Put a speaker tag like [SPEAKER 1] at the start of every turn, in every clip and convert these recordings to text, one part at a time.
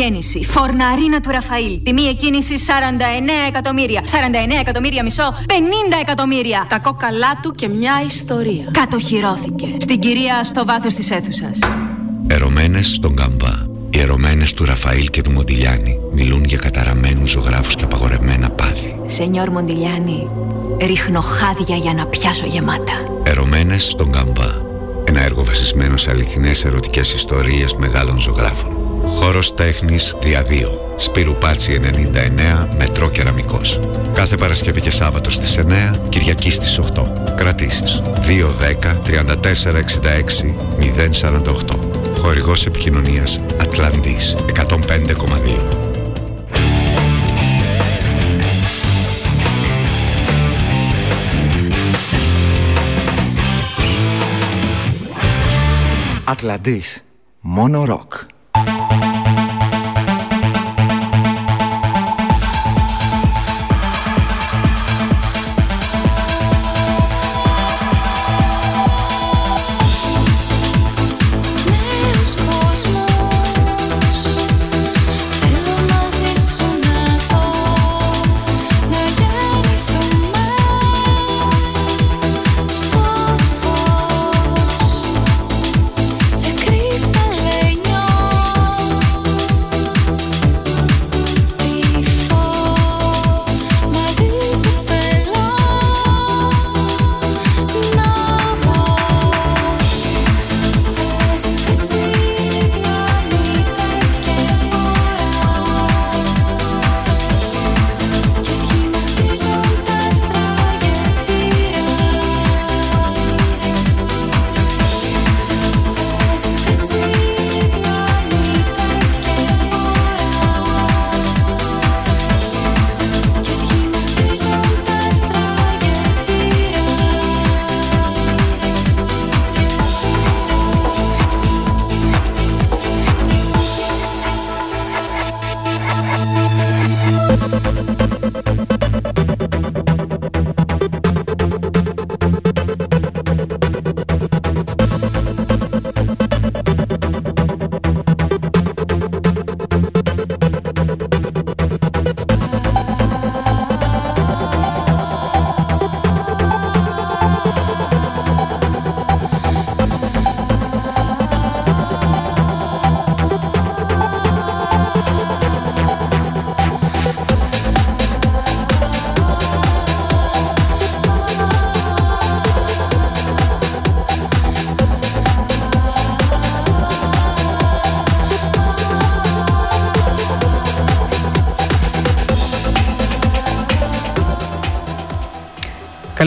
[SPEAKER 1] γέννηση. Φορναρίνα του Ραφαήλ. Τιμή εκκίνηση 49 εκατομμύρια. 49 εκατομμύρια μισό. 50 εκατομμύρια.
[SPEAKER 2] Τα κόκαλά του και μια ιστορία.
[SPEAKER 1] Κατοχυρώθηκε. Στην κυρία στο βάθος της αίθουσας.
[SPEAKER 3] Ερωμένες στον καμβά. Οι ερωμένες του Ραφαήλ και του Μοντιλιάνη μιλούν για καταραμένους ζωγράφους και απαγορευμένα πάθη.
[SPEAKER 1] Σενιόρ Μοντιλιάνη, ρίχνω χάδια για να πιάσω γεμάτα.
[SPEAKER 3] Ερωμένες στον καμβά. Ένα έργο βασισμένο σε αληθινές ερωτικές ιστορίες μεγάλων ζωγράφων. Χώρος τέχνης διαδίο. Σπύρου Πάτσι 99, Μετρό Κεραμικός. Κάθε Παρασκευή και Σάββατο στις 9, Κυριακή στις 8. Κρατήσεις 210 34 66 048. Χορηγός επικοινωνίας Ατλαντής 105,2.
[SPEAKER 4] Ατλαντής. Μόνο ροκ.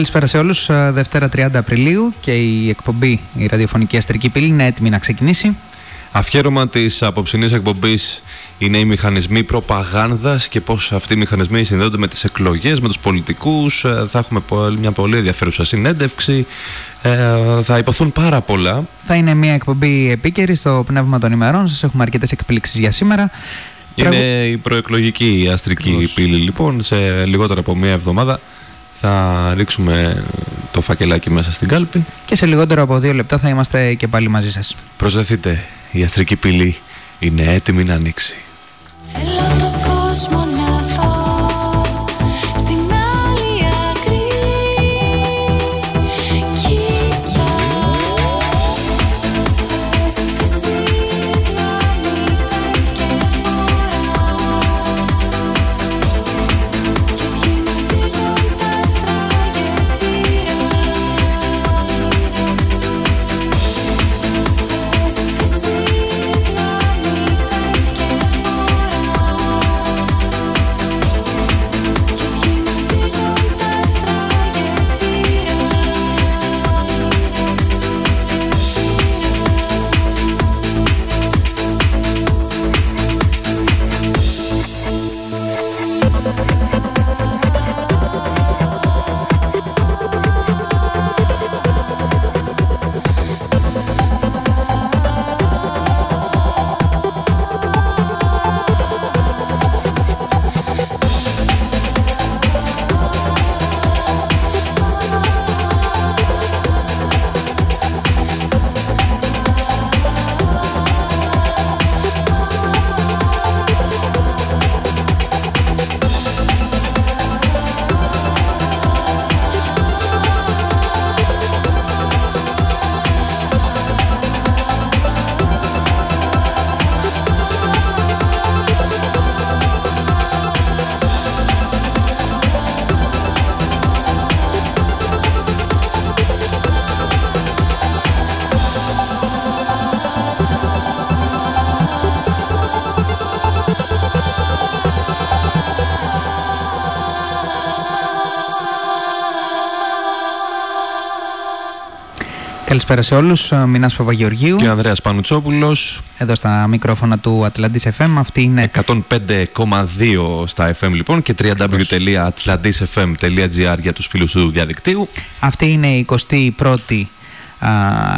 [SPEAKER 5] Καλησπέρα σε όλους. Ε, Δευτέρα 30 Απριλίου και η εκπομπή, η ραδιοφωνική αστρική πύλη είναι έτοιμη να ξεκινήσει.
[SPEAKER 6] Αφιέρωμα της απόψινή εκπομπής είναι οι μηχανισμοί προπαγάνδας και πώς αυτοί οι μηχανισμοί συνδέονται με τις εκλογές, με τους πολιτικούς. Θα έχουμε πο- μια πολύ ενδιαφέρουσα συνέντευξη. Ε, θα υποθούν πάρα πολλά.
[SPEAKER 5] Θα είναι μια εκπομπή επίκαιρη στο πνεύμα των ημερών. Σας έχουμε αρκετές εκπλήξεις για σήμερα.
[SPEAKER 6] Είναι
[SPEAKER 5] Τραγου-
[SPEAKER 6] η προεκλογική αστρική
[SPEAKER 5] Ακριβώς.
[SPEAKER 6] πύλη, λοιπόν. Σε λιγότερο από μία εβδομάδα θα ρίξουμε το φακελάκι μέσα στην κάλπη.
[SPEAKER 5] Και σε λιγότερο από δύο λεπτά θα είμαστε και πάλι μαζί σας.
[SPEAKER 6] Προσδεθείτε, η αστρική πύλη είναι έτοιμη να ανοίξει.
[SPEAKER 5] Καλησπέρα σε όλους. Μινάς Παπαγεωργίου.
[SPEAKER 6] Και ο Ανδρέας Πανουτσόπουλος,
[SPEAKER 5] Εδώ στα μικρόφωνα του Atlantis FM. Αυτή είναι
[SPEAKER 6] 105,2 στα FM λοιπόν και www.atlantisfm.gr για τους φίλους του διαδικτύου.
[SPEAKER 5] Αυτή είναι η 21η α,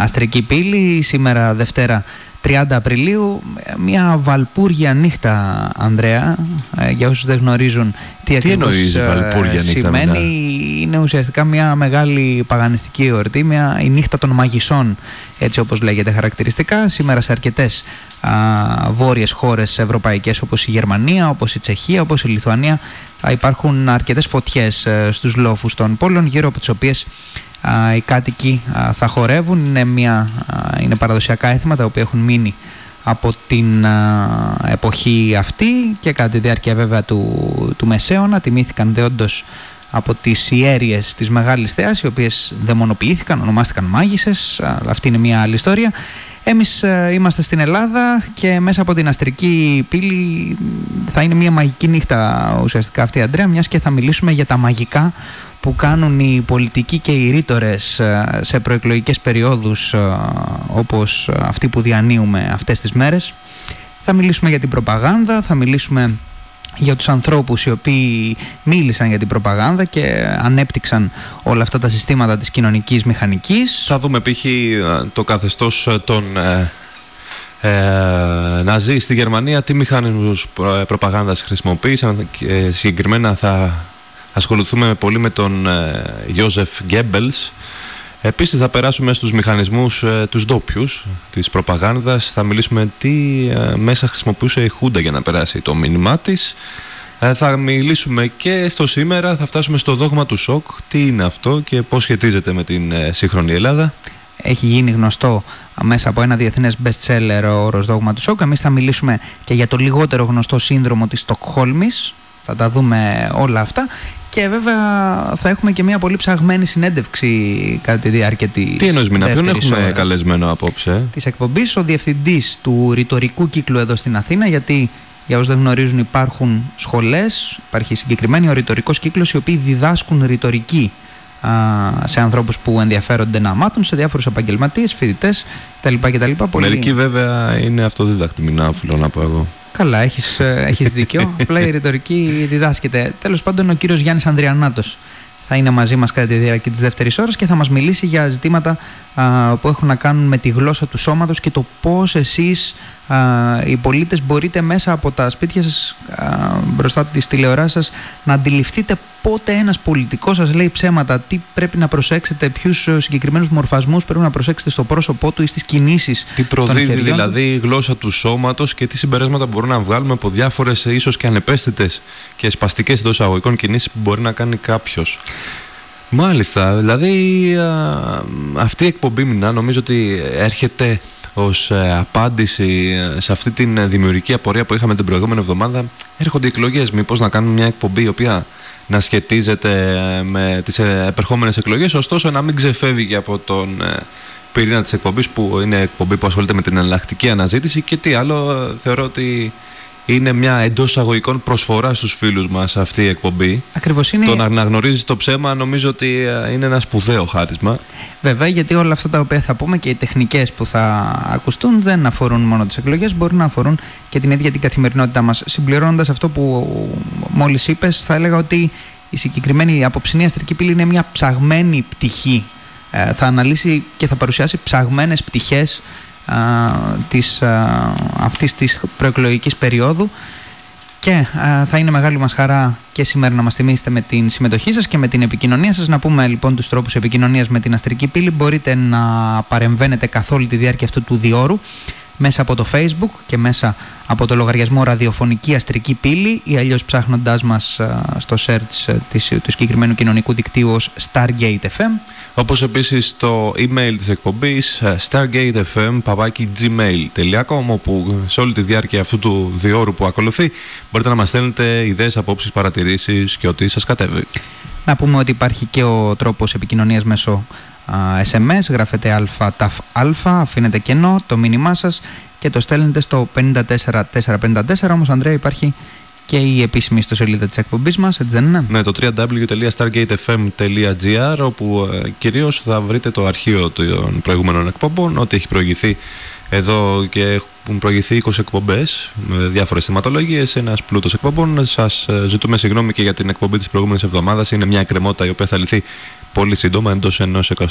[SPEAKER 5] αστρική πύλη, σήμερα Δευτέρα 30 Απριλίου. Μια βαλπούργια νύχτα, Ανδρέα, ε, για όσους δεν γνωρίζουν τι, ακριβώς,
[SPEAKER 6] εννοείς
[SPEAKER 5] ε,
[SPEAKER 6] βαλπούργια νύχτα,
[SPEAKER 5] σημαίνει.
[SPEAKER 6] Μινά;
[SPEAKER 5] Είναι ουσιαστικά μια μεγάλη παγανιστική εορτή, μια, η νύχτα των μαγισσών, έτσι όπως λέγεται χαρακτηριστικά. Σήμερα σε αρκετές α, βόρειες χώρες ευρωπαϊκές όπως η Γερμανία, όπως η Τσεχία, όπως η Λιθουανία α, υπάρχουν αρκετές φωτιές ε, στους λόφους των πόλεων γύρω από τις οποίες α, οι κάτοικοι α, θα χορεύουν. Είναι, μια, α, είναι παραδοσιακά έθιμα τα οποία έχουν μείνει από την α, εποχή αυτή και κατά τη διάρκεια βέβαια του, του Μεσαίωνα. Τιμήθηκαν δεόντως από τις ιέριες της Μεγάλης Θεάς οι οποίες δαιμονοποιήθηκαν, ονομάστηκαν μάγισσες αλλά αυτή είναι μια άλλη ιστορία εμείς ε, είμαστε στην Ελλάδα και μέσα από την αστρική πύλη θα είναι μια μαγική νύχτα ουσιαστικά αυτή Αντρέα μιας και θα μιλήσουμε για τα μαγικά που κάνουν οι πολιτικοί και οι ρήτορες ε, σε προεκλογικές περιόδους ε, όπως αυτή που διανύουμε αυτές τις μέρες. Θα μιλήσουμε για την προπαγάνδα, θα μιλήσουμε για τους ανθρώπους οι οποίοι μίλησαν για την προπαγάνδα και ανέπτυξαν όλα αυτά τα συστήματα της κοινωνικής μηχανικής.
[SPEAKER 6] Θα δούμε π.χ. το καθεστώς των ε, ε, Ναζί στη Γερμανία, τι μηχανισμούς προ- προπαγάνδας χρησιμοποίησαν και συγκεκριμένα θα ασχοληθούμε πολύ με τον ε, Ιώζεφ Γκέμπελς. Επίσης θα περάσουμε στους μηχανισμούς ε, τους ντόπιους της προπαγάνδας. Θα μιλήσουμε τι ε, μέσα χρησιμοποιούσε η Χούντα για να περάσει το μήνυμά της. Ε, θα μιλήσουμε και στο σήμερα, θα φτάσουμε στο δόγμα του σοκ. Τι είναι αυτό και πώς σχετίζεται με την ε, σύγχρονη Ελλάδα.
[SPEAKER 5] Έχει γίνει γνωστό μέσα από ένα διεθνές best seller ο όρος δόγμα του σοκ. Εμείς θα μιλήσουμε και για το λιγότερο γνωστό σύνδρομο της Στοκχόλμης. Θα τα δούμε όλα αυτά. Και βέβαια θα έχουμε και μια πολύ ψαγμένη συνέντευξη κατά τη διάρκεια της
[SPEAKER 6] Τι εννοείς Μίνα, ποιον
[SPEAKER 5] δεύτερης
[SPEAKER 6] έχουμε
[SPEAKER 5] ώρας.
[SPEAKER 6] καλεσμένο απόψε; ε;
[SPEAKER 5] της εκπομπής, ο διευθυντής του ρητορικού κύκλου εδώ στην Αθήνα, γιατί για όσους δεν γνωρίζουν υπάρχουν σχολές, υπάρχει συγκεκριμένη ο ρητορικός κύκλος, οι οποίοι διδάσκουν ρητορική α, σε ανθρώπους που ενδιαφέρονται να μάθουν, σε διάφορους επαγγελματίες, φοιτητές κτλ. κτλ. Πολύ-
[SPEAKER 6] Μερικοί βέβαια είναι αυτοδίδακτοι Μίνα, οφείλω να πω εγώ.
[SPEAKER 5] Καλά, έχεις, ε, έχεις δίκιο. Απλά η ρητορική διδάσκεται. Τέλος πάντων, ο κύριος Γιάννης Ανδριανάτος θα είναι μαζί μας κατά τη διάρκεια της δεύτερης ώρας και θα μας μιλήσει για ζητήματα α, που έχουν να κάνουν με τη γλώσσα του σώματος και το πώς εσείς α, οι πολίτες μπορείτε μέσα από τα σπίτια σας α, μπροστά της τηλεοράσης σας να αντιληφθείτε πότε ένας πολιτικός σας λέει ψέματα, τι πρέπει να προσέξετε, ποιους ε, συγκεκριμένους μορφασμούς πρέπει να προσέξετε στο πρόσωπό του ή στις κινήσεις
[SPEAKER 6] Τι
[SPEAKER 5] των
[SPEAKER 6] προδίδει
[SPEAKER 5] χεριών του.
[SPEAKER 6] δηλαδή η γλώσσα του σώματος και τι συμπεράσματα μπορούμε να βγάλουμε από διάφορες ίσως και ανεπαίσθητες και σπαστικές εντός αγωγικών κινήσεις που μπορεί να κάνει κάποιος. Μάλιστα, δηλαδή α, αυτή η εκπομπή Μινά νομίζω ότι έρχεται ως ε, απάντηση ε, σε αυτή την ε, δημιουργική απορία που είχαμε την προηγούμενη εβδομάδα. Έρχονται οι εκλογές, μήπως να κάνουμε μια εκπομπή η οποία να σχετίζεται ε, με τις ε, επερχόμενες εκλογές, ωστόσο να μην ξεφεύγει και από τον ε, πυρήνα της εκπομπής που είναι εκπομπή που ασχολείται με την εναλλακτική αναζήτηση και τι άλλο ε, θεωρώ ότι είναι μια εντός αγωγικών προσφορά στους φίλους μας αυτή η εκπομπή.
[SPEAKER 5] Ακριβώς είναι
[SPEAKER 6] Το να αναγνωρίζεις το ψέμα νομίζω ότι ε, είναι ένα σπουδαίο χάρισμα.
[SPEAKER 5] Βέβαια, γιατί όλα αυτά τα οποία θα πούμε και οι τεχνικές που θα ακουστούν δεν αφορούν μόνο τις εκλογές, μπορεί να αφορούν και την ίδια την καθημερινότητά μας. Συμπληρώνοντας αυτό που μόλις είπες, θα έλεγα ότι η συγκεκριμένη απόψινή αστρική πύλη είναι μια ψαγμένη πτυχή. Ε, θα αναλύσει και θα παρουσιάσει ψαγμένες πτυχές α, της, α, αυτής της προεκλογικής περίοδου και α, θα είναι μεγάλη μας χαρά και σήμερα να μας θυμίσετε με την συμμετοχή σας και με την επικοινωνία σας. Να πούμε λοιπόν τους τρόπους επικοινωνίας με την Αστρική Πύλη. Μπορείτε να παρεμβαίνετε καθ' όλη τη διάρκεια αυτού του διόρου μέσα από το facebook και μέσα από το λογαριασμό ραδιοφωνική αστρική πύλη ή αλλιώς ψάχνοντάς μας α, στο search ε, της, του συγκεκριμένου κοινωνικού δικτύου ως Stargate FM.
[SPEAKER 6] Όπως επίσης το email της εκπομπής ε, stargatefm.gmail.com όπου σε όλη τη διάρκεια αυτού του διόρου που ακολουθεί μπορείτε να μας στέλνετε ιδέες, απόψεις, παρατηρήσεις και ό,τι σας κατέβει.
[SPEAKER 5] Να πούμε ότι υπάρχει και ο τρόπος επικοινωνίας μέσω α, SMS, γράφετε α, ταφ, α, αφήνετε κενό το μήνυμά σας και το στέλνετε στο 54454, όμως Ανδρέα υπάρχει και η επίσημη ιστοσελίδα της εκπομπής μας, έτσι δεν είναι;
[SPEAKER 6] Ναι, το www.stargatefm.gr όπου ε, κυρίως θα βρείτε το αρχείο των προηγούμενων εκπομπών, ό,τι έχει προηγηθεί εδώ και έχουν προηγηθεί 20 εκπομπές με διάφορες θεματολογίες, ένας πλούτος εκπομπών. Σας ε, ζητούμε συγγνώμη και για την εκπομπή της προηγούμενης εβδομάδας. Είναι μια εκκρεμότητα η οποία θα λυθεί πολύ σύντομα, εντός ενός 24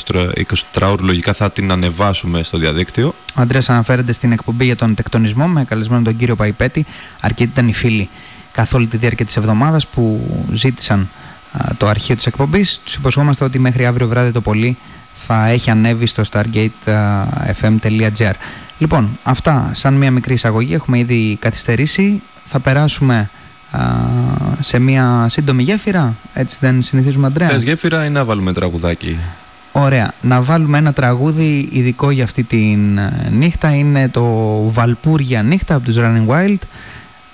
[SPEAKER 6] ώρου λογικά θα την ανεβάσουμε στο διαδίκτυο.
[SPEAKER 5] Ο Αντρέας αναφέρεται στην εκπομπή για τον τεκτονισμό με καλεσμένο τον κύριο Παϊπέτη. Αρκετοί ήταν οι φίλοι καθ' όλη τη διάρκεια της εβδομάδας που ζήτησαν α, το αρχείο της εκπομπής. Τους υποσχόμαστε ότι μέχρι αύριο βράδυ το πολύ θα έχει ανέβει στο stargatefm.gr. Λοιπόν, αυτά σαν μια μικρή εισαγωγή. Έχουμε ήδη καθυστερήσει. Θα περάσουμε α, σε μια σύντομη γέφυρα. Έτσι δεν συνηθίζουμε, Αντρέα;
[SPEAKER 6] Θες γέφυρα ή να βάλουμε τραγουδάκι;
[SPEAKER 5] Ωραία. Να βάλουμε ένα τραγούδι ειδικό για αυτή τη νύχτα. Είναι το Βαλπούρια νύχτα από τους Running Wild.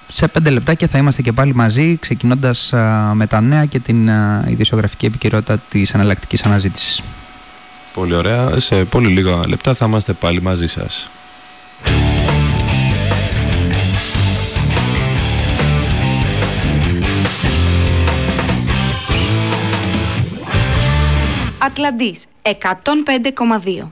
[SPEAKER 5] Σε πέντε λεπτάκια θα είμαστε και πάλι μαζί, ξεκινώντας α, με τα νέα και την α, ειδησιογραφική επικαιρότητα της αναλλακτική αναζήτησης.
[SPEAKER 6] Πολύ ωραία. Σε πολύ λίγα λεπτά θα είμαστε πάλι μαζί σας.
[SPEAKER 2] Ατλαντής 105,2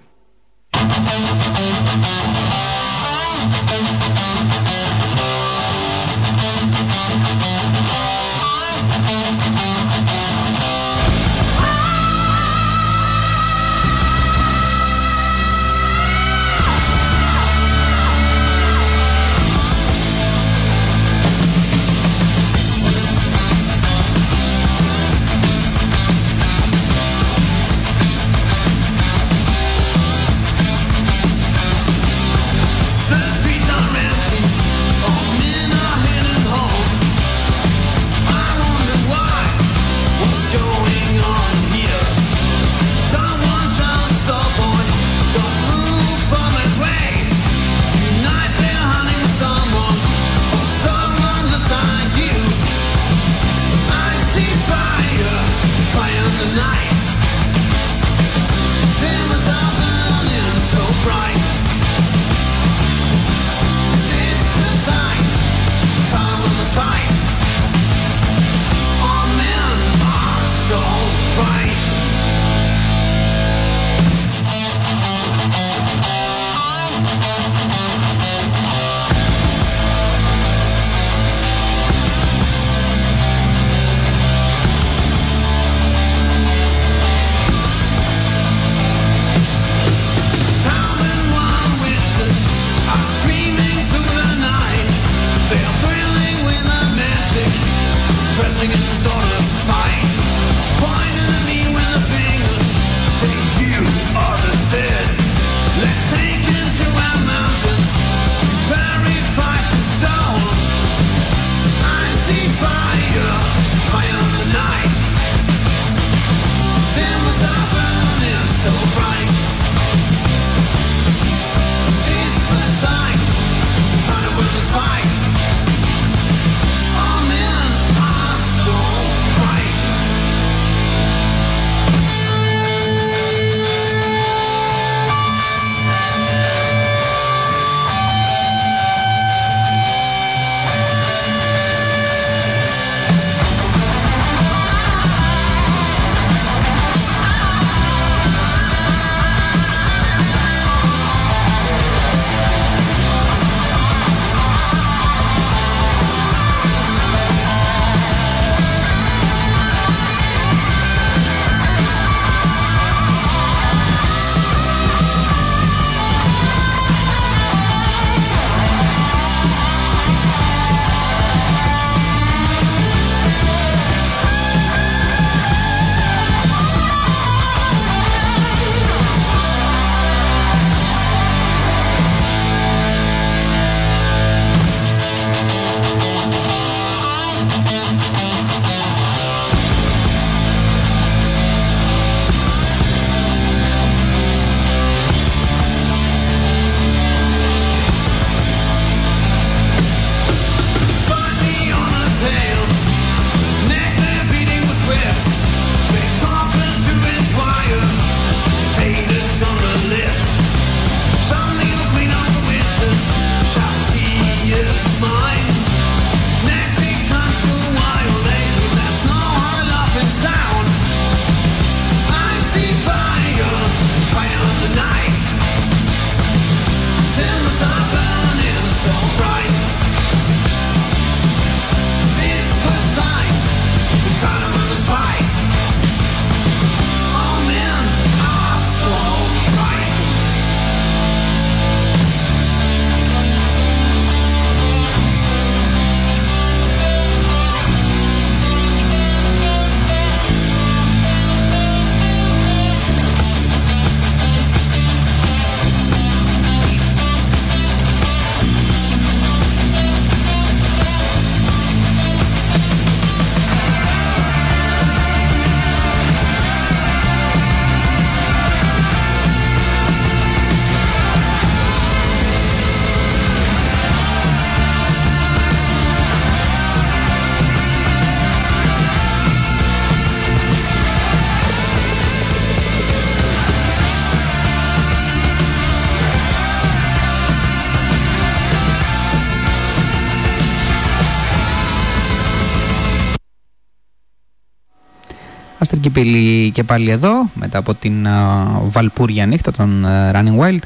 [SPEAKER 5] Αστρική πύλη και πάλι εδώ, μετά από την α, βαλπούρια νύχτα των α, Running Wild.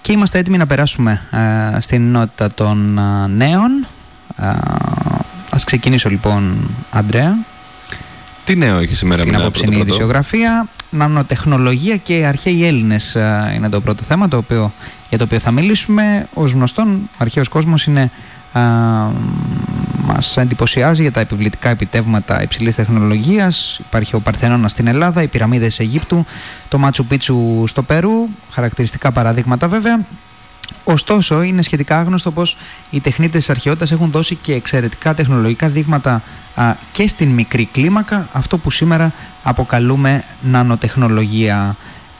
[SPEAKER 5] Και είμαστε έτοιμοι να περάσουμε α, στην ενότητα των α, νέων. Α, ας ξεκινήσω λοιπόν, Αντρέα,
[SPEAKER 6] Τι νέο έχεις σήμερα
[SPEAKER 5] την
[SPEAKER 6] με ένα
[SPEAKER 5] απόψινή
[SPEAKER 6] πρώτο-πρώτο;
[SPEAKER 5] ειδησιογραφία. Νανοτεχνολογία και αρχαίοι Έλληνες α, είναι το πρώτο θέμα το οποίο, για το οποίο θα μιλήσουμε. Ως γνωστόν, ο αρχαίος κόσμος είναι, α, μας εντυπωσιάζει για τα επιβλητικά επιτεύγματα υψηλής τεχνολογίας. Υπάρχει ο Παρθενώνας στην Ελλάδα, οι πυραμίδες της Αιγύπτου, το Μάτσου Πίτσου στο Περού, χαρακτηριστικά παραδείγματα βέβαια. Ωστόσο, είναι σχετικά άγνωστο πως οι τεχνίτες της αρχαιότητας έχουν δώσει και εξαιρετικά τεχνολογικά δείγματα α, και στην μικρή κλίμακα, αυτό που σήμερα αποκαλούμε νανοτεχνολογία.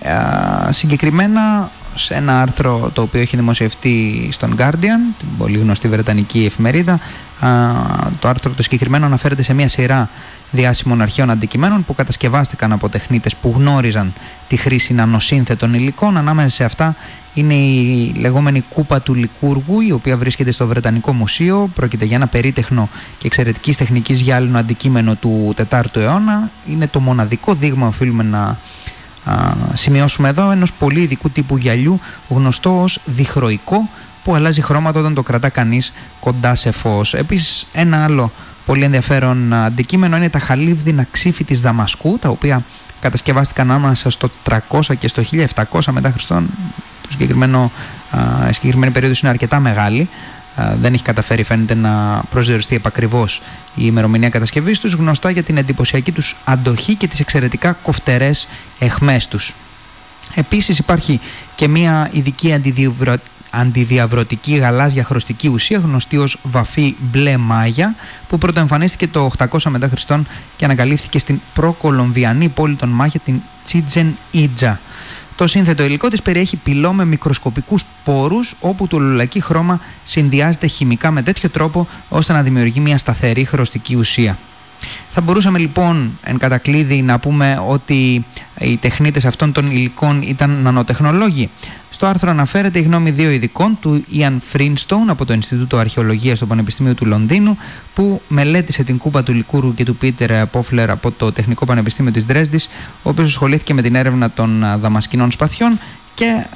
[SPEAKER 5] Α, συγκεκριμένα, σε ένα άρθρο το οποίο έχει δημοσιευτεί στον Guardian, την πολύ γνωστή βρετανική εφημερίδα, α, το άρθρο το συγκεκριμένο αναφέρεται σε μια σειρά διάσημων αρχαίων αντικειμένων που κατασκευάστηκαν από τεχνίτες που γνώριζαν τη χρήση νανοσύνθετων υλικών. Ανάμεσα σε αυτά είναι η λεγόμενη κούπα του Λικούργου, η οποία βρίσκεται στο Βρετανικό Μουσείο. Πρόκειται για ένα περίτεχνο και εξαιρετικής τεχνικής γυάλινο αντικείμενο του 4ου αιώνα. Είναι το μοναδικό δείγμα, οφείλουμε να α, σημειώσουμε εδώ, ενός πολύ ειδικού τύπου γυαλιού, γνωστό ως διχροϊκό, που αλλάζει χρώματα όταν το κρατά κανείς κοντά σε φως. Επίσης, ένα άλλο πολύ ενδιαφέρον αντικείμενο είναι τα χαλίβδινα ξύφη της Δαμασκού, τα οποία κατασκευάστηκαν ανάμεσα στο 300 και στο 1700 μετά Χριστόν. Το συγκεκριμένο, α, η συγκεκριμένη περίοδος είναι αρκετά μεγάλη. Α, δεν έχει καταφέρει φαίνεται να προσδιοριστεί επακριβώς η ημερομηνία κατασκευής τους, γνωστά για την εντυπωσιακή τους αντοχή και τις εξαιρετικά κοφτερές εχμές τους. Επίσης υπάρχει και μια ειδική αντιδιαβρο... αντιδιαβρωτική γαλάζια χρωστική ουσία γνωστή ως βαφή μπλε μάγια που πρωτοεμφανίστηκε το 800 μετά Χριστόν και ανακαλύφθηκε στην προκολομβιανή πόλη των Μάγια την Τσίτζεν Ίτζα. Το σύνθετο υλικό της περιέχει πυλό με μικροσκοπικούς πόρους όπου το λουλακί χρώμα συνδυάζεται χημικά με τέτοιο τρόπο ώστε να δημιουργεί μια σταθερή χρωστική ουσία. Θα μπορούσαμε λοιπόν εν κατακλείδη να πούμε ότι οι τεχνίτες αυτών των υλικών ήταν νανοτεχνολόγοι. Στο άρθρο αναφέρεται η γνώμη δύο ειδικών, του Ian Freenstone από το Ινστιτούτο Αρχαιολογίας του Πανεπιστημίου του Λονδίνου, που μελέτησε την κούπα του Λικούρου και του Πίτερ Πόφλερ από το Τεχνικό Πανεπιστήμιο της Δρέσδης, ο οποίος ασχολήθηκε με την έρευνα των α, δαμασκηνών σπαθιών και α,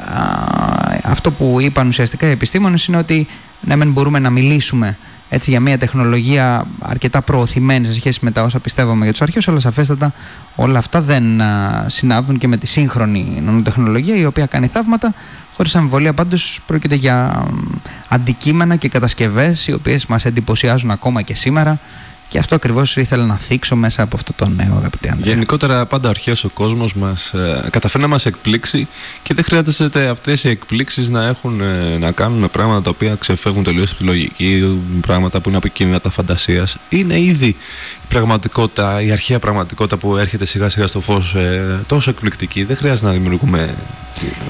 [SPEAKER 5] αυτό που είπαν ουσιαστικά οι επιστήμονες είναι ότι ναι μεν μπορούμε να μιλήσουμε έτσι για μια τεχνολογία αρκετά προωθημένη σε σχέση με τα όσα πιστεύαμε για τους αρχαίους, αλλά σαφέστατα όλα αυτά δεν α, συνάδουν και με τη σύγχρονη νανοτεχνολογία η οποία κάνει θαύματα. Χωρίς αμφιβολία πάντως πρόκειται για μ, αντικείμενα και κατασκευές οι οποίες μας εντυπωσιάζουν ακόμα και σήμερα και αυτό ακριβώς ήθελα να θίξω μέσα από αυτό το νέο αγαπητέ Ανδρέα.
[SPEAKER 6] Γενικότερα πάντα αρχαίος ο κόσμος μας ε, καταφέρει να μας εκπλήξει και δεν χρειάζεται αυτές οι εκπλήξεις να, έχουν, ε, να κάνουν με πράγματα τα οποία ξεφεύγουν τελείως από τη λογική, πράγματα που είναι από κίνητα φαντασίας. Είναι ήδη η πραγματικότητα, η αρχαία πραγματικότητα που έρχεται σιγά σιγά στο φως ε, τόσο εκπληκτική. Δεν χρειάζεται να δημιουργούμε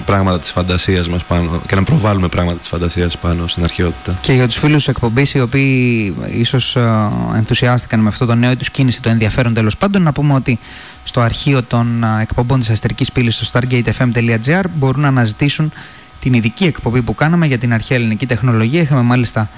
[SPEAKER 6] πράγματα της φαντασίας μας πάνω και να προβάλλουμε πράγματα της φαντασίας πάνω στην αρχαιότητα.
[SPEAKER 5] Και για τους φίλους της εκπομπής οι οποίοι ίσως ε, ενθουσιάστηκαν με αυτό το νέο ή τους κίνησε το ενδιαφέρον τέλος πάντων να πούμε ότι στο αρχείο των ε, εκπομπών της Αστρικής Πύλης στο stargatefm.gr μπορούν να αναζητήσουν την ειδική εκπομπή που κάναμε για την αρχαία ελληνική τεχνολογία. Είχαμε μάλιστα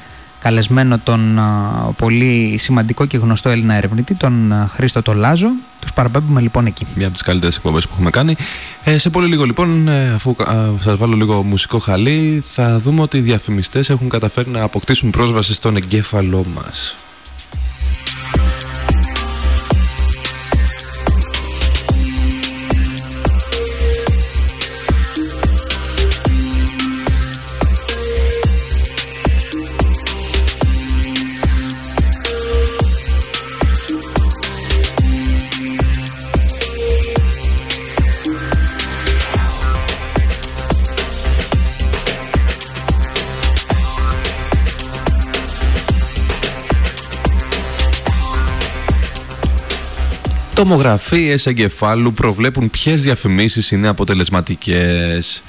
[SPEAKER 5] καλεσμένο τον α, πολύ σημαντικό και γνωστό Έλληνα ερευνητή, τον α, Χρήστο Τολάζο. Τους παραπέμπουμε λοιπόν εκεί.
[SPEAKER 6] Μια από τις καλύτερες εκπομπές που έχουμε κάνει. Ε, σε πολύ λίγο λοιπόν, ε, αφού σας βάλω λίγο μουσικό χαλί, θα δούμε ότι οι διαφημιστές έχουν καταφέρει να αποκτήσουν πρόσβαση στον εγκέφαλό μας. Τομογραφίες εγκεφάλου προβλέπουν ποιες διαφημίσεις είναι αποτελεσματικές.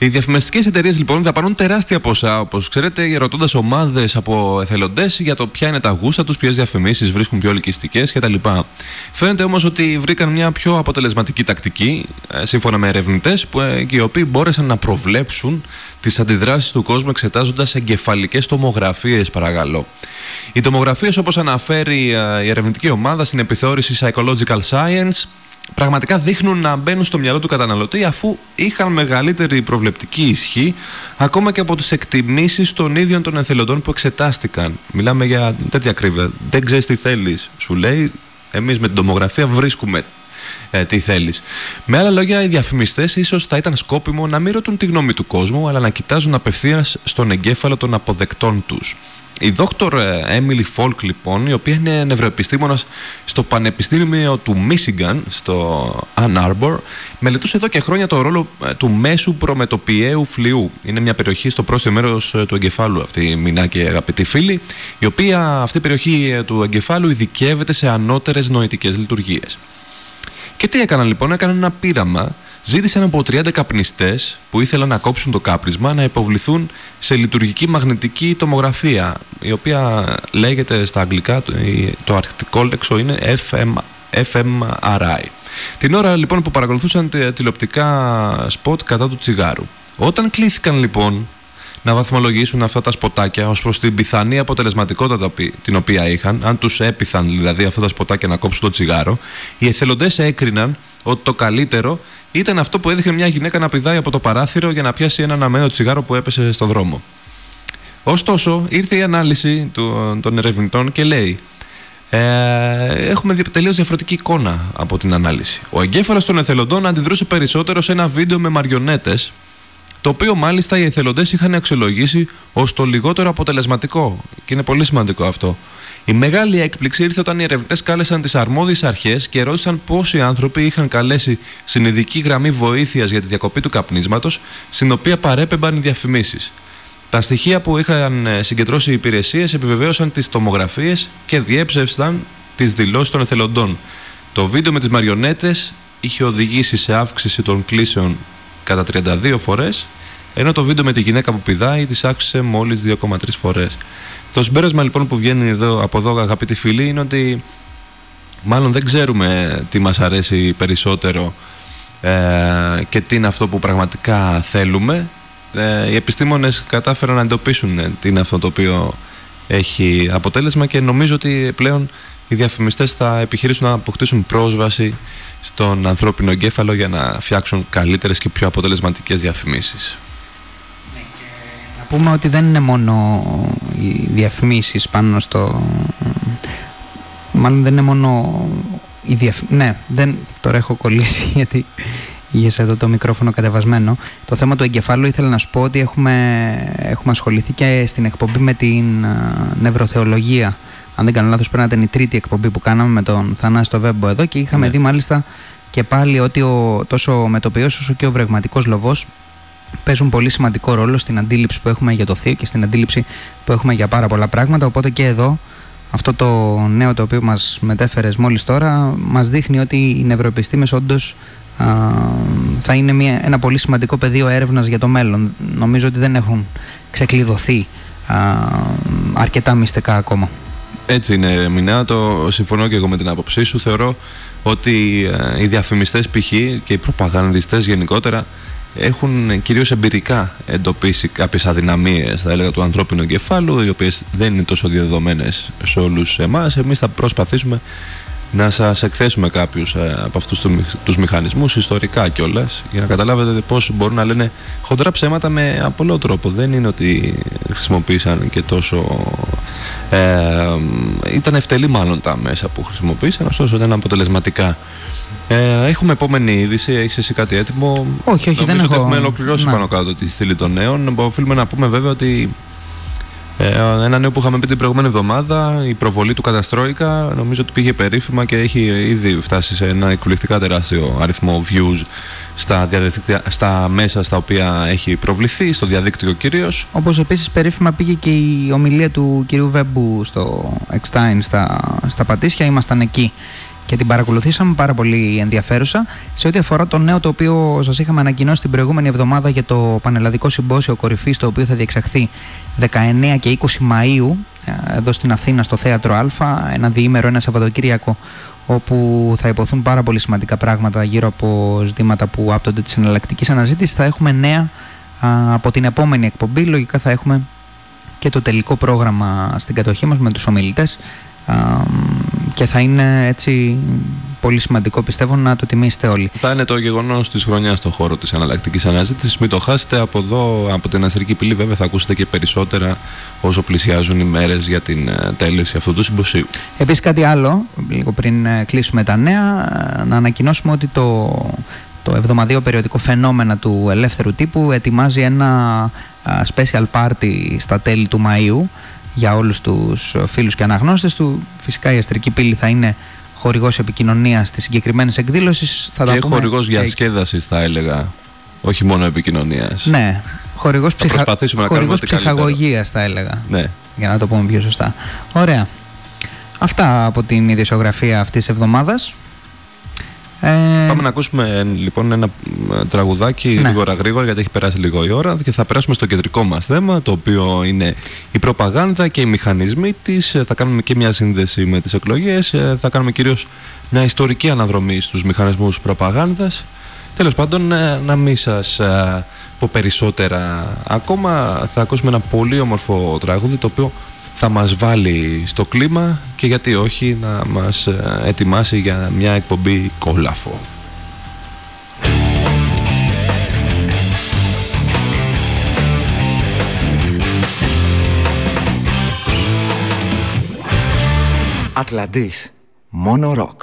[SPEAKER 6] Οι διαφημιστικές εταιρείες λοιπόν δαπανούν τεράστια ποσά, όπως ξέρετε, ρωτώντας ομάδες από εθελοντές για το ποια είναι τα γούστα τους, ποιες διαφημίσεις βρίσκουν πιο ελκυστικές κτλ. Φαίνεται όμως ότι βρήκαν μια πιο αποτελεσματική τακτική, ε, σύμφωνα με ερευνητές, οι οποίοι μπόρεσαν να προβλέψουν τις αντιδράσεις του κόσμου εξετάζοντας εγκεφαλικές τομογραφίες, παρακαλώ. Οι τομογραφίες, όπως αναφέρει ε, η ερευνητική ομάδα στην επιθεώρηση Psychological Science, πραγματικά δείχνουν να μπαίνουν στο μυαλό του καταναλωτή αφού είχαν μεγαλύτερη προβλεπτική ισχύ ακόμα και από τις εκτιμήσεις των ίδιων των εθελοντών που εξετάστηκαν. Μιλάμε για τέτοια ακρίβεια. Δεν ξέρεις τι θέλεις, σου λέει. Εμείς με την τομογραφία βρίσκουμε ε, τι θέλεις. Με άλλα λόγια, οι διαφημιστές ίσως θα ήταν σκόπιμο να μην ρωτούν τη γνώμη του κόσμου, αλλά να κοιτάζουν απευθείας στον εγκέφαλο των αποδεκτών τους. Η δόκτωρ Έμιλι Φόλκ λοιπόν, η οποία είναι νευροεπιστήμονας στο Πανεπιστήμιο του Μίσιγκαν, στο Ann Arbor, μελετούσε εδώ και χρόνια το ρόλο ε, του μέσου προμετωπιαίου φλοιού. Είναι μια περιοχή στο πρόσθετο μέρος ε, του εγκεφάλου αυτή, μηνά και αγαπητοί φίλοι, η οποία αυτή η περιοχή ε, του εγκεφάλου ειδικεύεται σε ανώτερες νοητικές λειτουργίες. Και τι έκαναν λοιπόν, έκαναν ένα πείραμα. Ζήτησαν από 30 καπνιστές που ήθελαν να κόψουν το κάπνισμα να υποβληθούν σε λειτουργική μαγνητική τομογραφία, η οποία λέγεται στα αγγλικά, το- η- το αρχικό λέξο είναι FM, fMRI. Την ώρα λοιπόν που παρακολουθούσαν τε- τηλεοπτικά σποτ κατά του τσιγάρου. Όταν κλήθηκαν λοιπόν να βαθμολογήσουν αυτά τα σποτάκια ως προς την πιθανή αποτελεσματικότητα τα οποι- την οποία είχαν, αν τους έπιθαν δηλαδή αυτά τα σποτάκια να κόψουν το τσιγάρο, οι εθελοντές έκριναν ότι το καλύτερο ήταν αυτό που έδειχνε μια γυναίκα να πηδάει από το παράθυρο για να πιάσει ένα αναμένο τσιγάρο που έπεσε στον δρόμο. Ωστόσο, ήρθε η ανάλυση του, των ερευνητών και λέει ε, έχουμε τελείως διαφορετική εικόνα από την ανάλυση. Ο εγκέφαλος των εθελοντών αντιδρούσε περισσότερο σε ένα βίντεο με μαριονέτες το οποίο μάλιστα οι εθελοντές είχαν αξιολογήσει ως το λιγότερο αποτελεσματικό. Και είναι πολύ σημαντικό αυτό. Η μεγάλη έκπληξη ήρθε όταν οι ερευνητές κάλεσαν τις αρμόδιες αρχές και ρώτησαν πόσοι άνθρωποι είχαν καλέσει στην ειδική γραμμή βοήθειας για τη διακοπή του καπνίσματος, στην οποία παρέπεμπαν οι διαφημίσεις. Τα στοιχεία που είχαν ε, συγκεντρώσει οι υπηρεσίες επιβεβαίωσαν τις τομογραφίες και διέψευσαν τις δηλώσεις των εθελοντών. Το βίντεο με τις μαριονέτες είχε οδηγήσει σε αύξηση των κλήσεων κατά 32 φορές ενώ το βίντεο με τη γυναίκα που πηδάει τις αύξησε μόλις 2,3 φορές. Το συμπέρασμα λοιπόν που βγαίνει εδώ, από εδώ αγαπητοί φίλοι είναι ότι μάλλον δεν ξέρουμε τι μας αρέσει περισσότερο ε, και τι είναι αυτό που πραγματικά θέλουμε. Ε, οι επιστήμονες κατάφεραν να εντοπίσουν ε, τι είναι αυτό το οποίο έχει αποτέλεσμα και νομίζω ότι πλέον οι διαφημιστές θα επιχειρήσουν να αποκτήσουν πρόσβαση στον ανθρώπινο εγκέφαλο για να φτιάξουν καλύτερες και πιο αποτελεσματικές διαφημίσεις.
[SPEAKER 5] Να πούμε ότι δεν είναι μόνο οι διαφημίσεις πάνω στο... Μάλλον δεν είναι μόνο οι διαφημίσεις... Ναι, δεν... τώρα έχω κολλήσει γιατί είχες εδώ το μικρόφωνο κατεβασμένο. Το θέμα του εγκεφάλου ήθελα να σου πω ότι έχουμε, έχουμε ασχοληθεί και στην εκπομπή με την α, νευροθεολογία. Αν δεν κάνω λάθος πρέπει να ήταν η τρίτη εκπομπή που κάναμε με τον Θανάση το Βέμπο εδώ και είχαμε
[SPEAKER 6] Ναι.
[SPEAKER 5] δει μάλιστα και πάλι ότι ο, τόσο ο μετοπιός όσο και ο βρεγματικός λοβός παίζουν πολύ σημαντικό ρόλο στην αντίληψη που έχουμε για το θείο και στην αντίληψη που έχουμε για πάρα πολλά πράγματα. Οπότε και εδώ αυτό το νέο το οποίο μας μετέφερες μόλις τώρα μας δείχνει ότι οι νευροεπιστήμες όντως α, θα είναι μια, ένα πολύ σημαντικό πεδίο έρευνας για το μέλλον. Νομίζω ότι δεν έχουν ξεκλειδωθεί α, αρκετά μυστικά ακόμα.
[SPEAKER 6] Έτσι είναι, Μινά, το συμφωνώ και εγώ με την άποψή σου. Θεωρώ ότι ε, οι διαφημιστές π.χ. και οι προπαγανδιστές γενικότερα έχουν κυρίως εμπειρικά εντοπίσει κάποιες αδυναμίες, θα έλεγα, του ανθρώπινου εγκεφάλου, οι οποίες δεν είναι τόσο διαδεδομένες σε όλους εμάς. Εμείς θα προσπαθήσουμε να σας εκθέσουμε κάποιους ε, από αυτούς του- τους μηχανισμούς ιστορικά κιόλας, για να καταλάβετε πώς μπορούν να λένε χοντρά ψέματα με απολό τρόπο. Δεν είναι ότι χρησιμοποίησαν και τόσο... Ε, ήταν ευτελή μάλλον τα μέσα που χρησιμοποίησαν, ωστόσο ήταν αποτελεσματικά. Ε, έχουμε επόμενη είδηση, έχεις εσύ κάτι έτοιμο;
[SPEAKER 5] Όχι, όχι, δεν
[SPEAKER 6] Νομίζω ότι
[SPEAKER 5] έχω.
[SPEAKER 6] έχουμε ολοκληρώσει
[SPEAKER 5] Ναι.
[SPEAKER 6] πάνω κάτω τη στήλη των νέων. Οφείλουμε να πούμε βέβαια ότι ε, ένα νέο που είχαμε πει την προηγούμενη εβδομάδα, η προβολή του Καταστρόικα, νομίζω ότι πήγε περίφημα και έχει ήδη φτάσει σε ένα εκπληκτικά τεράστιο αριθμό views στα, διαδικτυα- στα μέσα στα οποία έχει προβληθεί, στο διαδίκτυο κυρίως.
[SPEAKER 5] Όπως επίσης περίφημα πήγε και η ομιλία του κυρίου Βέμπου στο Εκστάιν στα, στα Πατήσια, ήμασταν εκεί και την παρακολουθήσαμε πάρα πολύ ενδιαφέρουσα σε ό,τι αφορά το νέο το οποίο σας είχαμε ανακοινώσει την προηγούμενη εβδομάδα για το Πανελλαδικό Συμπόσιο Κορυφής το οποίο θα διεξαχθεί 19 και 20 Μαΐου ε, εδώ στην Αθήνα στο Θέατρο Α ένα διήμερο, ένα Σαββατοκύριακο όπου θα υποθούν πάρα πολύ σημαντικά πράγματα γύρω από ζητήματα που άπτονται της εναλλακτικής αναζήτησης. Θα έχουμε νέα α, από την επόμενη εκπομπή. Λογικά θα έχουμε και το τελικό πρόγραμμα στην κατοχή μας με τους ομιλητές. α, και θα είναι έτσι πολύ σημαντικό πιστεύω να το τιμήσετε όλοι.
[SPEAKER 6] Θα είναι το γεγονός της χρονιάς στον χώρο της εναλλακτικής αναζήτησης. Μην το χάσετε από εδώ, από την Αστρική Πύλη. Βέβαια, θα ακούσετε και περισσότερα όσο πλησιάζουν οι μέρες για την ε, τέλεση αυτού του συμποσίου.
[SPEAKER 5] Επίσης κάτι άλλο, λίγο πριν ε, κλείσουμε τα νέα, ε, να ανακοινώσουμε ότι το, το εβδομαδιαίο περιοδικό φαινόμενα του ελεύθερου τύπου ετοιμάζει ένα α, special party στα τέλη του Μαΐου για όλους τους φίλους και αναγνώστες του. Φυσικά η Αστρική Πύλη θα είναι χορηγός επικοινωνίας στις συγκεκριμένες εκδήλωσεις. Θα τα
[SPEAKER 6] και
[SPEAKER 5] πούμε
[SPEAKER 6] χορηγός
[SPEAKER 5] και-
[SPEAKER 6] διασκέδασης, θα έλεγα. Όχι μόνο επικοινωνίας.
[SPEAKER 5] Ναι, χορηγός, ψυχα...
[SPEAKER 6] προσπαθήσουμε να κάνουμε
[SPEAKER 5] χορηγός
[SPEAKER 6] ό,τι καλύτερο.
[SPEAKER 5] ψυχαγωγίας θα έλεγα.
[SPEAKER 6] ναι.
[SPEAKER 5] για να το πούμε πιο σωστά. Ωραία. Αυτά από την ειδησιογραφία αυτής της εβδομάδας. Ε,
[SPEAKER 6] Πάμε να ακούσουμε ε, λοιπόν ένα ε, τραγουδάκι
[SPEAKER 5] Ναι.
[SPEAKER 6] γρήγορα γρήγορα γιατί έχει περάσει λίγο η ώρα και θα περάσουμε στο κεντρικό μας θέμα το οποίο είναι η προπαγάνδα και οι μηχανισμοί της. Ε, Θα κάνουμε και μια σύνδεση με τις εκλογές. Ε, Θα κάνουμε κυρίως μια ιστορική αναδρομή στους μηχανισμούς προπαγάνδας. Τέλος πάντων ε, να μην σας ε, πω περισσότερα ακόμα θα ακούσουμε ένα πολύ όμορφο τραγούδι το οποίο θα μας βάλει στο κλίμα και γιατί όχι να μας ε, ετοιμάσει για μια εκπομπή κόλαφο.
[SPEAKER 4] Ατλαντής. Μόνο ροκ.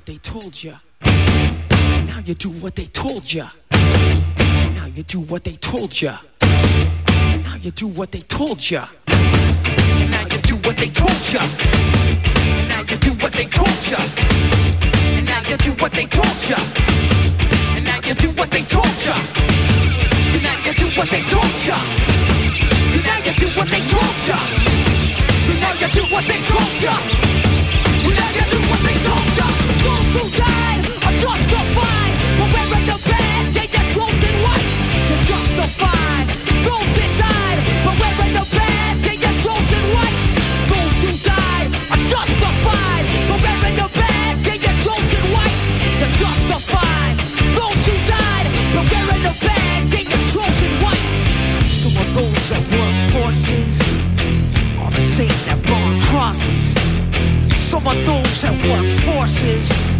[SPEAKER 7] What they told you. Now you do what they told you. Now you do what they told you. Now you do what they told you. Now you do what they told you. Now you do what they told you. Now you do what they told you. And now you do what they told you. And now you do what they told you. And now you do what they told you. And now you do what they told you. Some of those that work forces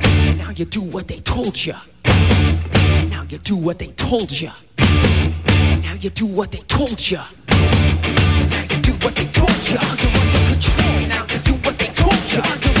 [SPEAKER 7] Told ya. And now you do what they told ya. And now you do what they told ya. And now you do what they told. You're under control. And now you do what they told ya.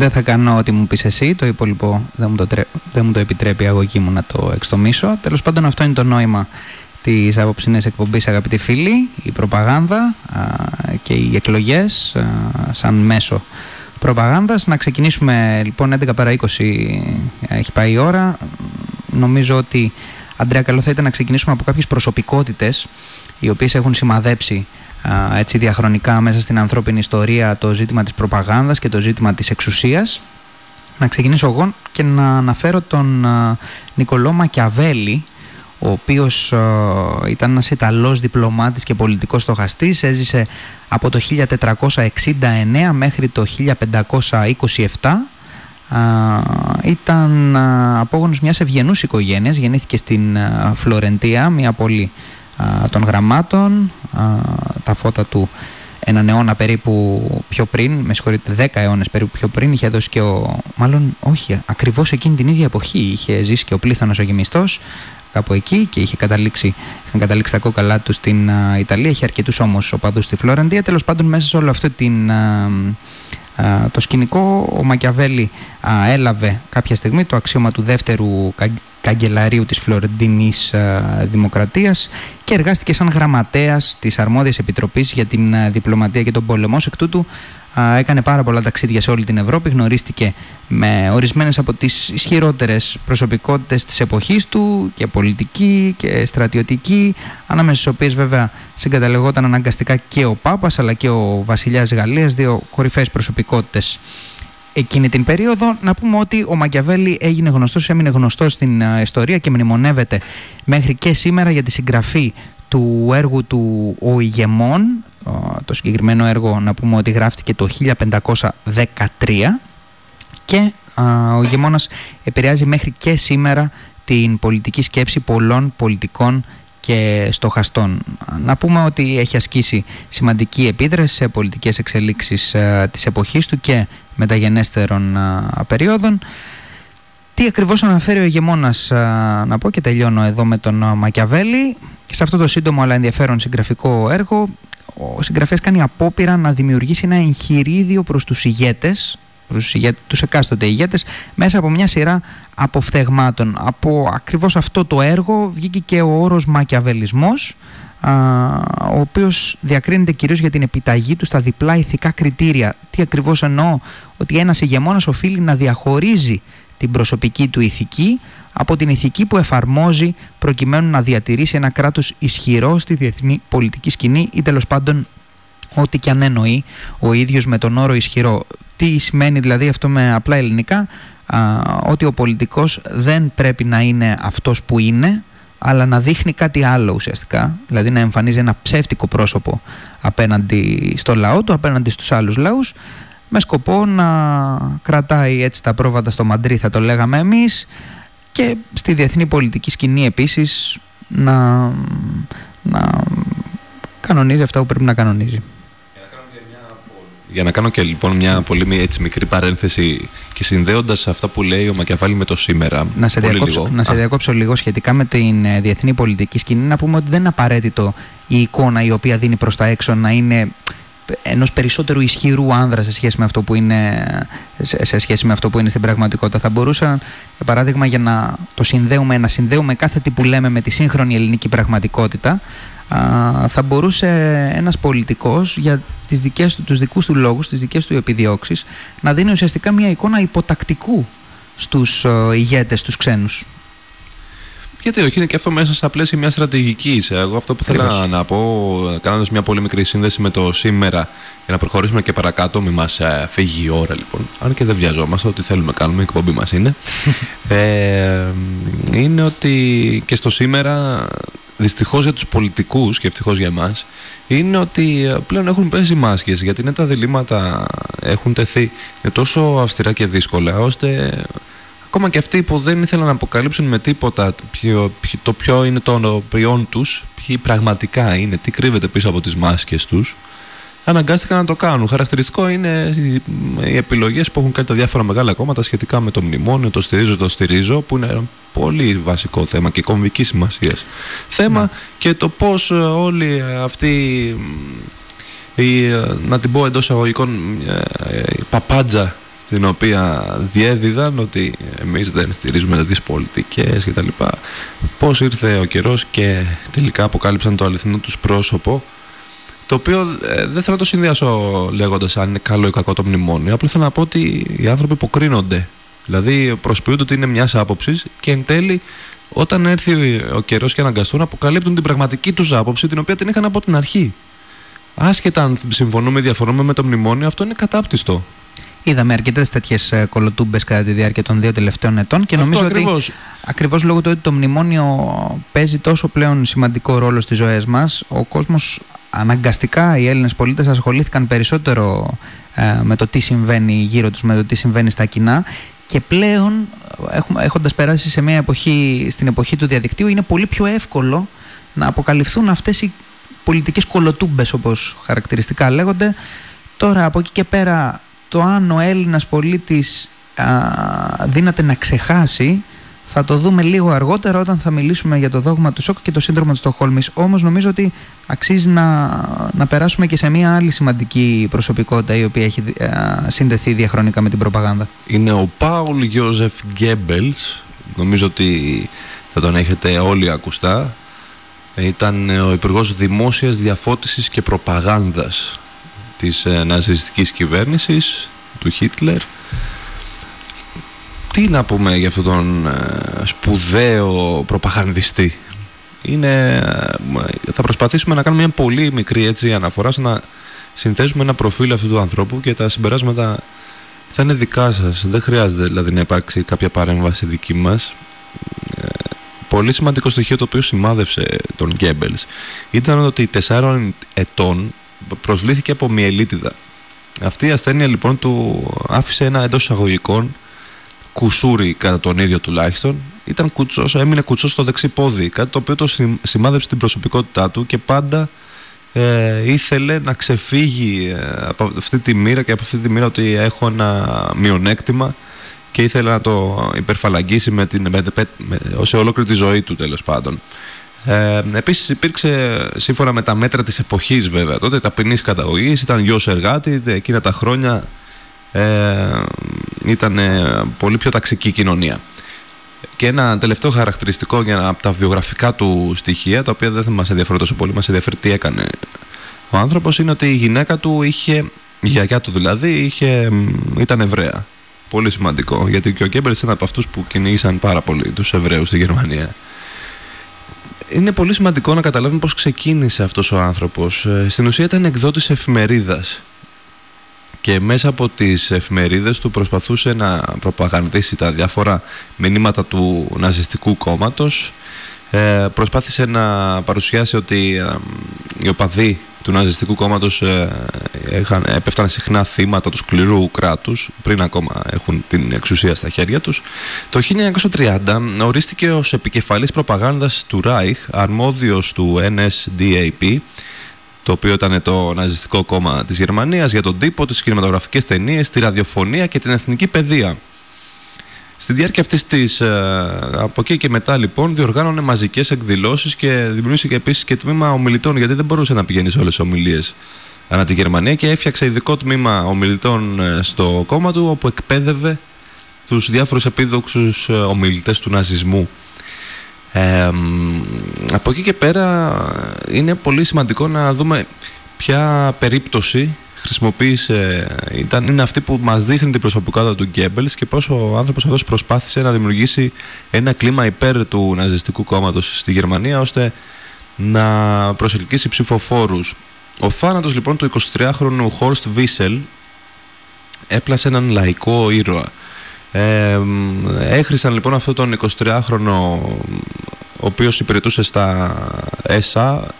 [SPEAKER 5] Δεν θα κάνω ό,τι μου πεις εσύ, το υπόλοιπο δεν μου το, τρέ- δεν μου το επιτρέπει η αγωγή μου να το εξτομίσω. Τέλος πάντων αυτό είναι το νόημα της απόψινής εκπομπής αγαπητοί φίλοι, η προπαγάνδα α, και οι εκλογές α, σαν μέσο προπαγάνδας. Να ξεκινήσουμε λοιπόν 11 παρά 20 έχει πάει η ώρα. Νομίζω ότι Αντρέα καλό θα ήταν να ξεκινήσουμε από κάποιες προσωπικότητες οι οποίες έχουν σημαδέψει α, έτσι διαχρονικά μέσα στην ανθρώπινη ιστορία το ζήτημα της προπαγάνδας και το ζήτημα της εξουσίας. Να ξεκινήσω εγώ και να αναφέρω τον α, Νικολό Μακιαβέλη, ο οποίος α, ήταν ένας Ιταλός διπλωμάτης και πολιτικός στοχαστής, έζησε από το 1469 μέχρι το 1527 Α, ήταν α, απόγονος μιας ευγενούς οικογένειας, γεννήθηκε στην α, Φλωρεντία, μια πόλη α, των γραμμάτων, α, τα φώτα του έναν αιώνα περίπου πιο πριν, με συγχωρείτε, δέκα αιώνες περίπου πιο πριν, είχε δώσει και ο, μάλλον όχι, ακριβώς εκείνη την ίδια εποχή είχε ζήσει και ο πλήθωνος ο γεμιστός, κάπου εκεί και είχε καταλήξει, είχαν καταλήξει τα κόκαλά του στην α, Ιταλία, είχε αρκετούς όμως οπαδούς στη Φλωρεντία, τέλος πάντων μέσα σε όλο αυτό την, α, Α, το σκηνικό ο Μακιαβέλη α, έλαβε κάποια στιγμή το αξίωμα του δεύτερου κα, καγκελαρίου της Φλωρεντίνης α, Δημοκρατίας και εργάστηκε σαν γραμματέας της Αρμόδιας Επιτροπής για την α, Διπλωματία και τον Πόλεμο. Ως εκ τούτου α, έκανε πάρα πολλά ταξίδια σε όλη την Ευρώπη, γνωρίστηκε με ορισμένες από τις ισχυρότερες προσωπικότητες της εποχής του και πολιτική και στρατιωτική, ανάμεσα στις οποίες βέβαια συγκαταλεγόταν αναγκαστικά και ο Πάπας αλλά και ο Βασιλιάς Γαλλίας, δύο κορυφαίες προσωπικότητες εκείνη την περίοδο. Να πούμε ότι ο Μαγκιαβέλη έγινε γνωστός, έμεινε γνωστός στην α, ιστορία και μνημονεύεται μέχρι και σήμερα για τη συγγραφή του έργου του «Ο Ηγεμόν». Α, Το συγκεκριμένο έργο να πούμε ότι γράφτηκε το 1513 και α, ο ηγεμόνας επηρεάζει μέχρι και σήμερα την πολιτική σκέψη πολλών πολιτικών και στοχαστών. Να πούμε ότι έχει ασκήσει σημαντική επίδραση σε πολιτικές εξελίξεις α, της εποχής του και μεταγενέστερων α, περίοδων. Τι ακριβώς αναφέρει ο ηγεμόνας α, να πω και τελειώνω εδώ με τον α, Μακιαβέλη και σε αυτό το σύντομο αλλά ενδιαφέρον συγγραφικό έργο ο συγγραφέας κάνει απόπειρα να δημιουργήσει ένα εγχειρίδιο προς τους ηγέτες προς τους, ηγέτες, τους εκάστοτε ηγέτες μέσα από μια σειρά αποφθεγμάτων. Από ακριβώς αυτό το έργο βγήκε και ο όρος μακιαβελισμός α, ο οποίος διακρίνεται κυρίως για την επιταγή του στα διπλά ηθικά κριτήρια. Τι ακριβώς εννοώ, ότι ένας ηγεμόνας οφείλει να διαχωρίζει την προσωπική του ηθική από την ηθική που εφαρμόζει προκειμένου να διατηρήσει ένα κράτος ισχυρό στη διεθνή πολιτική σκηνή ή τέλος πάντων ό,τι και αν εννοεί ο ίδιος με τον όρο ισχυρό. Τι σημαίνει δηλαδή αυτό με απλά ελληνικά, α, ότι ο πολιτικός δεν πρέπει να είναι αυτός που είναι, αλλά να δείχνει κάτι άλλο ουσιαστικά, δηλαδή να εμφανίζει ένα ψεύτικο πρόσωπο απέναντι στο λαό του, απέναντι στους άλλους λαούς, με σκοπό να κρατάει έτσι τα πρόβατα στο μαντρί θα το λέγαμε εμείς και στη διεθνή πολιτική σκηνή επίσης να, να κανονίζει αυτά που πρέπει να κανονίζει.
[SPEAKER 6] Για να κάνω και λοιπόν μια πολύ μη- έτσι, μικρή παρένθεση και συνδέοντας αυτά που λέει ο Μακιαβάλη με το σήμερα.
[SPEAKER 5] Να σε,
[SPEAKER 6] πολύ
[SPEAKER 5] διακόψω,
[SPEAKER 6] λίγο.
[SPEAKER 5] να σε
[SPEAKER 6] Α,
[SPEAKER 5] διακόψω λίγο σχετικά με την ε, διεθνή πολιτική σκηνή να πούμε ότι δεν είναι απαραίτητο η εικόνα η οποία δίνει προς τα έξω να είναι ενός περισσότερου ισχυρού άνδρα σε σχέση με αυτό που είναι, σε, σε σχέση με αυτό που είναι στην πραγματικότητα. Θα μπορούσα, για παράδειγμα, για να το συνδέουμε, να συνδέουμε κάθε τι που λέμε με τη σύγχρονη ελληνική πραγματικότητα, α, θα μπορούσε ένας πολιτικός για τις δικές του, τους δικούς του λόγους, τις δικές του επιδιώξεις, να δίνει ουσιαστικά μια εικόνα υποτακτικού στους ε, ηγέτες, τους ξένους.
[SPEAKER 6] Γιατί όχι, είναι και αυτό μέσα στα πλαίσια μιας στρατηγικής. Εγώ αυτό που θέλω
[SPEAKER 5] Ακριβώς.
[SPEAKER 6] να πω, κάνοντας μια πολύ μικρή σύνδεση με το σήμερα, για να προχωρήσουμε και παρακάτω, μην μας φύγει η ώρα λοιπόν. Αν και δεν βιαζόμαστε, ό,τι θέλουμε κάνουμε, η εκπομπή μας είναι. ε, είναι ότι και στο σήμερα, δυστυχώς για τους πολιτικούς και ευτυχώς για εμάς, είναι ότι ε, πλέον έχουν πέσει μάσκες γιατί είναι τα διλήμματα έχουν τεθεί είναι τόσο αυστηρά και δύσκολα ώστε ακόμα και αυτοί που δεν ήθελαν να αποκαλύψουν με τίποτα ποιο, ποιο- το ποιο είναι το προϊόν τους, ποιοι πραγματικά είναι, τι κρύβεται πίσω από τις μάσκες τους, αναγκάστηκαν να το κάνουν. Χαρακτηριστικό είναι οι, οι επιλογές που έχουν κάνει τα διάφορα μεγάλα κόμματα σχετικά με το μνημόνιο, το στηρίζω, το στηρίζω, που είναι ένα πολύ βασικό θέμα και κομβική σημασία. Θέμα και το πώς ε, όλοι αυτοί η, ε, να την πω εντός αγωγικών ε, ε, η παπάντζα την οποία διέδιδαν ότι εμείς δεν στηρίζουμε τις πολιτικές και τα λοιπά πώς ήρθε ο καιρός και τελικά αποκάλυψαν το αληθινό τους πρόσωπο το οποίο ε, δεν θέλω να το συνδυάσω λέγοντας αν είναι καλό ή κακό το μνημόνιο απλά θέλω να πω ότι οι άνθρωποι υποκρίνονται δηλαδή προσποιούνται ότι είναι μιας άποψης και εν τέλει όταν έρθει ο καιρός και αναγκαστούν, αποκαλύπτουν την πραγματική τους άποψη, την οποία την είχαν από την αρχή. Άσχετα αν συμφωνούμε ή διαφωνούμε με το μνημόνιο, αυτό είναι κατάπτυστο.
[SPEAKER 5] Είδαμε αρκετές τέτοιες κολοτούμπες κατά τη διάρκεια των δύο τελευταίων ετών και
[SPEAKER 6] Αυτό
[SPEAKER 5] νομίζω
[SPEAKER 6] ακριβώς.
[SPEAKER 5] ότι ακριβώς λόγω του ότι το μνημόνιο παίζει τόσο πλέον σημαντικό ρόλο στις ζωές μας, ο κόσμος αναγκαστικά οι Έλληνες πολίτες ασχολήθηκαν περισσότερο ε, με το τι συμβαίνει γύρω τους, με το τι συμβαίνει στα κοινά και πλέον ε, έχουμε, έχοντας περάσει σε μια εποχή, στην εποχή του διαδικτύου είναι πολύ πιο εύκολο να αποκαλυφθούν αυτές οι πολιτικές κολοτούμπες όπως χαρακτηριστικά λέγονται τώρα από εκεί και πέρα το αν ο Έλληνας πολίτης α, δύναται να ξεχάσει θα το δούμε λίγο αργότερα όταν θα μιλήσουμε για το δόγμα του σοκ και το σύνδρομο της Στοχόλμης. Όμως νομίζω ότι αξίζει να, να περάσουμε και σε μια άλλη σημαντική προσωπικότητα η οποία έχει α, συνδεθεί διαχρονικά με την προπαγάνδα.
[SPEAKER 6] Είναι ο Πάουλ Γιώζεφ Γκέμπελς, νομίζω ότι θα τον έχετε όλοι ακουστά. Ήταν ο Υπουργός Δημόσιας Διαφώτισης και Προπαγάνδας της ε, ναζιστικής κυβέρνησης του Χίτλερ. Τι να πούμε για αυτόν τον ε, σπουδαίο προπαγανδιστή; Είναι, ε, θα προσπαθήσουμε να κάνουμε μια πολύ μικρή έτσι, αναφορά στο να συνθέσουμε ένα προφίλ αυτού του ανθρώπου και τα συμπεράσματα θα είναι δικά σας. Δεν χρειάζεται δηλαδή να υπάρξει κάποια παρέμβαση δική μας. Ε, πολύ σημαντικό στοιχείο το οποίο σημάδευσε τον Γκέμπελς ήταν ότι τεσσάρων ετών προσλήθηκε από μυελίτιδα. Αυτή η ασθένεια λοιπόν του άφησε ένα εντός εισαγωγικών κουσούρι κατά τον ίδιο τουλάχιστον. Ήταν κουτσός, έμεινε κουτσός στο δεξί πόδι, κάτι το οποίο το συμ- σημάδεψε την προσωπικότητά του και πάντα ε, ήθελε να ξεφύγει ε, από αυτή τη μοίρα και από αυτή τη μοίρα ότι έχω ένα μειονέκτημα και ήθελε να το υπερφαλαγγίσει με την, με, με, με, σε ολόκληρη τη ζωή του τέλος πάντων. Ε, επίσης υπήρξε σύμφωνα με τα μέτρα της εποχής βέβαια τότε ταπεινής καταγωγής ήταν γιος εργάτη εκείνα τα χρόνια ε, ήταν ε, πολύ πιο ταξική κοινωνία και ένα τελευταίο χαρακτηριστικό για από τα βιογραφικά του στοιχεία τα οποία δεν θα μας ενδιαφέρει τόσο πολύ μας ενδιαφέρει τι έκανε ο άνθρωπος είναι ότι η γυναίκα του είχε η γιαγιά του δηλαδή είχε, μ, ήταν Εβραία Πολύ σημαντικό. Γιατί και ο Γκέμπελς ήταν από αυτούς που κυνήγησαν πάρα πολύ τους Εβραίους στη Γερμανία. Είναι πολύ σημαντικό να καταλάβουμε πώς ξεκίνησε αυτός ο άνθρωπος. Ε, Στην ουσία ήταν εκδότης εφημερίδας και μέσα από τις εφημερίδες του προσπαθούσε να προπαγανδίσει τα διάφορα μηνύματα του ναζιστικού κόμματος ε, προσπάθησε να παρουσιάσει ότι ε, οι οπαδοί του ναζιστικού κόμματος ε, είχαν, έπεφταν συχνά θύματα του σκληρού κράτους πριν ακόμα έχουν την εξουσία στα χέρια τους. Το 1930 ορίστηκε ως επικεφαλής προπαγάνδας του Ράιχ, αρμόδιος του NSDAP, το οποίο ήταν το ναζιστικό κόμμα της Γερμανίας, για τον τύπο, τις κινηματογραφικές ταινίες, τη ραδιοφωνία και την εθνική παιδεία. Στη διάρκεια αυτής της, ε, από εκεί και μετά λοιπόν, διοργάνωνε μαζικές εκδηλώσεις και δημιούργησε και επίσης και τμήμα ομιλητών, γιατί δεν μπορούσε να πηγαίνει σε όλες τις ομιλίες ανά τη Γερμανία και έφτιαξε ειδικό τμήμα ομιλητών ε, στο κόμμα του, όπου εκπαίδευε τους διάφορους επίδοξους ε, ομιλητές του ναζισμού. Ε, μ, από εκεί και πέρα είναι πολύ σημαντικό να δούμε ποια περίπτωση χρησιμοποίησε, ήταν, είναι αυτή που μας δείχνει την προσωπικότητα του Γκέμπελς και πώς ο άνθρωπος αυτός προσπάθησε να δημιουργήσει ένα κλίμα υπέρ του ναζιστικού κόμματος στη Γερμανία ώστε να προσελκύσει ψηφοφόρους. Ο θάνατος λοιπόν του 23χρονου Χόρστ Βίσελ έπλασε έναν λαϊκό ήρωα. Ε, μ, έχρισαν λοιπόν αυτόν τον 23χρονο ο οποίος υπηρετούσε στα ΕΣΑ τη-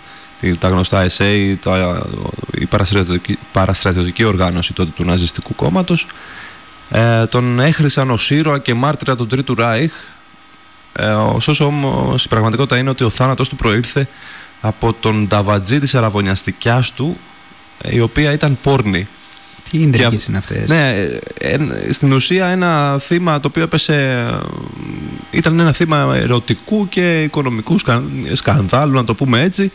[SPEAKER 6] τα γνωστά SA, τα, η παραστρατιωτική, παραστρατιωτική οργάνωση τότε του ναζιστικού κόμματος. Ε, τον έχρισαν ως ήρωα και μάρτυρα του Τρίτου Ράιχ. Ε, ωστόσο όμως η πραγματικότητα είναι ότι ο θάνατος του προήλθε από τον ταβατζή της αραβωνιαστικιάς του ε, η οποία ήταν πόρνη.
[SPEAKER 5] Τι ίντριγες
[SPEAKER 6] Και αυ-
[SPEAKER 5] είναι αυτές;
[SPEAKER 6] ναι, ε, ε, στην ουσία ένα θύμα το οποίο έπεσε ε, ήταν ένα θύμα ερωτικού και οικονομικού σκα- σκανδάλου να το πούμε έτσι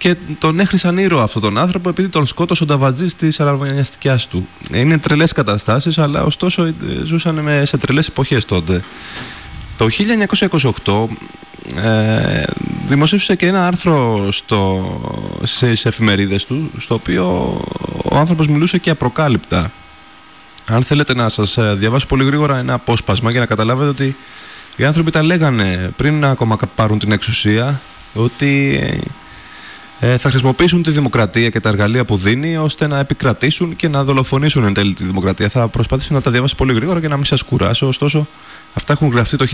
[SPEAKER 6] και τον έχρισαν ήρωα αυτόν τον άνθρωπο επειδή τον σκότωσε ο Νταβατζής της αραβωνιαστικιάς του. Είναι τρελές καταστάσεις αλλά ωστόσο ε, ζούσαν με, σε τρελές εποχές τότε. Το 1928 ε, δημοσίευσε και ένα άρθρο στο, στις εφημερίδες του στο οποίο ο άνθρωπος μιλούσε και απροκάλυπτα. Αν θέλετε να σας ε, διαβάσω πολύ γρήγορα ένα απόσπασμα για να καταλάβετε ότι οι άνθρωποι τα λέγανε πριν να ακόμα πάρουν την εξουσία ότι ε, θα χρησιμοποιήσουν τη δημοκρατία και τα εργαλεία που δίνει ώστε να επικρατήσουν και να δολοφονήσουν εν τέλει τη δημοκρατία. Θα προσπαθήσω να τα διαβάσω πολύ γρήγορα για να μην σας κουράσω. Ωστόσο, αυτά έχουν γραφτεί το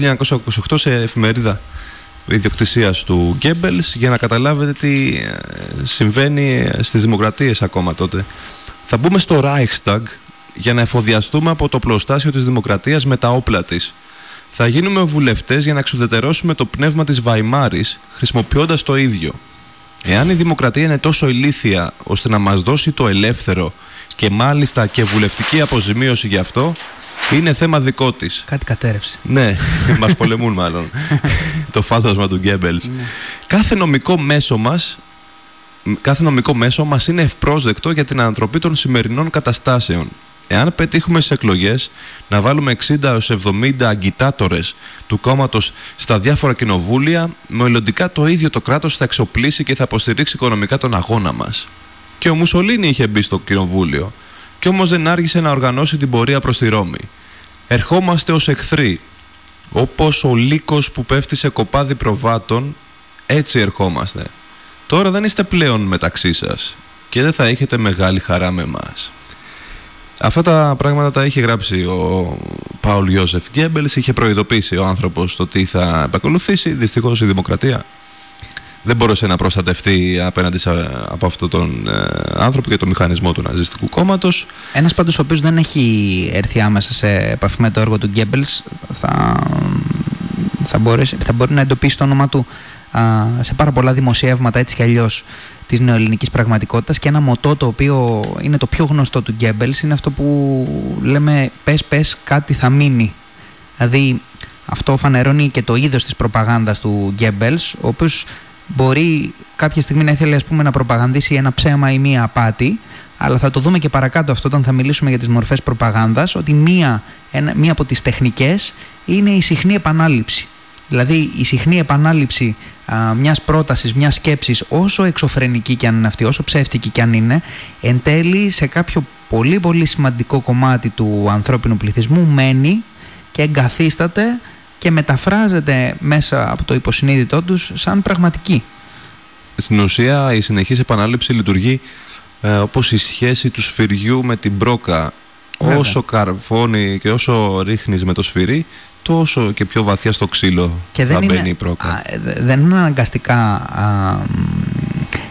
[SPEAKER 6] 1928 σε εφημερίδα ιδιοκτησίας του Γκέμπελς για να καταλάβετε τι ε, συμβαίνει στις δημοκρατίες ακόμα τότε. Θα μπούμε στο Reichstag για να εφοδιαστούμε από το πλωστάσιο της δημοκρατίας με τα όπλα της. Θα γίνουμε βουλευτές για να εξουδετερώσουμε το πνεύμα της Βαϊμάρης χρησιμοποιώντας το ίδιο. Εάν η δημοκρατία είναι τόσο ηλίθια ώστε να μας δώσει το ελεύθερο και μάλιστα και βουλευτική αποζημίωση γι' αυτό, είναι θέμα δικό της.
[SPEAKER 5] Κάτι κατέρευσε.
[SPEAKER 6] Ναι, μας πολεμούν μάλλον. το φάντασμα του Γκέμπελς. Κάθε νομικό μέσο μας κάθε νομικό μέσο μας είναι ευπρόσδεκτο για την ανατροπή των σημερινών καταστάσεων. Εάν πετύχουμε στις εκλογές να βάλουμε 60 έως 70 αγκιτάτορες του κόμματος στα διάφορα κοινοβούλια, μελλοντικά το ίδιο το κράτος θα εξοπλίσει και θα αποστηρίξει οικονομικά τον αγώνα μας. Και ο Μουσολίνη είχε μπει στο κοινοβούλιο, και όμως δεν άργησε να οργανώσει την πορεία προς τη Ρώμη. Ερχόμαστε ως εχθροί, όπως ο λύκος που πέφτει σε κοπάδι προβάτων, έτσι ερχόμαστε. Τώρα δεν είστε πλέον μεταξύ σας και δεν θα έχετε μεγάλη χαρά με εμάς. Αυτά τα πράγματα τα είχε γράψει ο Πάουλ Ιώσεφ Γκέμπελς, είχε προειδοποιήσει ο άνθρωπος το τι θα επακολουθήσει. Δυστυχώς η δημοκρατία δεν μπορούσε να προστατευτεί απέναντι σε, από αυτόν τον ε, άνθρωπο και τον μηχανισμό του ναζιστικού κόμματος.
[SPEAKER 5] Ένας πάντως ο οποίος δεν έχει έρθει άμεσα σε επαφή με το έργο του Γκέμπελς θα, θα, μπορέσει, θα μπορεί να εντοπίσει το όνομα του α, σε πάρα πολλά δημοσιεύματα έτσι κι αλλιώς της νεοελληνικής πραγματικότητας και ένα μοτό το οποίο είναι το πιο γνωστό του Γκέμπελς είναι αυτό που λέμε πες, πες, κάτι θα μείνει. Δηλαδή αυτό φανερώνει και το είδος της προπαγάνδας του Γκέμπελς, ο οποίος μπορεί κάποια στιγμή να ήθελε ας πούμε, να προπαγανδίσει ένα ψέμα ή μία απάτη, αλλά θα το δούμε και παρακάτω αυτό όταν θα μιλήσουμε για τις μορφές προπαγάνδας, ότι μία, ένα, μία από τις τεχνικές είναι η συχνή επανάληψη. Δηλαδή η συχνή επανάληψη α, μιας πρότασης, μιας σκέψης, όσο εξωφρενική και αν είναι αυτή, όσο ψεύτικη και αν είναι, εν τέλει σε κάποιο πολύ πολύ σημαντικό κομμάτι του ανθρώπινου πληθυσμού μένει και εγκαθίσταται και μεταφράζεται μέσα από το υποσυνείδητό τους σαν πραγματική.
[SPEAKER 6] Στην ουσία η συνεχής επανάληψη λειτουργεί ε, όπως η σχέση του σφυριού με την μπρόκα.
[SPEAKER 5] Βέβαια.
[SPEAKER 6] Όσο καρφώνει και όσο ρίχνεις με το σφυρί, τόσο και πιο βαθιά στο ξύλο
[SPEAKER 5] Και
[SPEAKER 6] θα
[SPEAKER 5] δεν είναι,
[SPEAKER 6] μπαίνει η μπρόκα.
[SPEAKER 5] α, ε, δε- δεν είναι αναγκαστικά α, μ,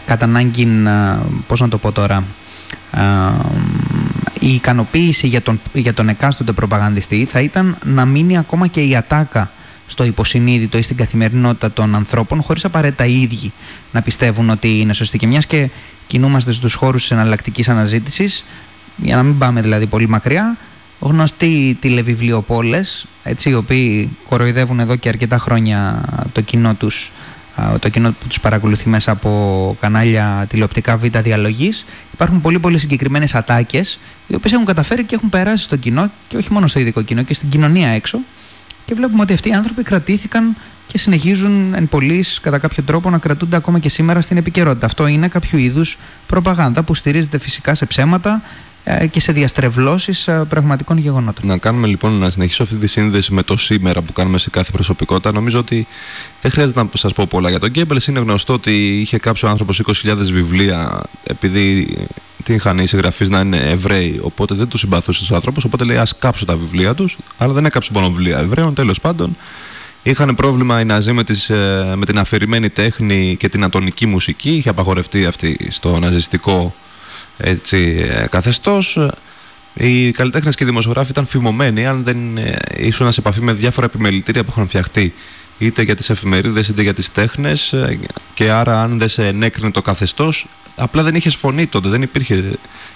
[SPEAKER 5] κατά ανάγκη, α, πώς να το πω τώρα, α, μ, η ικανοποίηση για τον, για τον εκάστοτε προπαγανδιστή θα ήταν να μείνει ακόμα και η ατάκα στο υποσυνείδητο ή στην καθημερινότητα των ανθρώπων χωρίς απαραίτητα οι ίδιοι να πιστεύουν ότι είναι σωστή. Και μιας και κινούμαστε στους χώρους της εναλλακτικής αναζήτησης, για να μην πάμε δηλαδή πολύ μακριά, γνωστοί τηλεβιβλιοπόλες, έτσι, οι οποίοι κοροϊδεύουν εδώ και αρκετά χρόνια το κοινό τους, α, το κοινό που τους παρακολουθεί μέσα από κανάλια τηλεοπτικά β' διαλογής, υπάρχουν πολύ πολύ συγκεκριμένες ατάκες, οι οποίες έχουν καταφέρει και έχουν περάσει στο κοινό και όχι μόνο στο ειδικό κοινό και στην κοινωνία έξω και βλέπουμε ότι αυτοί οι άνθρωποι κρατήθηκαν και συνεχίζουν εν πολλής κατά κάποιο τρόπο να κρατούνται ακόμα και σήμερα στην επικαιρότητα. Αυτό είναι κάποιο είδους προπαγάνδα που στηρίζεται φυσικά σε ψέματα ε, και σε διαστρεβλώσεις ε, πραγματικών γεγονότων.
[SPEAKER 6] Να κάνουμε λοιπόν να συνεχίσω αυτή τη σύνδεση με το σήμερα που κάνουμε σε κάθε προσωπικότητα. Νομίζω ότι δεν χρειάζεται να σας πω πολλά για τον Γκέμπελ. Είναι γνωστό ότι είχε κάψει ο άνθρωπος 20.000 βιβλία επειδή την είχαν οι συγγραφείς να είναι Εβραίοι. Οπότε δεν τους συμπαθούσε του άνθρωπου. Οπότε λέει: Α κάψω τα βιβλία τους. Αλλά δεν έκαψε μόνο βιβλία Εβραίων. Τέλος πάντων, είχαν πρόβλημα οι Ναζί με, τις, ε, με την αφηρημένη τέχνη και την ατονική μουσική. Είχε απαγορευτεί αυτή στο ναζιστικό έτσι, ε, καθεστώς. Οι καλλιτέχνες και οι δημοσιογράφοι ήταν φημωμένοι αν δεν ε, ήσουν σε επαφή με διάφορα επιμελητήρια που είχαν φτιαχτεί είτε για τις εφημερίδες είτε για τις τέχνες ε, και άρα αν δεν σε ενέκρινε το καθεστώς απλά δεν είχες φωνή τότε, δεν υπήρχε,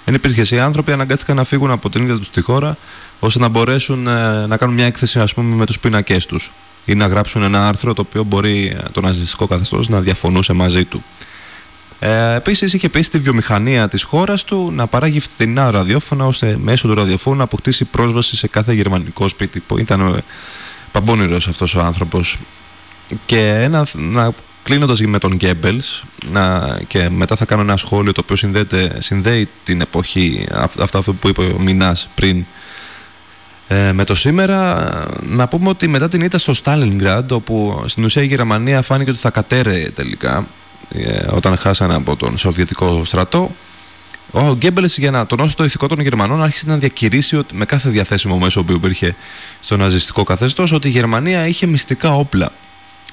[SPEAKER 6] δεν υπήρχε. Οι άνθρωποι αναγκάστηκαν να φύγουν από την ίδια τους τη χώρα ώστε να μπορέσουν ε, να κάνουν μια έκθεση ας πούμε με τους πίνακές τους ή να γράψουν ένα άρθρο το οποίο μπορεί ε, το ναζιστικό καθεστώς να διαφωνούσε μαζί του. Ε, Επίσης, είχε πείσει τη βιομηχανία της χώρας του να παράγει φθηνά ραδιόφωνα ώστε μέσω του ραδιοφώνου να αποκτήσει πρόσβαση σε κάθε γερμανικό σπίτι. Που Ήταν ε, παμπώνυρος αυτός ο άνθρωπος. Και ένα, να, κλείνοντας με τον Γκέμπελ, και μετά θα κάνω ένα σχόλιο το οποίο συνδέεται, συνδέει την εποχή, αυ- αυτό αυτό που είπε ο Μινάς πριν. Ε, με το σήμερα, να πούμε ότι μετά την ήττα στο Στάλινγκραντ, όπου στην ουσία η Γερμανία φάνηκε ότι θα κατέρεε τελικά, ε, όταν χάσανε από τον Σοβιετικό στρατό, ο Γκέμπελς για να τονώσει το ηθικό των Γερμανών άρχισε να διακηρύσει ότι, με κάθε διαθέσιμο μέσο που υπήρχε στο ναζιστικό καθεστώς ότι η Γερμανία είχε μυστικά όπλα.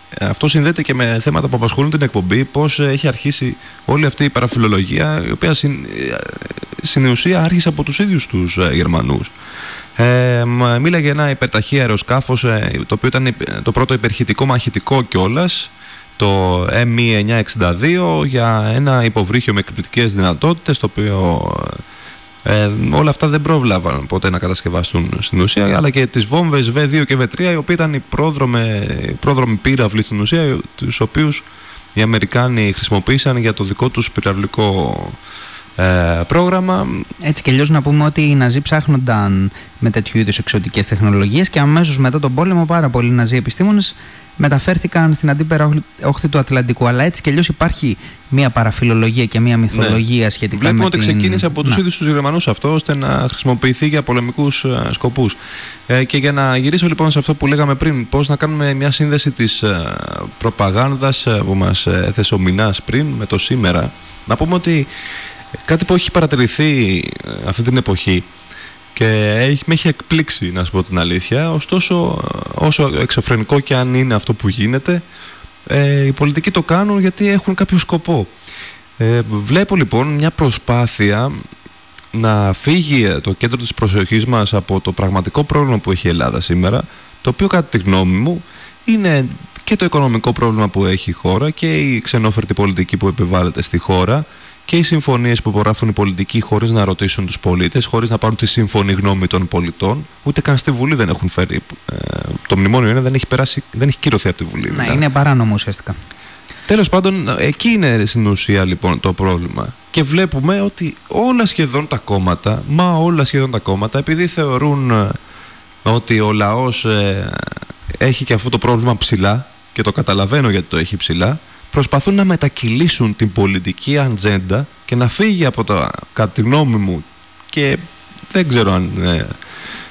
[SPEAKER 6] Ε, Αυτό συνδέεται και με θέματα που απασχολούν την εκπομπή, πώς έχει αρχίσει όλη αυτή η παραφιλολογία, η οποία συν, ε, στην ουσία άρχισε από τους ίδιους τους Γερμανούς. Ε, μα- μίλαγε για ένα υπερταχύ αεροσκάφος, το οποίο ήταν υπ- το πρώτο υπερχητικό μαχητικό κιόλας, το ME962, για ένα υποβρύχιο με εκπληκτικές δυνατότητες, το οποίο ε, όλα αυτά δεν πρόβλαβαν ποτέ να κατασκευαστούν στην ουσία, αλλά και τις βόμβες V2 και V3, οι οποίοι ήταν οι πρόδρομε, οι πρόδρομοι πύραυλοι στην ουσία, τους οποίους οι Αμερικάνοι χρησιμοποίησαν για το δικό τους πυραυλικό ε, πρόγραμμα.
[SPEAKER 5] Έτσι κι αλλιώς να πούμε ότι οι Ναζί ψάχνονταν με τέτοιου είδους εξωτικές τεχνολογίες και αμέσως μετά τον πόλεμο πάρα πολλοί Ναζί επιστήμονες μεταφέρθηκαν στην αντίπερα όχλη- όχθη του Ατλαντικού. Αλλά έτσι κι αλλιώς υπάρχει μια παραφιλολογία και μια μυθολογία σχετικά
[SPEAKER 6] Ναι. Βλέπουμε
[SPEAKER 5] με
[SPEAKER 6] ότι
[SPEAKER 5] την...
[SPEAKER 6] ξεκίνησε από τους
[SPEAKER 5] Να.
[SPEAKER 6] ίδιους τους Γερμανούς αυτό, ώστε να χρησιμοποιηθεί για πολεμικούς σκοπούς. Ε, και για να γυρίσω λοιπόν σε αυτό που λέγαμε πριν, πώς να κάνουμε μια σύνδεση της προπαγάνδας που μας έθεσε ο Μινάς πριν με το σήμερα, να πούμε ότι κάτι που έχει παρατηρηθεί ε, αυτή την εποχή και έχει, με έχει εκπλήξει να σου πω την αλήθεια. Ωστόσο ε, όσο εξωφρενικό και αν είναι αυτό που γίνεται ε, οι πολιτικοί το κάνουν γιατί έχουν κάποιο σκοπό. Ε, βλέπω λοιπόν μια προσπάθεια να φύγει ε, το κέντρο της προσοχής μας από το πραγματικό πρόβλημα που έχει η Ελλάδα σήμερα το οποίο κατά τη γνώμη μου είναι και το οικονομικό πρόβλημα που έχει η χώρα και η ξενόφερτη πολιτική που επιβάλλεται στη χώρα και οι συμφωνίες που υπογράφουν οι πολιτικοί χωρίς να ρωτήσουν τους πολίτες, χωρίς να πάρουν τη σύμφωνη γνώμη των πολιτών, ούτε καν στη Βουλή δεν έχουν φέρει. Ε, το μνημόνιο είναι, δεν έχει, περάσει, δεν έχει κυρωθεί από τη Βουλή.
[SPEAKER 5] Να, είναι παράνομο ουσιαστικά.
[SPEAKER 6] Τέλος πάντων, εκεί είναι στην ουσία λοιπόν το πρόβλημα. Και βλέπουμε ότι όλα σχεδόν τα κόμματα, μα όλα σχεδόν τα κόμματα, επειδή θεωρούν ε, ότι ο λαός ε, έχει και αυτό το πρόβλημα ψηλά, και το καταλαβαίνω γιατί το έχει ψηλά, προσπαθούν να μετακυλήσουν την πολιτική ατζέντα και να φύγει από τα, κατά τη γνώμη μου, και δεν ξέρω αν ε,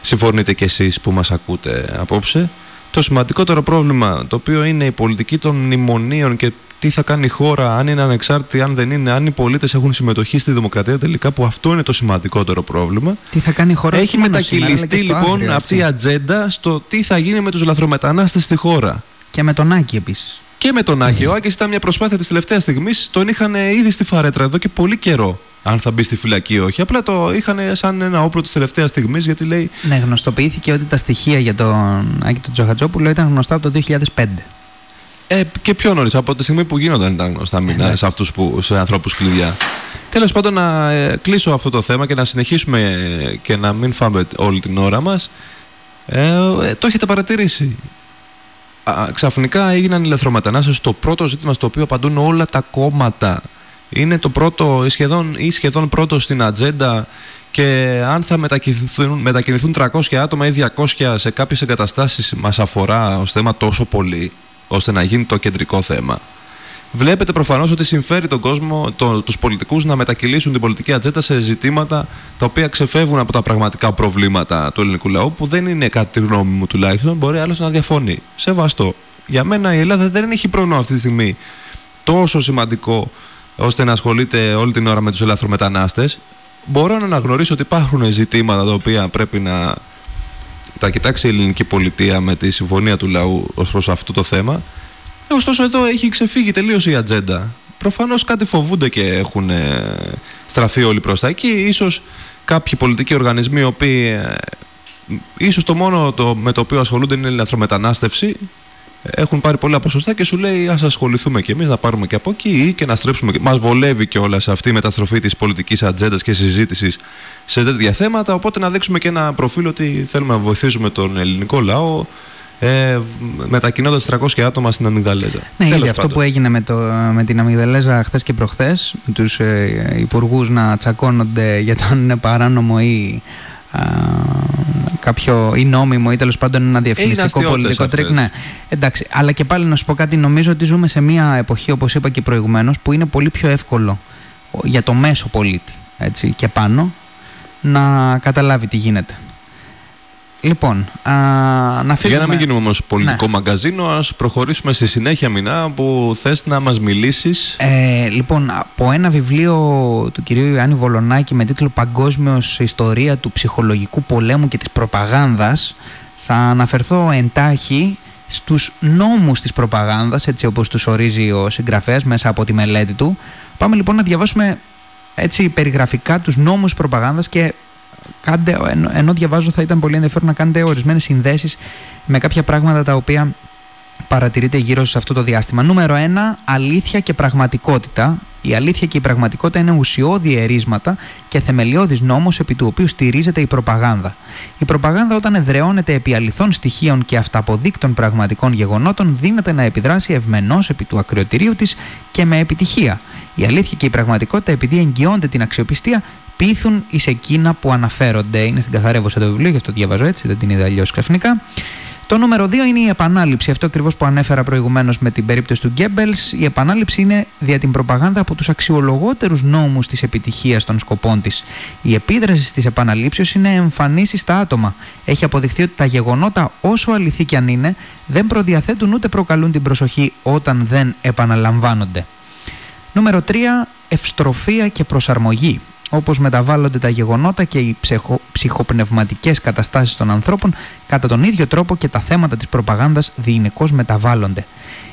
[SPEAKER 6] συμφωνείτε κι εσείς που μας ακούτε απόψε. Το σημαντικότερο πρόβλημα το οποίο είναι η πολιτική των μνημονίων και τι θα κάνει η χώρα, αν είναι ανεξάρτητη, αν δεν είναι, αν οι πολίτες έχουν συμμετοχή στη δημοκρατία τελικά, που αυτό είναι το σημαντικότερο πρόβλημα.
[SPEAKER 5] Τι θα κάνει η χώρα
[SPEAKER 6] Έχει
[SPEAKER 5] όχι μόνο σήμερα, αλλά
[SPEAKER 6] μετακυλιστεί
[SPEAKER 5] και στο
[SPEAKER 6] λοιπόν
[SPEAKER 5] αύριο,
[SPEAKER 6] αυτή η
[SPEAKER 5] έτσι.
[SPEAKER 6] ατζέντα στο τι θα γίνει με τους λαθρομετανάστες στη χώρα.
[SPEAKER 5] Και με τον Άκη επίσης.
[SPEAKER 6] Και με τον Άκη. Ο Άκης ήταν μια προσπάθεια της τελευταίας στιγμής. Τον είχαν ήδη στη φαρέτρα εδώ και πολύ καιρό. Αν θα μπει στη φυλακή ή όχι. Απλά το είχαν σαν ένα όπλο της τελευταίας στιγμής γιατί λέει
[SPEAKER 5] Ναι, γνωστοποιήθηκε ότι τα στοιχεία για τον Άκη τον Τζοχατζόπουλο ήταν γνωστά από το 2005.
[SPEAKER 6] Ε, και πιο νωρίς, από τη στιγμή που γίνονταν ήταν γνωστά μήνα
[SPEAKER 5] ναι.
[SPEAKER 6] σε, αυτούς που, σε ανθρώπους κλειδιά. Τέλος πάντων να ε, κλείσω αυτό το θέμα και να συνεχίσουμε ε, και να μην φάμε όλη την ώρα μας. Ε, ε, το έχετε παρατηρήσει. Α, ξαφνικά έγιναν οι λαθρομετανάστες το πρώτο ζήτημα στο οποίο απαντούν όλα τα κόμματα. Είναι το πρώτο ή σχεδόν, ή σχεδόν πρώτο στην ατζέντα και αν θα μετακινηθούν, μετακινηθούν 300 άτομα ή 200 σε κάποιες εγκαταστάσεις μας αφορά ως θέμα τόσο πολύ ώστε να γίνει το κεντρικό θέμα. Βλέπετε προφανώς ότι συμφέρει τον κόσμο, το, τους πολιτικούς να μετακυλήσουν την πολιτική ατζέντα σε ζητήματα τα οποία ξεφεύγουν από τα πραγματικά προβλήματα του ελληνικού λαού που δεν είναι κάτι τη γνώμη μου τουλάχιστον, μπορεί άλλος να διαφωνεί. Σεβαστό. Για μένα η Ελλάδα δεν έχει πρόβλημα αυτή τη στιγμή τόσο σημαντικό ώστε να ασχολείται όλη την ώρα με τους ελεύθερομετανάστες. Μπορώ να αναγνωρίσω ότι υπάρχουν ζητήματα τα οποία πρέπει να τα κοιτάξει η ελληνική πολιτεία με τη συμφωνία του λαού ως προς αυτό το θέμα. Ε, ωστόσο εδώ έχει ξεφύγει τελείως η ατζέντα. Προφανώς κάτι φοβούνται και έχουν ε, στραφεί όλοι προς τα εκεί. Ίσως κάποιοι πολιτικοί οργανισμοί οι οποίοι ε, ίσως το μόνο το, με το οποίο ασχολούνται είναι η λαθρομετανάστευση έχουν πάρει πολλά ποσοστά και σου λέει ας ασχοληθούμε και εμείς να πάρουμε και από εκεί ή και να στρέψουμε. και- Μας βολεύει και όλα σε αυτή η μεταστροφή της πολιτικής ατζέντας και συζήτησης σε τέτοια θέματα οπότε να δείξουμε και ένα προφίλ ότι θέλουμε να βοηθήσουμε τον ελληνικό λαό ε, μετακινώντας 300 άτομα στην Αμυγδαλέζα.
[SPEAKER 5] Ναι,
[SPEAKER 6] Τέλος
[SPEAKER 5] ήδη αυτό
[SPEAKER 6] πάντων.
[SPEAKER 5] που έγινε με, το, με την Αμυγδαλέζα χθες και προχθές, με τους ε, υπουργούς να τσακώνονται για το αν είναι παράνομο ή α, κάποιο ή νόμιμο ή τέλος πάντων ένα διαφημιστικό
[SPEAKER 6] αστειότητες
[SPEAKER 5] πολιτικό
[SPEAKER 6] αυτές.
[SPEAKER 5] τρικ. Ναι, εντάξει. Αλλά και πάλι να σου πω κάτι, νομίζω ότι ζούμε σε μια εποχή, όπως είπα και προηγουμένως, που είναι πολύ πιο εύκολο ο- για το μέσο πολίτη έτσι, και πάνω να καταλάβει τι γίνεται. Λοιπόν, α, να φύγουμε...
[SPEAKER 6] Για να μην γίνουμε όμως πολιτικό
[SPEAKER 5] Ναι.
[SPEAKER 6] μαγκαζίνο, ας προχωρήσουμε στη συνέχεια μηνά που θες να μας μιλήσεις.
[SPEAKER 5] Ε, λοιπόν, από ένα βιβλίο του κυρίου Ιωάννη Βολονάκη με τίτλο «Παγκόσμιος ιστορία του ψυχολογικού πολέμου και της προπαγάνδας» θα αναφερθώ εντάχει στους νόμους της προπαγάνδας, έτσι όπως τους ορίζει ο συγγραφέας μέσα από τη μελέτη του. Πάμε λοιπόν να διαβάσουμε έτσι περιγραφικά τους νόμους προπαγάνδας και κάντε, ενώ, ενώ διαβάζω θα ήταν πολύ ενδιαφέρον να κάνετε ορισμένες συνδέσεις με κάποια πράγματα τα οποία παρατηρείται γύρω σε αυτό το διάστημα. Νούμερο 1. Αλήθεια και πραγματικότητα. Η αλήθεια και η πραγματικότητα είναι ουσιώδη ερίσματα και θεμελιώδης νόμος επί του οποίου στηρίζεται η προπαγάνδα. Η προπαγάνδα όταν εδραιώνεται επί αληθών στοιχείων και αυταποδείκτων πραγματικών γεγονότων δύναται να επιδράσει ευμενώς επί του ακροατηρίου της και με επιτυχία. Η αλήθεια και η πραγματικότητα επειδή εγγυώνται την αξιοπιστία πείθουν εις εκείνα που αναφέρονται. Είναι στην καθαρεύουσα το βιβλίο, γι' αυτό το διαβάζω έτσι, δεν την είδα αλλιώς ξαφνικά. Το νούμερο 2 είναι η επανάληψη. Αυτό ακριβώς που ανέφερα προηγουμένως με την περίπτωση του Γκέμπελς. Η επανάληψη είναι δια την προπαγάνδα από τους αξιολογότερους νόμους της επιτυχίας των σκοπών της. Η επίδραση της επαναλήψεως είναι εμφανή στα άτομα. Έχει αποδειχθεί ότι τα γεγονότα, όσο αληθή κι αν είναι, δεν προδιαθέτουν ούτε προκαλούν την προσοχή όταν δεν επαναλαμβάνονται. Νούμερο 3. Ευστροφία και προσαρμογή. Όπως μεταβάλλονται τα γεγονότα και οι ψυχο, ψυχοπνευματικές καταστάσεις των ανθρώπων, κατά τον ίδιο τρόπο και τα θέματα της προπαγάνδας διηνεκώς μεταβάλλονται.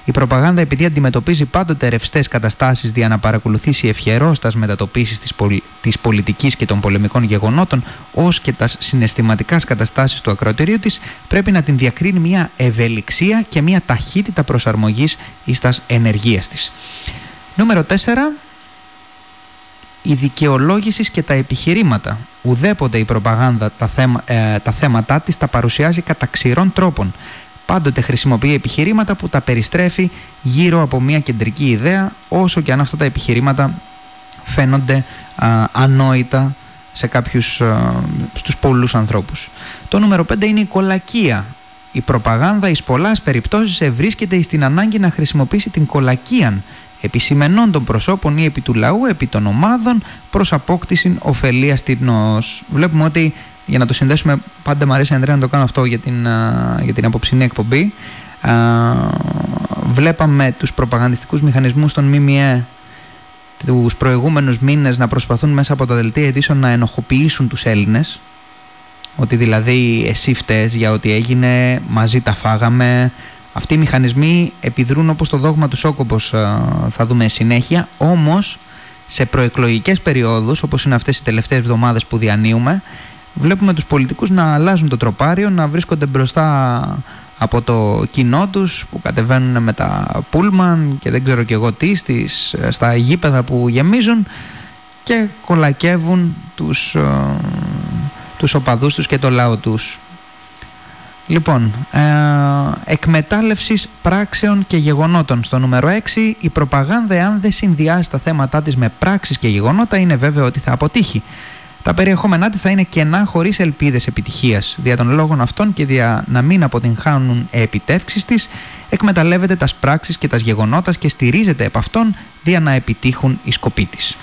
[SPEAKER 5] Η προπαγάνδα, επειδή αντιμετωπίζει πάντοτε ρευστές καταστάσεις για να παρακολουθήσει ευχερός τας μετατοπίσεις της, πολι... της πολιτικής και των πολεμικών γεγονότων, ως και τας συναισθηματικάς καταστάσεις του ακροατηρίου της, πρέπει να την διακρίνει μια ευελιξία και μια ταχύτητα προσαρμογής εις τας ενεργείας της. Νούμερο 4. Η δικαιολόγηση και τα επιχειρήματα. Ουδέποτε η προπαγάνδα τα, θέμα, ε, τα θέματά της τα παρουσιάζει κατά ξηρών τρόπων. Πάντοτε χρησιμοποιεί επιχειρήματα που τα περιστρέφει γύρω από μια κεντρική ιδέα, όσο και αν αυτά τα επιχειρήματα φαίνονται α, ανόητα σε κάποιους, α, στους πολλούς ανθρώπους. Το νούμερο 5 είναι η κολακία. Η προπαγάνδα εις πολλάς περιπτώσεις ευρίσκεται στην ανάγκη να χρησιμοποιήσει την κολακίαν επισημενών των προσώπων ή επί του λαού, επί των ομάδων, προς απόκτηση ωφελίας τυρνός. Βλέπουμε ότι, για να το συνδέσουμε, πάντα μου αρέσει Ανδρέα να το κάνω αυτό για την, α, για την απόψινή εκπομπή, α, βλέπαμε τους προπαγανδιστικούς μηχανισμούς των ΜΜΕ τους προηγούμενους μήνες να προσπαθούν μέσα από τα δελτία ειδήσεων να ενοχοποιήσουν τους Έλληνες ότι δηλαδή εσύ φταίς για ό,τι έγινε, μαζί τα φάγαμε. Αυτοί οι μηχανισμοί επιδρούν όπως το δόγμα του Σόκ όπως ε, θα δούμε συνέχεια, όμως σε προεκλογικές περιόδους όπως είναι αυτές οι τελευταίες εβδομάδες που διανύουμε βλέπουμε τους πολιτικούς να αλλάζουν το τροπάριο, να βρίσκονται μπροστά από το κοινό τους που κατεβαίνουν με τα πούλμαν και δεν ξέρω και εγώ τι στις, στα γήπεδα που γεμίζουν και κολακεύουν τους, ε, τους οπαδούς τους και το λαό τους. Λοιπόν, ε, εκμετάλλευσης πράξεων και γεγονότων στο νούμερο 6 η προπαγάνδα εάν δεν συνδυάσει τα θέματά της με πράξεις και γεγονότα είναι βέβαιο ότι θα αποτύχει. Τα περιεχόμενά της θα είναι κενά χωρίς ελπίδες επιτυχίας. Δια των λόγων αυτών και δια να μην αποτυγχάνουν επιτεύξεις της, εκμεταλλεύεται τας πράξεις και τας γεγονότας και στηρίζεται επ' αυτών δια να επιτύχουν οι σκοποί της.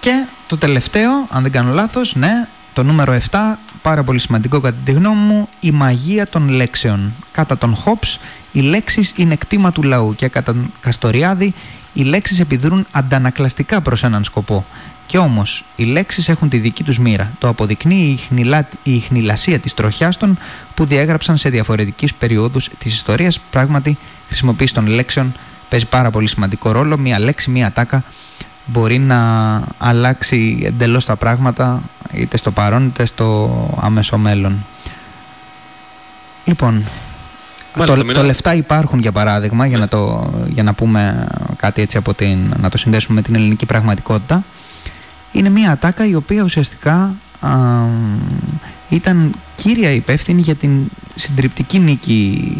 [SPEAKER 5] Και το τελευταίο, αν δεν κάνω λάθος, ναι, το νούμερο 7, πάρα πολύ σημαντικό κατά τη γνώμη μου, η μαγεία των λέξεων. Κατά τον Χόψ, οι λέξεις είναι κτήμα του λαού και κατά τον Καστοριάδη, οι λέξεις επιδρούν αντανακλαστικά προς έναν σκοπό. Και όμως, οι λέξεις έχουν τη δική τους μοίρα. Το αποδεικνύει η, χνηλα... η χνηλασία της τροχιάς των που διέγραψαν σε διαφορετικές περιόδους της ιστορίας. Πράγματι, χρησιμοποίηση των λέξεων παίζει πάρα πολύ σημαντικό ρόλο. Μία λέξη, μία τάκα μπορεί να αλλάξει εντελώς τα πράγματα είτε στο παρόν είτε στο άμεσο μέλλον. Λοιπόν,
[SPEAKER 6] Μάλιστα,
[SPEAKER 5] το,
[SPEAKER 6] μην-
[SPEAKER 5] το λεφτά υπάρχουν για παράδειγμα για, να το, για να πούμε κάτι έτσι από την, να το συνδέσουμε με την ελληνική πραγματικότητα είναι μια ατάκα η οποία ουσιαστικά α, ήταν κύρια υπεύθυνη για την συντριπτική νίκη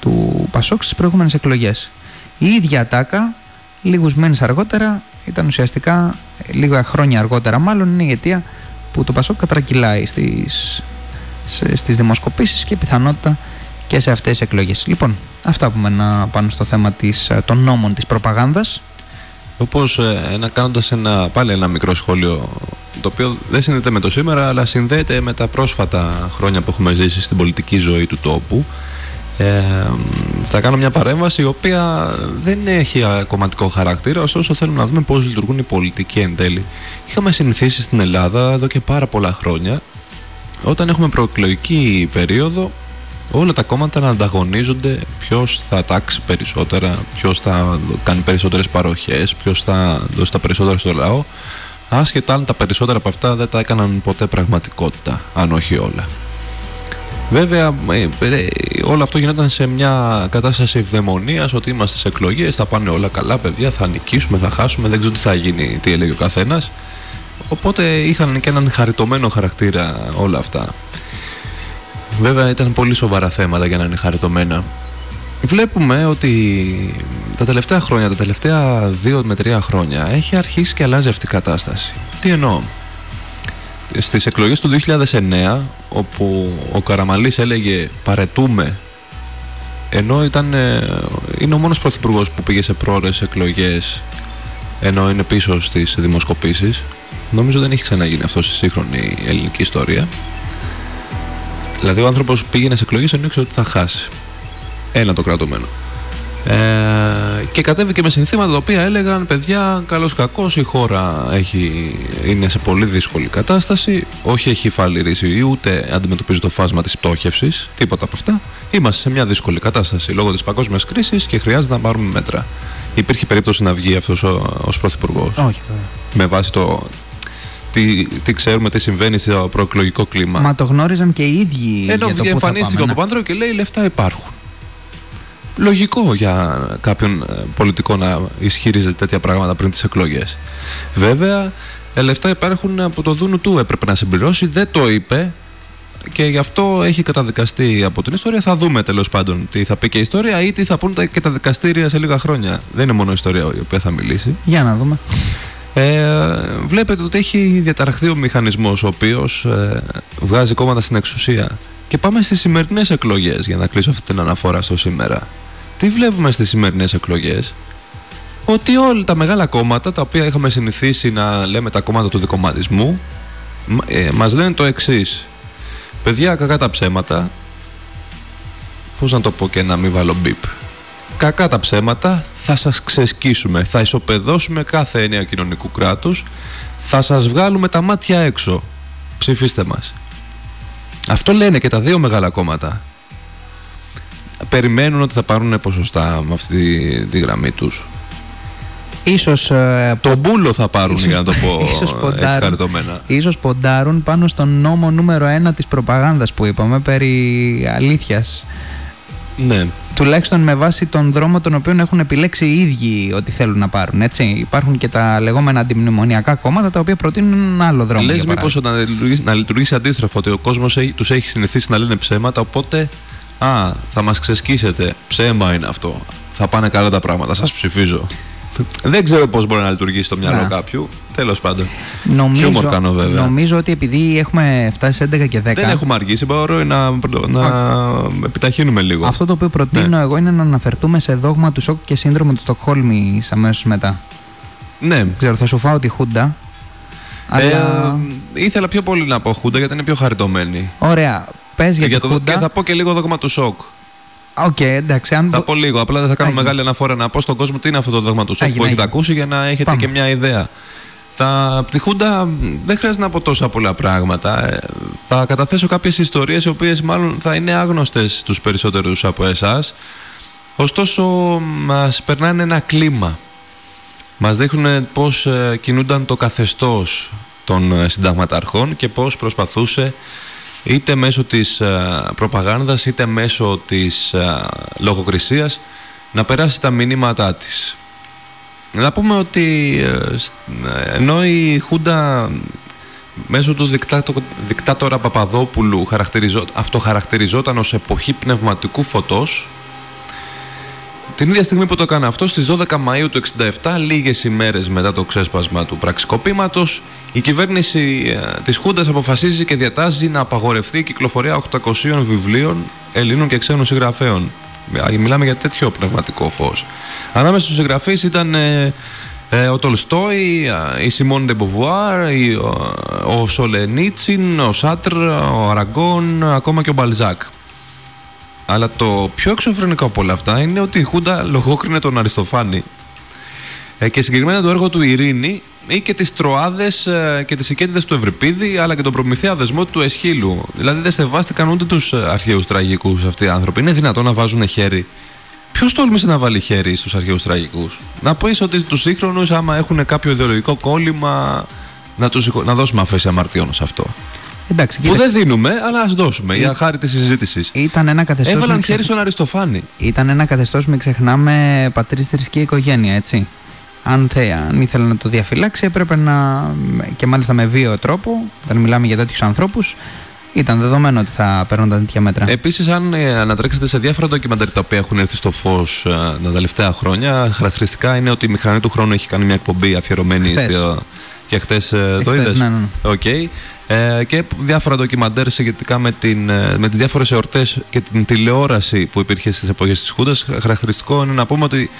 [SPEAKER 5] του Πασόκ στις προηγούμενες εκλογές. Η ίδια ατάκα λίγους μήνες αργότερα ήταν ουσιαστικά λίγα χρόνια αργότερα μάλλον είναι η αιτία που το Πασόκ κατρακυλάει στις, σε- στις δημοσκοπήσεις και πιθανότητα και σε αυτές τις εκλογές. Λοιπόν, αυτά που να πάνω στο θέμα της, ε, των νόμων της προπαγάνδας.
[SPEAKER 6] Όπως ε, ένα, κάνοντας ένα, πάλι ένα μικρό σχόλιο το οποίο δεν συνδέεται με το σήμερα αλλά συνδέεται με τα πρόσφατα χρόνια που έχουμε ζήσει στην πολιτική ζωή του τόπου ε, θα κάνω μια παρέμβαση η οποία δεν έχει α, κομματικό χαρακτήρα ωστόσο θέλουμε να δούμε πώς λειτουργούν οι πολιτικοί εν τέλει είχαμε συνηθίσει στην Ελλάδα εδώ και πάρα πολλά χρόνια όταν έχουμε προεκλογική περίοδο όλα τα κόμματα να ανταγωνίζονται ποιος θα τάξει περισσότερα, ποιος θα κάνει περισσότερες παροχές, ποιος θα δώσει τα περισσότερα στο λαό. Άσχετα αν τα περισσότερα από αυτά δεν τα έκαναν ποτέ πραγματικότητα, αν όχι όλα. Βέβαια, ε, ε, όλο αυτό γινόταν σε μια κατάσταση ευδαιμονίας ότι είμαστε σε εκλογές, θα πάνε όλα καλά, παιδιά, θα νικήσουμε, θα χάσουμε, δεν ξέρω τι θα γίνει, τι έλεγε ο καθένας. Οπότε είχαν και έναν χαριτωμένο χαρακτήρα όλα αυτά. Βέβαια ήταν πολύ σοβαρά θέματα για να είναι χαριτωμένα. Βλέπουμε ότι τα τελευταία χρόνια, τα τελευταία δύο με τρία χρόνια έχει αρχίσει και αλλάζει αυτή η κατάσταση. Τι εννοώ; Στις εκλογές του 2009 όπου ο Καραμαλής έλεγε παρετούμε ενώ ήταν, ε, είναι ο μόνος πρωθυπουργός που πήγε σε πρόορες εκλογές ενώ είναι πίσω στις δημοσκοπήσεις νομίζω δεν έχει ξαναγίνει αυτό στη σύγχρονη ελληνική ιστορία Δηλαδή ο άνθρωπος πήγαινε σε εκλογές ενώ ήξερε ότι θα χάσει. Ένα το κρατούμενο. Ε, και κατέβηκε με συνθήματα τα οποία έλεγαν παιδιά καλός κακός η χώρα έχει, είναι σε πολύ δύσκολη κατάσταση όχι έχει φαλυρίσει ούτε αντιμετωπίζει το φάσμα της πτώχευσης τίποτα από αυτά είμαστε σε μια δύσκολη κατάσταση λόγω της παγκόσμιας κρίσης και χρειάζεται να πάρουμε μέτρα υπήρχε περίπτωση να βγει αυτός ο, ως πρωθυπουργός
[SPEAKER 5] Όχι βέβαια.
[SPEAKER 6] με βάση το τι, τι ξέρουμε τι συμβαίνει στο προεκλογικό κλίμα
[SPEAKER 5] Μα το γνώριζαν και οι ίδιοι
[SPEAKER 6] ενώ
[SPEAKER 5] για το πού θα
[SPEAKER 6] εμφανίστηκε
[SPEAKER 5] πάμε,
[SPEAKER 6] ο
[SPEAKER 5] ναι.
[SPEAKER 6] Παπάνδρεου και λέει λεφτά υπάρχουν. Λογικό για κάποιον ε, πολιτικό να ισχυρίζεται τέτοια πράγματα πριν τις εκλογές. Βέβαια, ε, λεφτά υπάρχουν από το δούνου του έπρεπε να συμπληρώσει, δεν το είπε και γι' αυτό έχει καταδικαστεί από την ιστορία. Θα δούμε τέλος πάντων τι θα πει και η ιστορία ή τι θα πούν τα- και τα δικαστήρια σε λίγα χρόνια. Δεν είναι μόνο η ιστορία η οποία θα μιλήσει.
[SPEAKER 5] Για να δούμε.
[SPEAKER 6] Ε, βλέπετε ότι έχει διαταραχθεί ο μηχανισμός ο οποίος ε, βγάζει κόμματα στην εξουσία. Και πάμε στις σημερινές εκλογές για να κλείσω αυτή την αναφορά στο σήμερα. Τι βλέπουμε στις σημερινές εκλογές; Ότι όλα τα μεγάλα κόμματα τα οποία είχαμε συνηθίσει να λέμε τα κόμματα του δικοματισμού μ- ε, μας λένε το εξής. Παιδιά κακά τα ψέματα πώς να το πω και να μην βάλω μπιπ. Κακά τα ψέματα θα σας ξεσκίσουμε θα ισοπεδώσουμε κάθε έννοια κοινωνικού κράτους θα σας βγάλουμε τα μάτια έξω. Ψηφίστε μας αυτό λένε και τα δύο μεγάλα κόμματα περιμένουν ότι θα πάρουν ποσοστά με αυτή τη γραμμή τους
[SPEAKER 5] Ίσως, ε,
[SPEAKER 6] το μπούλο θα πάρουν
[SPEAKER 5] ίσως-
[SPEAKER 6] για να το πω
[SPEAKER 5] ίσως
[SPEAKER 6] έτσι
[SPEAKER 5] ποντάρουν.
[SPEAKER 6] χαριτωμένα
[SPEAKER 5] ίσως ποντάρουν πάνω στον νόμο νούμερο ένα της προπαγάνδας που είπαμε περί αλήθειας.
[SPEAKER 6] ναι
[SPEAKER 5] Τουλάχιστον με βάση τον δρόμο τον οποίο έχουν επιλέξει οι ίδιοι ότι θέλουν να πάρουν. Έτσι. Υπάρχουν και τα λεγόμενα αντιμνημονιακά κόμματα τα οποία προτείνουν ένα άλλο δρόμο.
[SPEAKER 6] Λες
[SPEAKER 5] για
[SPEAKER 6] μήπως
[SPEAKER 5] παράδειγμα.
[SPEAKER 6] να λειτουργήσει, να λειτουργήσει αντίστροφο ότι ο κόσμος έχει, τους έχει συνηθίσει να λένε ψέματα οπότε α, θα μας ξεσκίσετε ψέμα είναι αυτό θα πάνε καλά τα πράγματα, σας ψηφίζω δεν ξέρω πώς μπορεί να λειτουργήσει στο μυαλό
[SPEAKER 5] Να.
[SPEAKER 6] κάποιου τέλος πάντων
[SPEAKER 5] Νομίζω,
[SPEAKER 6] Χιούμορ κάνω, βέβαια.
[SPEAKER 5] νομίζω ότι επειδή έχουμε φτάσει σε 11 και 10.
[SPEAKER 6] δεν έχουμε αργήσει, μπορώ να, να επιταχύνουμε λίγο
[SPEAKER 5] Αυτό το οποίο προτείνω
[SPEAKER 6] Ναι.
[SPEAKER 5] εγώ είναι να αναφερθούμε σε δόγμα του σοκ και σύνδρομο του Στοκχόλμη αμέσως μετά.
[SPEAKER 6] ναι
[SPEAKER 5] Δεν ξέρω, θα σου φάω τη Χούντα. Αλλά.
[SPEAKER 6] Ε, ήθελα πιο πολύ να πω Χούντα γιατί είναι πιο χαριτωμένη.
[SPEAKER 5] Ωραία. Πες για,
[SPEAKER 6] Για
[SPEAKER 5] τη
[SPEAKER 6] το,
[SPEAKER 5] Χούντα.
[SPEAKER 6] και θα πω και λίγο δόγμα του σοκ.
[SPEAKER 5] Οκ, εντάξει. Αν...
[SPEAKER 6] Θα πω λίγο, απλά δεν θα κάνω
[SPEAKER 5] Έγινε.
[SPEAKER 6] μεγάλη αναφορά να πω στον κόσμο τι είναι αυτό το δόγμα του σοκ
[SPEAKER 5] Έγινε,
[SPEAKER 6] που έχετε
[SPEAKER 5] έγινε.
[SPEAKER 6] ακούσει για να έχετε
[SPEAKER 5] Πάμε.
[SPEAKER 6] και μια ιδέα. Θα, από τη Χούντα μ, δεν χρειάζεται να πω τόσα πολλά πράγματα. Ε, θα καταθέσω κάποιες ιστορίες οι οποίες μάλλον θα είναι άγνωστες στους περισσότερους από εσάς. Ωστόσο μας περνάνε ένα κλίμα. Μας δείχνουν πώς ε, κινούνταν το καθεστώς των ε, συνταγματαρχών και πώς προσπαθούσε είτε μέσω της ε, προπαγάνδας είτε μέσω της ε, λογοκρισίας να περάσει τα μηνύματά της. Να πούμε ότι ε, σ- ε, ενώ η Χούντα μέσω του δικτάτο, δικτάτορα Παπαδόπουλου χαρακτηριζό, αυτοχαρακτηριζόταν ως εποχή πνευματικού φωτός την ίδια στιγμή που το έκανε αυτό, στις 12 Μαΐου του 67, λίγες ημέρες μετά το ξέσπασμα του πραξικοπήματος, η κυβέρνηση ε, της Χούντας αποφασίζει και διατάζει να απαγορευτεί η κυκλοφορία 800 βιβλίων Ελλήνων και ξένων συγγραφέων. Ε, Μιλάμε για τέτοιο πνευματικό φως. Ανάμεσα στους συγγραφείς ήταν ε, ε, ο Τολστόι, ε, η Σιμών ντε Μποβουάρ, η- ο, ο Σολζενίτσιν, ο Σαρτρ, ο Αραγκόν, ακόμα και ο Μπαλζάκ. Αλλά το πιο εξωφρενικό από όλα αυτά είναι ότι η Χούντα λογόκρινε τον Αριστοφάνη. Ε, και συγκεκριμένα το έργο του Ειρήνη ή και τις τροάδες ε, και τις οικέτητες του Ευρυπίδη αλλά και τον προμηθέα δεσμό του Εσχύλου. Δηλαδή δεν σεβάστηκαν ούτε τους ε, αρχαίους τραγικούς αυτοί οι άνθρωποι. Είναι δυνατόν να βάζουν χέρι. Ποιος τόλμησε να βάλει χέρι στους αρχαίους τραγικούς; Να πεις ότι τους σύγχρονους άμα έχουν κάποιο ιδεολογικό κόλλημα να, τους, συγχω- να δώσουμε αφέση αμαρτιών σε αυτό.
[SPEAKER 5] Εντάξει,
[SPEAKER 6] Που
[SPEAKER 5] κοίταξε.
[SPEAKER 6] δεν δίνουμε, αλλά ας δώσουμε για χάρη της συζήτησης.
[SPEAKER 5] Ήταν ένα καθεστώς.
[SPEAKER 6] Έβαλαν χέρι στον Αριστοφάνη.
[SPEAKER 5] Ήταν ένα καθεστώς, μην ξεχνάμε, πατρίς θρησκεία οικογένεια, έτσι. Αν, θε, αν ήθελε να το διαφυλάξει, έπρεπε να. και μάλιστα με βίαιο τρόπο, όταν μιλάμε για τέτοιους ανθρώπους, ήταν δεδομένο ότι θα παίρνονταν τέτοια μέτρα.
[SPEAKER 6] Επίσης, αν ε, ανατρέξετε σε διάφορα ντοκιμαντέρ τα οποία έχουν έρθει στο φως τα τελευταία χρόνια, χαρακτηριστικά είναι ότι η μηχανή του χρόνου έχει κάνει μια εκπομπή αφιερωμένη
[SPEAKER 5] Χθες.
[SPEAKER 6] στο. Και χτες το
[SPEAKER 5] Εχθές,
[SPEAKER 6] είδες.
[SPEAKER 5] ναι, ναι, ναι.
[SPEAKER 6] Οκ. Ε, και διάφορα ντοκιμαντέρ σχετικά με, την, ε, με τις διάφορες εορτές και την τηλεόραση που υπήρχε στις εποχές της Χούντας. Χαρακτηριστικό είναι να πούμε ότι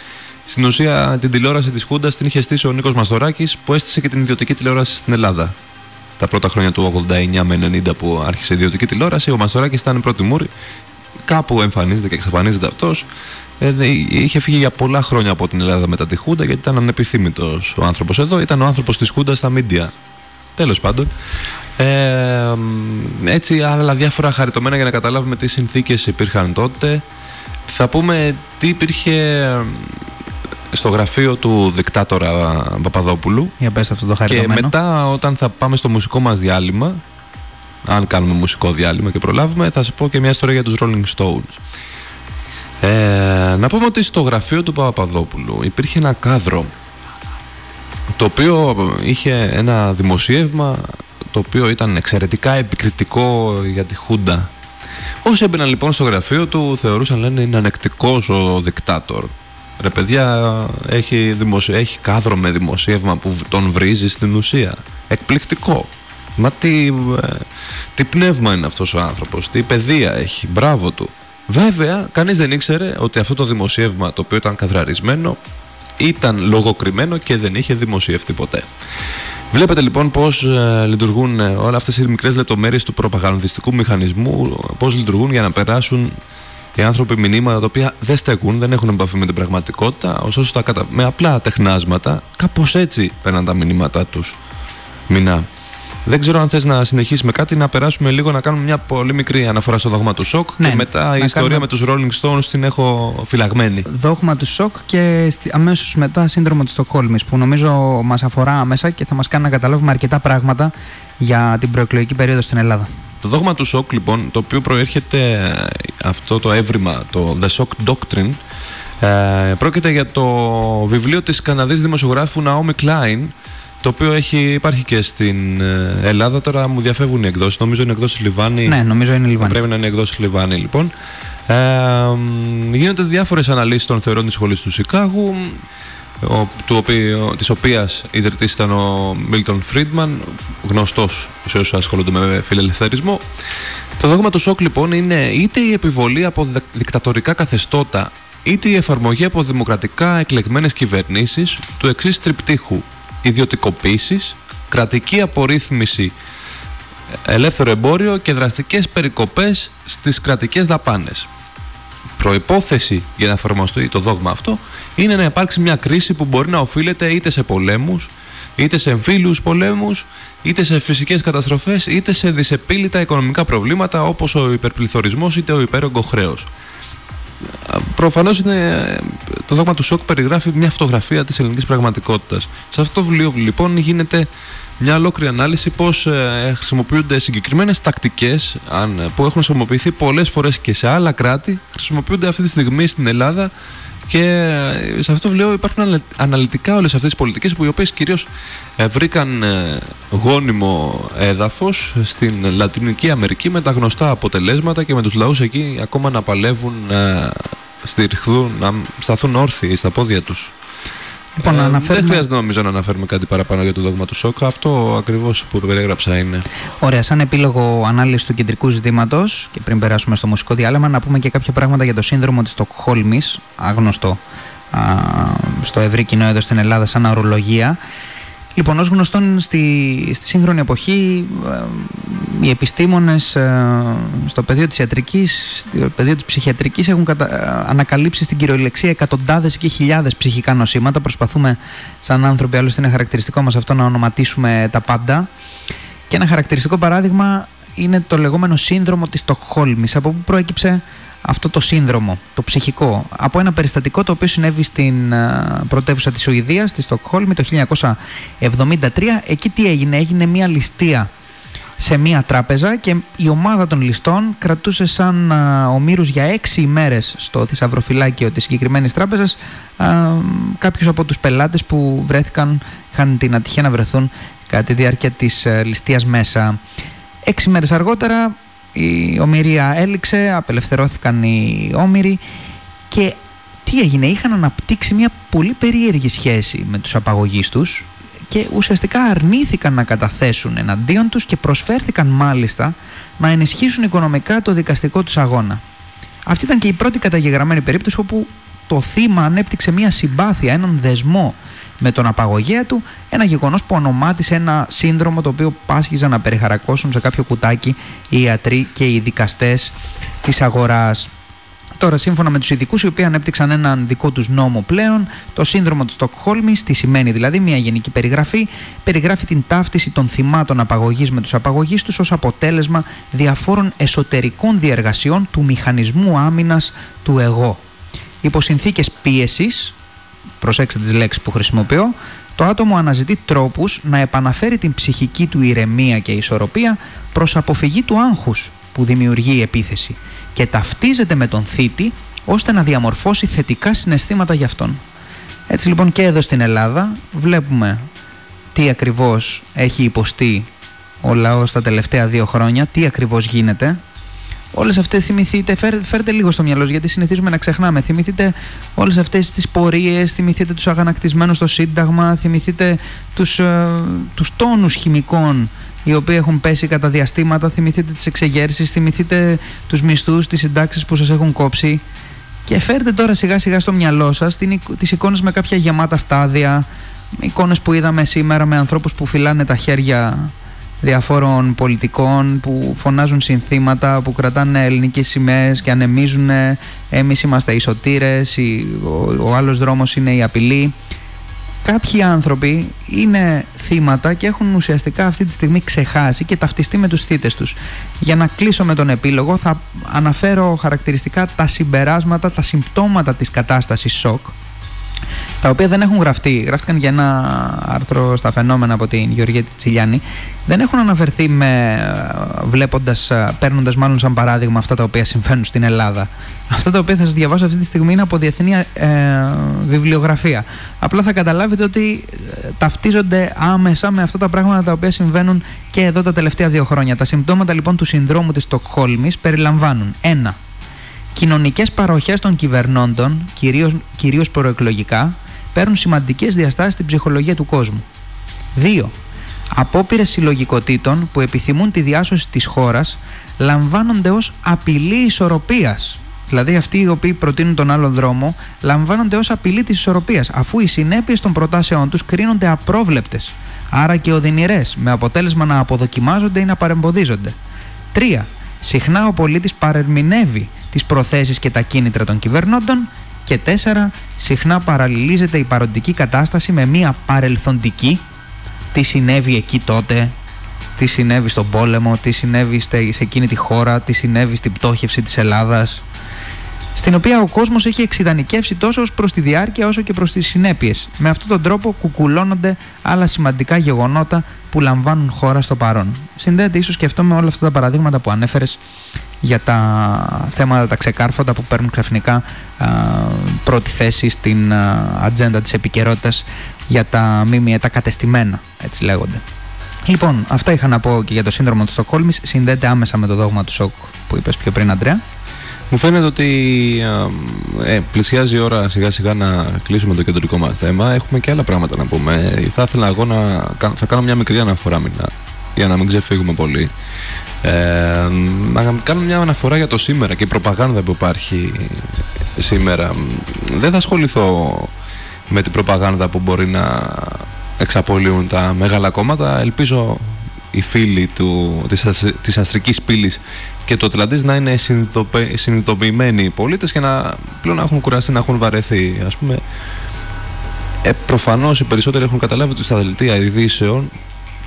[SPEAKER 6] στην ουσία την τηλεόραση της Χούντας την είχε στήσει ο Νίκος Μαστοράκης που έστησε και την ιδιωτική τηλεόραση στην Ελλάδα. Τα πρώτα χρόνια του 89 με 90 που άρχισε η ιδιωτική τηλεόραση, ο Μαστοράκης ήταν πρώτη μούρη. Κάπου εμφανίζεται και εξαφανίζεται αυτός. Ε, δε- είχε φύγει για πολλά χρόνια από την Ελλάδα μετά τη Χούντα γιατί ήταν ανεπιθύμητος ο άνθρωπος εδώ. Ήταν ο άνθρωπος της Χούντας στα μίντια. Τέλος πάντων. Ε, μ, έτσι άλλα διάφορα χαριτωμένα για να καταλάβουμε τι συνθήκες υπήρχαν τότε. Θα πούμε τι υπήρχε στο γραφείο του δικτάτορα Παπαδόπουλου
[SPEAKER 5] Για πες αυτό το
[SPEAKER 6] και
[SPEAKER 5] χαριτωμένο.
[SPEAKER 6] μετά όταν θα πάμε στο μουσικό μας διάλειμμα αν κάνουμε μουσικό διάλειμμα και προλάβουμε θα σας πω και μια ιστορία για τους Rolling Stones. Ε, να πούμε ότι στο γραφείο του Παπαδόπουλου υπήρχε ένα κάδρο το οποίο είχε ένα δημοσίευμα το οποίο ήταν εξαιρετικά επικριτικό για τη Χούντα. Όσοι έμπαιναν λοιπόν στο γραφείο του θεωρούσαν λένε είναι ανεκτικός ο δικτάτορ. Ρε παιδιά έχει, δημοσι... έχει κάδρο με δημοσίευμα που β- τον βρίζει στην ουσία. Εκπληκτικό. Μα τι, ε, τι πνεύμα είναι αυτός ο άνθρωπος, τι παιδεία έχει, μπράβο του. Βέβαια, κανείς δεν ήξερε ότι αυτό το δημοσίευμα το οποίο ήταν καδραρισμένο ήταν λογοκριμένο και δεν είχε δημοσιευτεί ποτέ. Βλέπετε λοιπόν πώς ε, λειτουργούν ε, όλα αυτές οι μικρές λεπτομέρειες του προπαγανδιστικού μηχανισμού, πώς λειτουργούν για να περάσουν οι άνθρωποι μηνύματα τα οποία δεν στέκουν, δεν έχουν επαφή με την πραγματικότητα, ωστόσο τα κατα... με απλά τεχνάσματα, κάπως έτσι παίρναν τα μηνύματά τους μηνά. Δεν ξέρω αν θες να συνεχίσεις με κάτι, να περάσουμε λίγο να κάνουμε μια πολύ μικρή αναφορά στο δόγμα του σοκ
[SPEAKER 5] Ναι,
[SPEAKER 6] και μετά η
[SPEAKER 5] να
[SPEAKER 6] ιστορία
[SPEAKER 5] κάνουμε-
[SPEAKER 6] με τους Rolling Stones την έχω φυλαγμένη.
[SPEAKER 5] Δόγμα του σοκ και στη- αμέσως μετά σύνδρομο της Στοκόλμης που νομίζω μας αφορά άμεσα και θα μας κάνει να καταλάβουμε αρκετά πράγματα για την προεκλογική περίοδο στην Ελλάδα.
[SPEAKER 6] Το δόγμα του σοκ, λοιπόν, το οποίο προέρχεται ε, αυτό το έβριμα, το The Shock Doctrine, ε, πρόκειται για το βιβλίο της Καναδής δημοσιογράφου Naomi Klein, το οποίο έχει, υπάρχει και στην ε, Ελλάδα. Τώρα μου διαφεύγουν οι εκδόσεις, νομίζω είναι εκδόσεις Λιβάνι.
[SPEAKER 5] Ναι, νομίζω είναι Λιβάνι.
[SPEAKER 6] Πρέπει να είναι εκδόσεις Λιβάνι, λοιπόν. Ε, μ, γίνονται διάφορες αναλύσεις των θεωρών της σχολής του Σικάγου, ο, του οποίου, της οποίας ιδρυτής ήταν ο Μίλτον Φρίντμαν, γνωστός σε όσους ασχολούνται με φιλελευθερισμό. Το δόγμα του σοκ λοιπόν είναι είτε η επιβολή από δεκ- δικτατορικά καθεστώτα, είτε η εφαρμογή από δημοκρατικά εκλεγμένες κυβερνήσεις του εξής τριπτύχου ιδιωτικοποίησης, κρατική απορρίθμιση, ελεύθερο εμπόριο και δραστικές περικοπές στις κρατικές δαπάνες προϋπόθεση για να εφαρμοστεί το δόγμα αυτό είναι να υπάρξει μια κρίση που μπορεί να οφείλεται είτε σε πολέμους, είτε σε εμφύλιους πολέμους, είτε σε φυσικές καταστροφές, είτε σε δυσεπίλητα οικονομικά προβλήματα όπως ο υπερπληθωρισμός είτε ο υπέρογκο χρέος. Α, Προφανώς είναι, ε, το δόγμα του σοκ περιγράφει μια φωτογραφία της ελληνικής πραγματικότητας. Σε αυτό το βιβλίο λοιπόν γίνεται μια ολόκληρη ανάλυση πώς ε, χρησιμοποιούνται συγκεκριμένες τακτικές αν, ε, που έχουν χρησιμοποιηθεί πολλές φορές και σε άλλα κράτη χρησιμοποιούνται αυτή τη στιγμή στην Ελλάδα και ε, σε αυτό το βιβλίο υπάρχουν ανα- αναλυτικά όλες αυτές τις πολιτικές που οι οποίες κυρίως ε, βρήκαν ε, γόνιμο έδαφος στην Λατινική Αμερική με τα γνωστά αποτελέσματα και με τους λαούς εκεί ακόμα να παλεύουν, να στηριχθούν, να σταθούν όρθιοι στα πόδια τους.
[SPEAKER 5] Λοιπόν, να
[SPEAKER 6] Ε,
[SPEAKER 5] αναφέρουμε-
[SPEAKER 6] Δεν χρειάζεται νομίζω να αναφέρουμε κάτι παραπάνω για το δόγμα του σοκ. Αυτό ακριβώς που περιέγραψα είναι.
[SPEAKER 5] Ωραία, σαν επίλογο ανάλυση του κεντρικού ζητήματος και πριν περάσουμε στο μουσικό διάλειμμα, να πούμε και κάποια πράγματα για το σύνδρομο της Στοκχόλμης, άγνωστο α, στο ευρύ κοινό εδώ στην Ελλάδα, σαν ορολογία. Λοιπόν, ως γνωστόν στη, στη σύγχρονη εποχή ε, οι επιστήμονες ε, στο πεδίο της ιατρικής, στο πεδίο της ψυχιατρικής έχουν κατα, ε, ανακαλύψει στην κυριολεξία εκατοντάδες και χιλιάδες ψυχικά νοσήματα. Προσπαθούμε σαν άνθρωποι, άλλωστε είναι χαρακτηριστικό μας αυτό να ονοματίσουμε τα πάντα. Και ένα χαρακτηριστικό παράδειγμα είναι το λεγόμενο σύνδρομο της Στοκχόλμης. Από πού προέκυψε αυτό το σύνδρομο, το ψυχικό, από ένα περιστατικό το οποίο συνέβη στην α, πρωτεύουσα της Σουηδίας, στη Στοκχόλμη το 1973. Εκεί τι έγινε, έγινε μια ληστεία σε μια τράπεζα και η ομάδα των ληστών κρατούσε σαν α, ομήρους για έξι ημέρες στο θησαυροφυλάκιο της συγκεκριμένης τράπεζας α, κάποιους από τους πελάτες που βρέθηκαν, είχαν την ατυχία να βρεθούν κατά τη διάρκεια της ε, ληστείας μέσα. Έξι μέρες αργότερα η ομοιρία έληξε, απελευθερώθηκαν οι όμοιροι και τι έγινε, είχαν αναπτύξει μια πολύ περίεργη σχέση με τους απαγωγείς τους και ουσιαστικά αρνήθηκαν να καταθέσουν εναντίον τους και προσφέρθηκαν μάλιστα να ενισχύσουν οικονομικά το δικαστικό τους αγώνα. Αυτή ήταν και η πρώτη καταγεγραμμένη περίπτωση όπου το θύμα ανέπτυξε μια συμπάθεια, έναν δεσμό με τον απαγωγέα του, ένα γεγονός που ονομάτισε ένα σύνδρομο το οποίο πάσχιζαν να περιχαρακώσουν σε κάποιο κουτάκι οι ιατροί και οι δικαστές της αγοράς. Τώρα, σύμφωνα με τους ειδικούς, οι οποίοι ανέπτυξαν έναν δικό τους νόμο πλέον, το σύνδρομο της Στοκχόλμης, τι σημαίνει δηλαδή μια γενική περιγραφή, περιγράφει την ταύτιση των θυμάτων απαγωγής με τους απαγωγείς τους ως αποτέλεσμα διαφόρων εσωτερικών διεργασιών του μηχανισμού άμυνας του εγώ. Υπό συνθήκες πίεσης, προσέξτε τις λέξεις που χρησιμοποιώ, το άτομο αναζητεί τρόπους να επαναφέρει την ψυχική του ηρεμία και ισορροπία προς αποφυγή του άγχους που δημιουργεί η επίθεση και ταυτίζεται με τον θήτη ώστε να διαμορφώσει θετικά συναισθήματα για αυτόν. Έτσι λοιπόν και εδώ στην Ελλάδα βλέπουμε τι ακριβώς έχει υποστεί ο λαός τα τελευταία δύο χρόνια, τι ακριβώς γίνεται. Όλες αυτές θυμηθείτε, φέρ, φέρτε λίγο στο μυαλό σας, γιατί συνηθίζουμε να ξεχνάμε. Θυμηθείτε όλες αυτές τις πορείες, θυμηθείτε τους αγανακτισμένους στο Σύνταγμα, θυμηθείτε τους, ε, τους τόνους χημικών οι οποίοι έχουν πέσει κατά διαστήματα, θυμηθείτε τις εξεγέρσεις, θυμηθείτε τους μισθούς, τις συντάξεις που σας έχουν κόψει και φέρτε τώρα σιγά σιγά στο μυαλό σας την, εικ- τις εικόνες με κάποια γεμάτα στάδια, εικόνες που είδαμε σήμερα με ανθρώπους που φυλάνε τα χέρια διαφόρων πολιτικών που φωνάζουν συνθήματα, που κρατάνε ελληνικές σημαίες και ανεμίζουν εμείς είμαστε οι σωτήρες, οι- ο, ο άλλος δρόμος είναι η απειλή. Κάποιοι άνθρωποι είναι θύματα και έχουν ουσιαστικά αυτή τη στιγμή ξεχάσει και ταυτιστεί με τους θύτες τους. Για να κλείσω με τον επίλογο θα αναφέρω χαρακτηριστικά τα συμπεράσματα, τα συμπτώματα της κατάστασης σοκ τα οποία δεν έχουν γραφτεί, γράφτηκαν για ένα άρθρο στα φαινόμενα από την Γεωργία Τσιλιάνη, δεν έχουν αναφερθεί με βλέποντας, παίρνοντας μάλλον σαν παράδειγμα αυτά τα οποία συμβαίνουν στην Ελλάδα. Αυτά τα οποία θα σας διαβάσω αυτή τη στιγμή είναι από διεθνή ε, βιβλιογραφία. Απλά θα καταλάβετε ότι ε, ταυτίζονται άμεσα με αυτά τα πράγματα τα οποία συμβαίνουν και εδώ τα τελευταία δύο χρόνια. Τα συμπτώματα λοιπόν του συνδρόμου της Στοκχόλμης περιλαμβάνουν ένα, κοινωνικές παροχές των κυβερνώντων, κυρίως, κυρίως προεκλογικά, παίρνουν σημαντικές διαστάσεις στην ψυχολογία του κόσμου. 2. Απόπειρες συλλογικοτήτων που επιθυμούν τη διάσωση της χώρας λαμβάνονται ως απειλή ισορροπίας. Δηλαδή αυτοί οι οποίοι προτείνουν τον άλλο δρόμο λαμβάνονται ως απειλή της ισορροπίας αφού οι συνέπειες των προτάσεών τους κρίνονται απρόβλεπτες άρα και οδυνηρές με αποτέλεσμα να αποδοκιμάζονται ή να παρεμποδίζονται. 3. Συχνά ο πολίτης παρερμηνεύει τις προθέσεις και τα κίνητρα των κυβερνώντων. Και 4. Συχνά παραλληλίζεται η παροντική κατάσταση με μία παρελθοντική. Τι συνέβη εκεί τότε, τι συνέβη στον πόλεμο, τι συνέβη στε- σε εκείνη τη χώρα, τι συνέβη στην πτώχευση της Ελλάδας στην οποία ο κόσμος έχει εξειδανικεύσει τόσο ως προς τη διάρκεια όσο και προς τις συνέπειες. Με αυτόν τον τρόπο κουκουλώνονται άλλα σημαντικά γεγονότα που λαμβάνουν χώρα στο παρόν. Συνδέεται ίσως και αυτό με όλα αυτά τα παραδείγματα που ανέφερες για τα θέματα τα ξεκάρφωτα που παίρνουν ξαφνικά α, πρώτη θέση στην α, ατζέντα της επικαιρότητας για τα ΜΜΕ, τα κατεστημένα, έτσι λέγονται. Λοιπόν, αυτά είχα να πω και για το σύνδρομο της Στοκχόλμης. Συνδέεται άμεσα με το δόγμα του σοκ που είπες πιο πριν, Αντρέα.
[SPEAKER 6] Μου φαίνεται ότι ε, πλησιάζει η ώρα σιγά σιγά να κλείσουμε το κεντρικό μας θέμα. Έχουμε και άλλα πράγματα να πούμε. Θα ήθελα εγώ να κα- θα κάνω μια μικρή αναφορά μήνα, για να μην ξεφύγουμε πολύ. Ε, να κάνω μια αναφορά για το σήμερα και η προπαγάνδα που υπάρχει σήμερα. Δεν θα ασχοληθώ με την προπαγάνδα που μπορεί να εξαπολύουν τα μεγάλα κόμματα. Ελπίζω οι φίλοι του, της, αστ- της αστρικής πύλης και το Ατλαντής να είναι συνειδητοποιη- συνειδητοποιημένοι οι πολίτες και να πλέον να έχουν κουραστεί, να έχουν βαρεθεί. Ας πούμε, ε, προφανώς οι περισσότεροι έχουν καταλάβει ότι στα δελτία ειδήσεων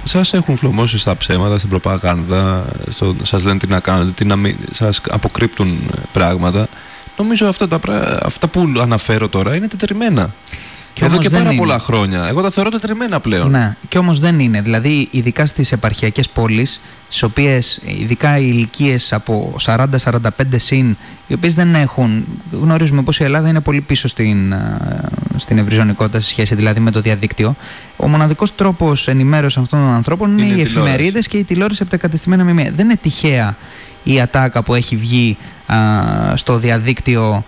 [SPEAKER 6] σας έχουν φλωμώσει στα ψέματα, στην προπαγάνδα, στο, σας λένε τι να κάνετε, τι να μην, σας αποκρύπτουν ε, πράγματα. Νομίζω αυτά, τα, πρά- αυτά που αναφέρω τώρα είναι τετριμένα.
[SPEAKER 5] Και
[SPEAKER 6] Εδώ
[SPEAKER 5] όμως
[SPEAKER 6] και
[SPEAKER 5] δεν
[SPEAKER 6] πάρα
[SPEAKER 5] είναι.
[SPEAKER 6] πολλά χρόνια. Εγώ τα θεωρώ τετριμένα πλέον.
[SPEAKER 5] Ναι, και όμως δεν είναι. Δηλαδή, ειδικά στις επαρχιακές πόλεις, στις οποίες ειδικά οι ηλικίες από 40-45 συν, οι οποίες δεν έχουν, γνωρίζουμε πως η Ελλάδα είναι πολύ πίσω στην, α, στην ευρυζωνικότητα σε σχέση δηλαδή με το διαδίκτυο. Ο μοναδικός τρόπος ενημέρωσης αυτών των ανθρώπων είναι,
[SPEAKER 6] Είναι
[SPEAKER 5] οι
[SPEAKER 6] η τηλεόραση.
[SPEAKER 5] εφημερίδες και η τηλεόραση από τα κατεστημένα μημία. Δεν είναι τυχαία η ατάκα που έχει βγει α, στο διαδίκτυο α,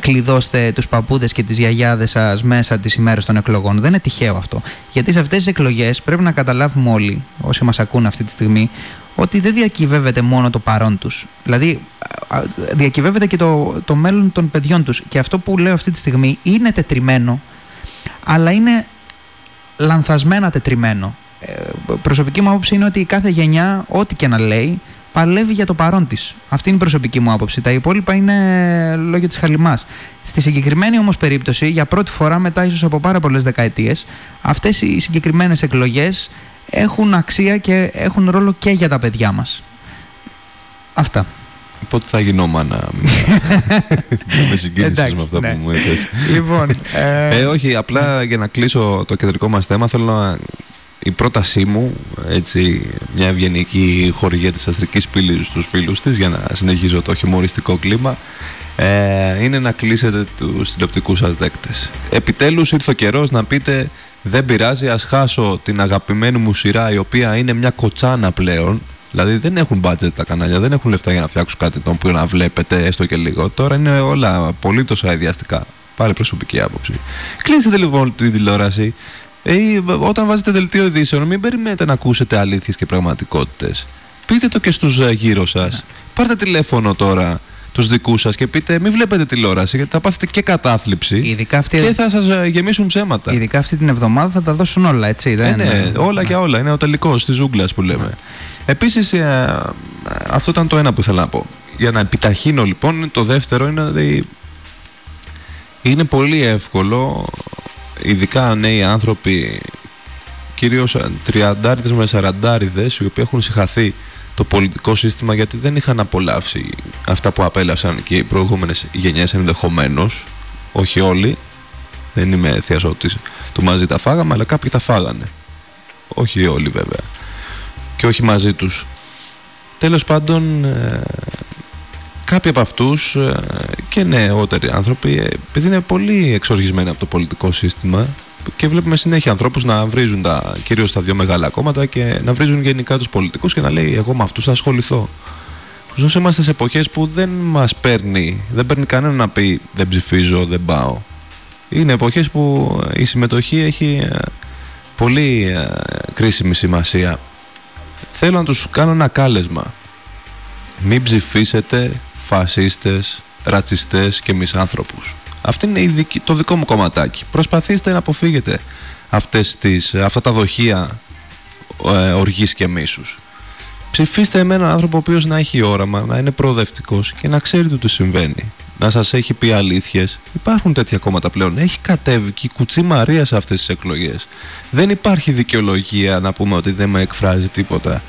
[SPEAKER 5] κλειδώστε τους παππούδες και τις γιαγιάδες σας μέσα τις ημέρες των εκλογών. Δεν είναι τυχαίο αυτό. Γιατί σε αυτές τις εκλογές πρέπει να καταλάβουμε όλοι, όσοι μας ακούν αυτή τη στιγμή, ότι δεν διακυβεύεται μόνο το παρόν τους. Δηλαδή, α, α, διακυβεύεται και το, το μέλλον των παιδιών τους. Και αυτό που λέω αυτή τη στιγμή είναι τετριμένο, αλλά είναι λανθασμένα τετριμένο. Ε, προσωπική μου άποψη είναι ότι η κάθε γενιά, ό,τι και να λέει, παλεύει για το παρόν της. Αυτή είναι η προσωπική μου άποψη. Τα υπόλοιπα είναι λόγια της χαλιμάς. Στη συγκεκριμένη όμως περίπτωση, για πρώτη φορά μετά ίσως από πάρα πολλές δεκαετίες, αυτές οι συγκεκριμένες εκλογές έχουν αξία και έχουν ρόλο και για τα παιδιά μας. Αυτά.
[SPEAKER 6] Πότε θα γίνω μάνα. με συγκίνησες
[SPEAKER 5] Εντάξει,
[SPEAKER 6] με αυτά
[SPEAKER 5] ναι.
[SPEAKER 6] που μου είπες.
[SPEAKER 5] λοιπόν. Ε,
[SPEAKER 6] Ε, όχι, απλά για να κλείσω το κεντρικό μας θέμα θέλω να... Η πρότασή μου, έτσι, μια ευγενική χορηγία της αστρικής πύλης στους φίλους της για να συνεχίζω το χιουμοριστικό κλίμα ε, είναι να κλείσετε τους τηλεοπτικούς σας δέκτες. Επιτέλους ήρθε ο καιρός να πείτε δεν πειράζει, ας χάσω την αγαπημένη μου σειρά η οποία είναι μια κοτσάνα πλέον Δηλαδή δεν έχουν budget τα κανάλια, δεν έχουν λεφτά για να φτιάξουν κάτι το οποίο να βλέπετε έστω και λίγο. Τώρα είναι όλα πολύ τόσο αειδιαστικά. Πάλι προσωπική άποψη. Κλείστε λοιπόν την τηλεόραση. Ε, όταν βάζετε δελτίο ειδήσεων, μην περιμένετε να ακούσετε αλήθειες και πραγματικότητες. Πείτε το και στους ε, γύρω σας. Πάρτε τηλέφωνο τώρα τους δικούς σας και πείτε μην βλέπετε τηλεόραση γιατί θα πάθετε και κατάθλιψη
[SPEAKER 5] Ειδικά αυτή,
[SPEAKER 6] και θα σας ε, γεμίσουν ψέματα.
[SPEAKER 5] ειδικά αυτή την εβδομάδα θα τα δώσουν όλα, έτσι.
[SPEAKER 6] Ε,
[SPEAKER 5] Δεν,
[SPEAKER 6] ναι, όλα για όλα. Είναι ο τελικός της ζούγκλας που λέμε. Επίσης, αυτό ήταν το ένα που ήθελα να πω. Για να επιταχύνω λοιπόν, το δεύτερο είναι ότι είναι πολύ εύκολο, ειδικά νέοι άνθρωποι, κυρίως τριαντάριδες με σαραντάριδες, οι οποίοι έχουν συγχαθεί το πολιτικό σύστημα γιατί δεν είχαν απολαύσει αυτά που απέλαυσαν και οι προηγούμενες γενιές ενδεχομένως, όχι όλοι, δεν είμαι θειασότης του μαζί τα φάγαμε, αλλά κάποιοι τα φάγανε. Όχι όλοι βέβαια. Και όχι μαζί τους. Τέλος πάντων, ε, κάποιοι από αυτούς ε, και νεότεροι άνθρωποι, ε, επειδή είναι πολύ εξοργισμένοι από το πολιτικό σύστημα και βλέπουμε συνέχεια ανθρώπους να βρίζουν τα, κυρίως τα δύο μεγάλα κόμματα και να βρίζουν γενικά τους πολιτικούς και να λέει εγώ με αυτούς θα ασχοληθώ. Ωστόσο είμαστε σε εποχές που δεν μας παίρνει, δεν παίρνει κανένα να πει δεν ψηφίζω, δεν πάω. Είναι εποχές που η συμμετοχή έχει ε, πολύ ε, κρίσιμη σημασία. Θέλω να τους κάνω ένα κάλεσμα. Μην ψηφίσετε φασίστες, ρατσιστές και μισάνθρωπους. Αυτό είναι η δική- το δικό μου κομματάκι. Προσπαθήστε να αποφύγετε αυτές τις, αυτά τα δοχεία ε, οργής και μίσους. Ψηφίστε με έναν άνθρωπο ο οποίος να έχει όραμα, να είναι προοδευτικός και να ξέρει το τι συμβαίνει. Να σας έχει πει αλήθειες. Υπάρχουν τέτοια κόμματα πλέον. Έχει κατέβει και η κουτσή Μαρία σε αυτές τις εκλογές. Δεν υπάρχει δικαιολογία να πούμε ότι δεν με εκφράζει τίποτα.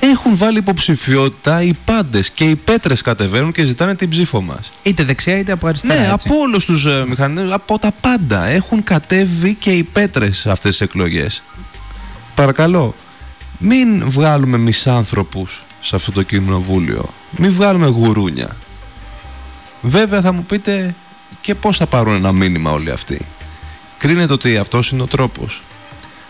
[SPEAKER 6] Έχουν βάλει υποψηφιότητα οι πάντες και οι πέτρες κατεβαίνουν και ζητάνε την ψήφο μας.
[SPEAKER 5] Είτε δεξιά είτε από αριστερά.
[SPEAKER 6] Ναι,
[SPEAKER 5] έτσι.
[SPEAKER 6] από όλους τους ε, μηχανισμού, από τα πάντα. Έχουν κατέβει και οι πέτρες σε αυτές τις εκλογές. Παρακαλώ, μην βγάλουμε μισάνθρωπους σε αυτό το κοινοβούλιο. Μην βγάλουμε γουρούνια. Βέβαια θα μου πείτε και πώς θα πάρουν ένα μήνυμα όλοι αυτοί. Κρίνεται ότι αυτός είναι ο τρόπος.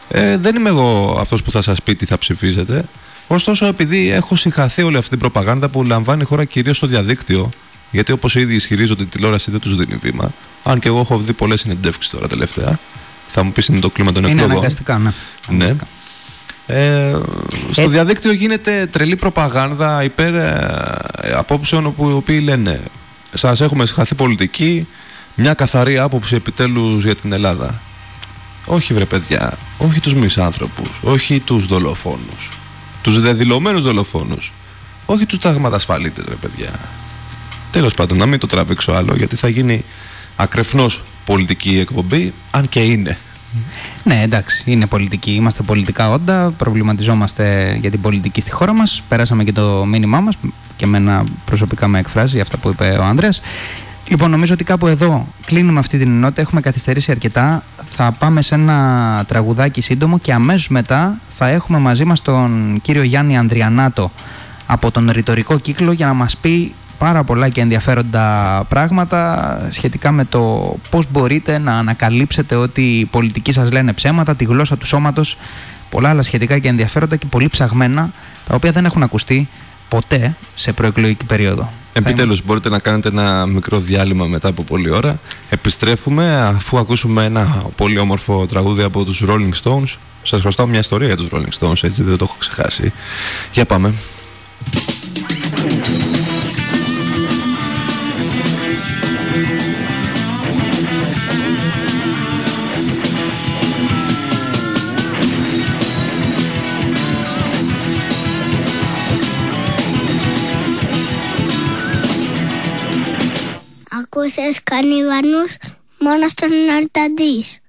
[SPEAKER 6] Ε, δεν είμαι εγώ αυτός που θα σας πει τι θα ψηφίσετε. Ωστόσο, επειδή έχω συγχαθεί όλη αυτή την προπαγάνδα που λαμβάνει η χώρα κυρίως στο διαδίκτυο, γιατί όπως ήδη ισχυρίζονται η τηλεόραση δεν τους δίνει βήμα, αν και εγώ έχω δει πολλές συνεντεύξεις τώρα τελευταία, θα μου πεις είναι το κλίμα των
[SPEAKER 5] Είναι
[SPEAKER 6] εκλογών.
[SPEAKER 5] αναγκαστικά, ναι.
[SPEAKER 6] Ναι.
[SPEAKER 5] Αναγκαστικά.
[SPEAKER 6] Ε, στο
[SPEAKER 5] Ε,
[SPEAKER 6] διαδίκτυο γίνεται τρελή προπαγάνδα υπέρ ε, απόψεων όπου οι οποίοι λένε σας έχουμε συγχαθεί πολιτική, μια καθαρή άποψη επιτέλους για την Ελλάδα. Όχι βρε παιδιά, όχι τους μισάνθρωπους, όχι τους δολοφόνους, τους δεδηλωμένους δολοφόνους, όχι τους ταγματασφαλίτες ρε παιδιά. Τέλος πάντων, να μην το τραβήξω άλλο γιατί θα γίνει ακρεφνώς πολιτική εκπομπή, αν και είναι.
[SPEAKER 5] Ναι, εντάξει, είναι πολιτική. Είμαστε πολιτικά όντα. Προβληματιζόμαστε για την πολιτική στη χώρα μας. Περάσαμε και το μήνυμά μας και εμένα προσωπικά με εκφράζει αυτά που είπε ο Άνδρεας. Λοιπόν, νομίζω ότι κάπου εδώ κλείνουμε αυτή την ενότητα. Έχουμε καθυστερήσει αρκετά. Θα πάμε σε ένα τραγουδάκι σύντομο και αμέσως μετά θα έχουμε μαζί μας τον κύριο Γιάννη Ανδριανάτο από τον ρητορικό κύκλο για να μας πει πάρα πολλά και ενδιαφέροντα πράγματα σχετικά με το πώς μπορείτε να ανακαλύψετε ότι οι πολιτικοί σας λένε ψέματα, τη γλώσσα του σώματος, πολλά άλλα σχετικά και ενδιαφέροντα και πολύ ψαγμένα, τα οποία δεν έχουν ακουστεί ποτέ σε προεκλογική περίοδο.
[SPEAKER 6] Επιτέλους μπορείτε να κάνετε ένα μικρό διάλειμμα μετά από πολλή ώρα. Επιστρέφουμε αφού ακούσουμε ένα πολύ όμορφο τραγούδι από τους Rolling Stones. Σας χρωστάω μια ιστορία για τους Rolling Stones, έτσι δεν το έχω ξεχάσει. Για πάμε.
[SPEAKER 8] Ακούσες κανιβανούς μόνος στον Αρταντής.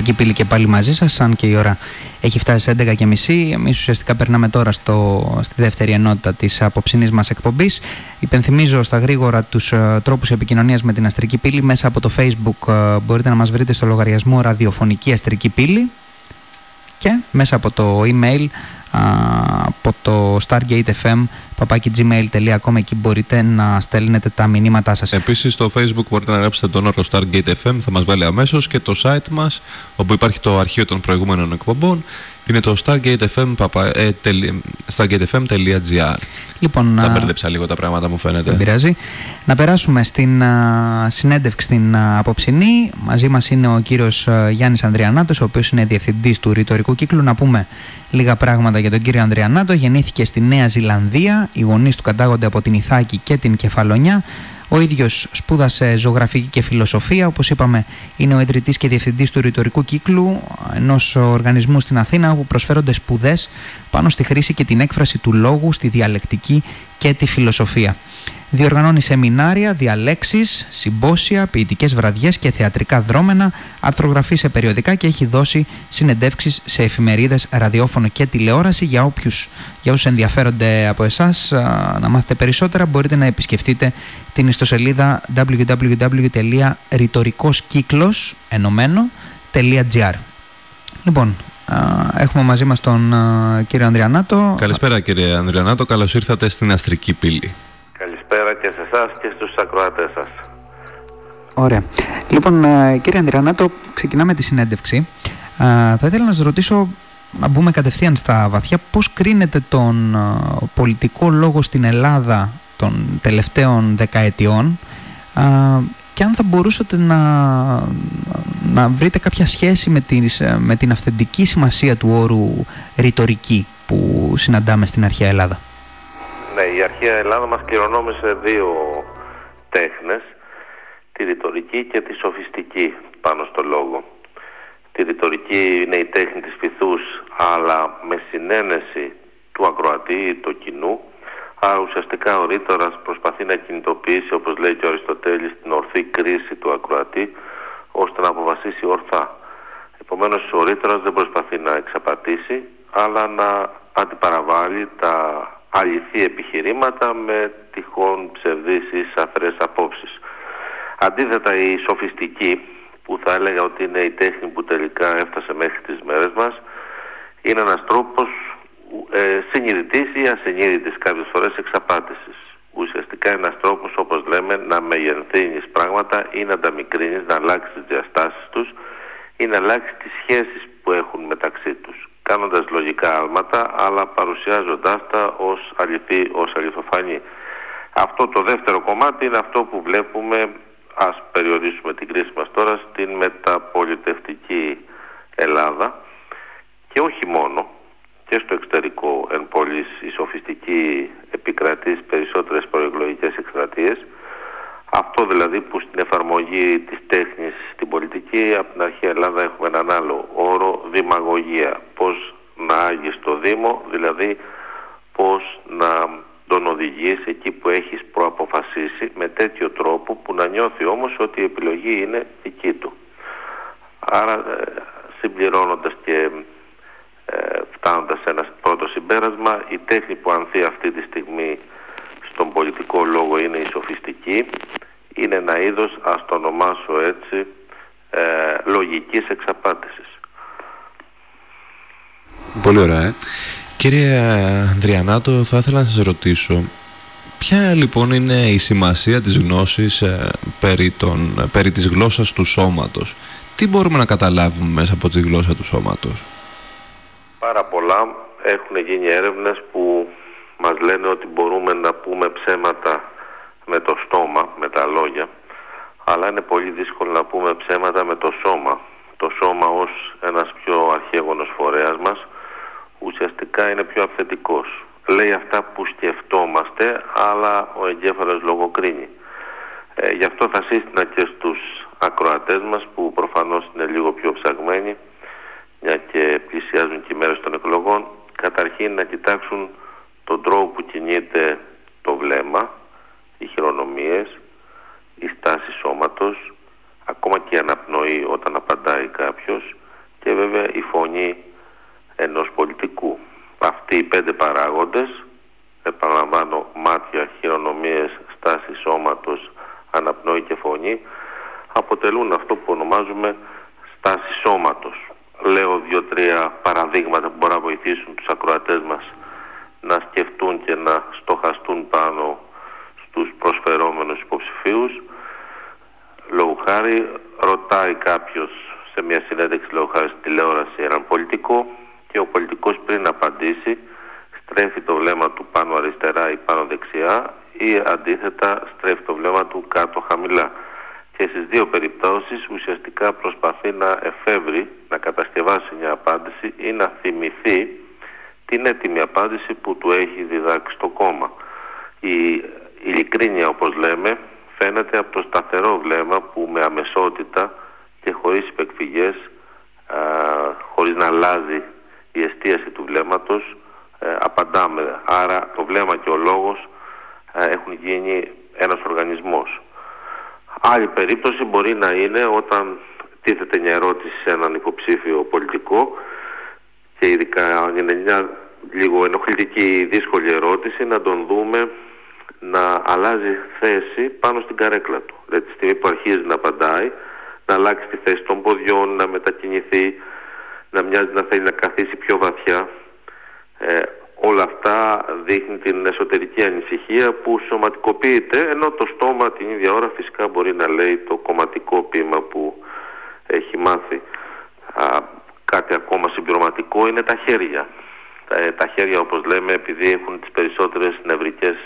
[SPEAKER 5] Λοιπόν, Αστρική Πύλη και πάλι μαζί σας, αν και η ώρα έχει φτάσει σε 11.30. Εμείς ουσιαστικά περνάμε τώρα στο, στη δεύτερη ενότητα της απόψινής μας εκπομπής. Υπενθυμίζω στα γρήγορα τους ε, τρόπους επικοινωνίας με την Αστρική Πύλη. Μέσα από το facebook ε, μπορείτε να μας βρείτε στο λογαριασμό ραδιοφωνική Αστρική Πύλη και μέσα από το email α, από το stargatefm papakigmail.com εκεί μπορείτε να στέλνετε τα μηνύματά σας.
[SPEAKER 6] Επίσης στο facebook μπορείτε να γράψετε τον όρο Stargate FM, θα μας βάλει αμέσως και το site μας όπου υπάρχει το αρχείο των προηγούμενων εκπομπών είναι το stargatefm, παπα- ε, τελε- stargatefm.gr
[SPEAKER 5] Λοιπόν,
[SPEAKER 6] Τα
[SPEAKER 5] α,
[SPEAKER 6] μπέρδεψα λίγο τα πράγματα μου φαίνεται.
[SPEAKER 5] Δεν πειράζει. Να περάσουμε στην α, συνέντευξη στην α, απόψινή. Μαζί μας είναι ο κύριος α, Γιάννης Ανδριανάτος, ο οποίος είναι διευθυντής του ρητορικού κύκλου. Να πούμε λίγα πράγματα για τον κύριο Ανδριανάτο. Γεννήθηκε στη Νέα Ζηλανδία. Οι γονείς του κατάγονται από την Ιθάκη και την Κεφαλονιά. Ο ίδιος σπούδασε ζωγραφική και φιλοσοφία. Όπως είπαμε, είναι ο ιδρυτής και διευθυντής του ρητορικού κύκλου ενός οργανισμού στην Αθήνα όπου προσφέρονται σπουδές πάνω στη χρήση και την έκφραση του λόγου, στη διαλεκτική και τη φιλοσοφία. Διοργανώνει σεμινάρια, διαλέξεις, συμπόσια, ποιητικές βραδιές και θεατρικά δρόμενα, αρθρογραφεί σε περιοδικά και έχει δώσει συνεντεύξεις σε εφημερίδες, ραδιόφωνο και τηλεόραση. Για, όποιους, για όσους ενδιαφέρονται από εσάς α, να μάθετε περισσότερα μπορείτε να επισκεφτείτε την ιστοσελίδα www.rητορικοσκύκλος.gr Λοιπόν, α, έχουμε μαζί μας τον α, κύριο Ανδριανάτο.
[SPEAKER 6] Καλησπέρα κύριε Ανδριανάτο, καλώς ήρθατε στην Αστρική Πύλη.
[SPEAKER 9] Καλησπέρα και σε εσάς και στους ακροατές σας.
[SPEAKER 5] Ωραία. Λοιπόν, ε, κύριε Ανδριανάτο, ξεκινάμε τη συνέντευξη. Ε, θα ήθελα να σας ρωτήσω, να μπούμε κατευθείαν στα βαθιά, πώς κρίνετε τον ε, πολιτικό λόγο στην Ελλάδα των τελευταίων δεκαετιών ε, και αν θα μπορούσατε να, να βρείτε κάποια σχέση με, τις, ε, με την αυθεντική σημασία του όρου ρητορική που συναντάμε στην αρχαία Ελλάδα.
[SPEAKER 9] Ναι, η αρχαία Ελλάδα μας κληρονόμησε δύο τέχνες, τη ρητορική και τη σοφιστική πάνω στο λόγο. Τη ρητορική είναι η τέχνη της πυθούς, αλλά με συνένεση του ακροατή ή του κοινού, άρα ουσιαστικά ο ρήτορας προσπαθεί να κινητοποιήσει, όπως λέει και ο Αριστοτέλης, την ορθή κρίση του ακροατή, ώστε να αποφασίσει ορθά. Επομένως ο ρήτορας δεν προσπαθεί να εξαπατήσει, αλλά να αντιπαραβάλει τα αληθή επιχειρήματα με τυχόν ψευδείς ή σαφρές απόψεις. Αντίθετα η σοφιστική που θα έλεγα ότι είναι η τέχνη που τελικά έφτασε μέχρι τις μέρες είναι ένας τρόπος ε, συνειδητής ή ασυνείδητης κάποιες φορές εξαπάτησης. Ουσιαστικά είναι ένας τρόπος όπως λέμε να μεγενθύνεις πράγματα ή να τα μικρύνεις, να αλλάξεις τις διαστάσεις τους ή να αλλάξεις τις σχέσεις που έχουν μεταξύ τους κάνοντας λογικά άλματα αλλά παρουσιάζοντάς τα ως, αληθή, ως αληθοφανή. Αυτό το δεύτερο κομμάτι είναι αυτό που βλέπουμε, ας περιορίσουμε την κρίση μας τώρα, στην μεταπολιτευτική Ελλάδα και όχι μόνο και στο εξωτερικό εν πόλης η σοφιστική επικρατεί στις περισσότερες προεκλογικές εκστρατείες αυτό δηλαδή που στην εφαρμογή της τέχνης στην πολιτική από την αρχή Ελλάδα έχουμε έναν άλλο όρο δημαγωγία πως να άγεις το Δήμο δηλαδή πως να τον οδηγείς εκεί που έχεις προαποφασίσει με τέτοιο τρόπο που να νιώθει όμως ότι η επιλογή είναι δική του. Άρα ε, συμπληρώνοντας και ε, φτάνοντας σε ένα πρώτο συμπέρασμα η τέχνη που ανθεί αυτή τη στιγμή στον πολιτικό λόγο είναι η σοφιστική είναι ένα είδος, ας το ονομάσω έτσι, ε, λογικής εξαπάτησης.
[SPEAKER 6] Πολύ ωραία. Ε. Κύριε Ανδριανάτο, θα ήθελα να σας ρωτήσω ποια λοιπόν είναι η σημασία της γνώσης ε, περί, των, περί της γλώσσας του σώματος; Τι μπορούμε να καταλάβουμε μέσα από τη γλώσσα του σώματος;
[SPEAKER 9] Πάρα πολλά έχουν γίνει έρευνες που μας λένε ότι μπορούμε να πούμε ψέματα με το στόμα, με τα λόγια αλλά είναι πολύ δύσκολο να πούμε ψέματα με το σώμα. Το σώμα ως ένας πιο αρχαίγονος φορέας μας ουσιαστικά είναι πιο αυθεντικός. Λέει αυτά που σκεφτόμαστε, αλλά ο εγκέφαλος λογοκρίνει. Ε, γι' αυτό θα σύστηνα και στους ακροατές μας, που προφανώς είναι λίγο πιο ψαγμένοι, μια και πλησιάζουν και οι μέρες των εκλογών, καταρχήν να κοιτάξουν τον τρόπο που κινείται το βλέμμα, οι χειρονομίες, η στάση σώματος, ακόμα και η αναπνοή όταν απαντάει κάποιος και βέβαια η φωνή ενός πολιτικού. Αυτοί οι πέντε παράγοντες, επαναλαμβάνω μάτια, χειρονομίες, στάση σώματος, αναπνοή και φωνή, αποτελούν αυτό που ονομάζουμε στάση σώματος. Λέω δύο-τρία παραδείγματα που μπορούν να βοηθήσουν τους ακροατές μας να σκεφτούν και να στοχαστούν πάνω στους προσφερόμενους υποψηφίους. Λόγου χάρη ρωτάει κάποιος σε μια συνέντευξη λόγου χάρη στη τηλεόραση έναν πολιτικό και ο πολιτικός πριν απαντήσει στρέφει το βλέμμα του πάνω αριστερά ή πάνω δεξιά ή αντίθετα στρέφει το βλέμμα του κάτω χαμηλά. Και στις δύο περιπτώσεις ουσιαστικά προσπαθεί να εφεύρει, να κατασκευάσει μια απάντηση ή να θυμηθεί την έτοιμη απάντηση που του έχει διδάξει το κόμμα. Η ειλικρίνεια όπως λέμε φαίνεται από το σταθερό βλέμμα που με αμεσότητα και χωρίς υπεκφυγές, α, χωρίς να αλλάζει η εστίαση του βλέμματος, ε, απαντάμε. Άρα το βλέμμα και ο λόγος ε, έχουν γίνει ένας οργανισμός. Άλλη περίπτωση μπορεί να είναι όταν τίθεται μια ερώτηση σε έναν υποψήφιο πολιτικό και ειδικά αν είναι μια λίγο ενοχλητική δύσκολη ερώτηση να τον δούμε να αλλάζει θέση πάνω στην καρέκλα του. Δηλαδή τη στιγμή που αρχίζει να απαντάει, να αλλάξει τη θέση των ποδιών, να μετακινηθεί, να μοιάζει να θέλει να καθίσει πιο βαθιά. Ε, όλα αυτά δείχνει την εσωτερική ανησυχία που σωματικοποιείται, ενώ το στόμα την ίδια ώρα φυσικά μπορεί να λέει το κομματικό ποίημα που έχει μάθει. Α, κάτι ακόμα συμπληρωματικό είναι τα χέρια. Τα, ε, τα χέρια όπως λέμε επειδή έχουν τις περισσότερες νευρικές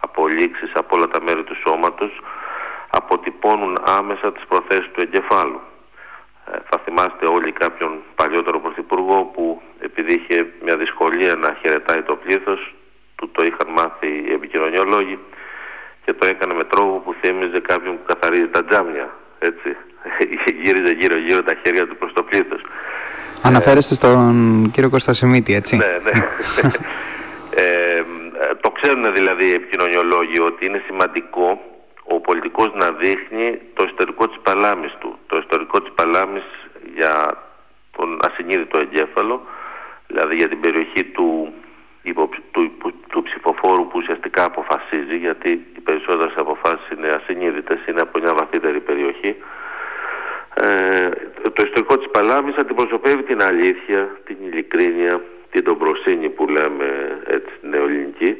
[SPEAKER 9] απολύξεις από όλα τα μέρη του σώματος αποτυπώνουν άμεσα τις προθέσεις του εγκεφάλου. Ε, θα θυμάστε όλοι κάποιον παλιότερο πρωθυπουργό που επειδή είχε μια δυσκολία να χαιρετάει το πλήθος του το είχαν μάθει οι επικοινωνιολόγοι και το έκανε με τρόπο που θύμιζε κάποιον που καθαρίζει τα τζάμια έτσι γύριζε γύρω γύρω τα χέρια του προς το πλήθος
[SPEAKER 5] Αναφέρεστε στον κύριο Κωνστασιμίτη, έτσι.
[SPEAKER 9] ναι, ναι. ε, το ξέρουν δηλαδή οι επικοινωνιολόγοι ότι είναι σημαντικό ο πολιτικός να δείχνει το ιστορικό της παλάμης του. Το ιστορικό της παλάμης για τον ασυνείδητο εγκέφαλο, δηλαδή για την περιοχή του, του, του ψηφοφόρου που ουσιαστικά αποφασίζει, γιατί οι περισσότερες αποφάσεις είναι ασυνείδητες, είναι από μια βαθύτερη περιοχή. Ε, το ιστορικό της Παλάμης αντιπροσωπεύει την αλήθεια, την ειλικρίνεια, την τομπροσύνη που λέμε έτσι στην νεοελληνική.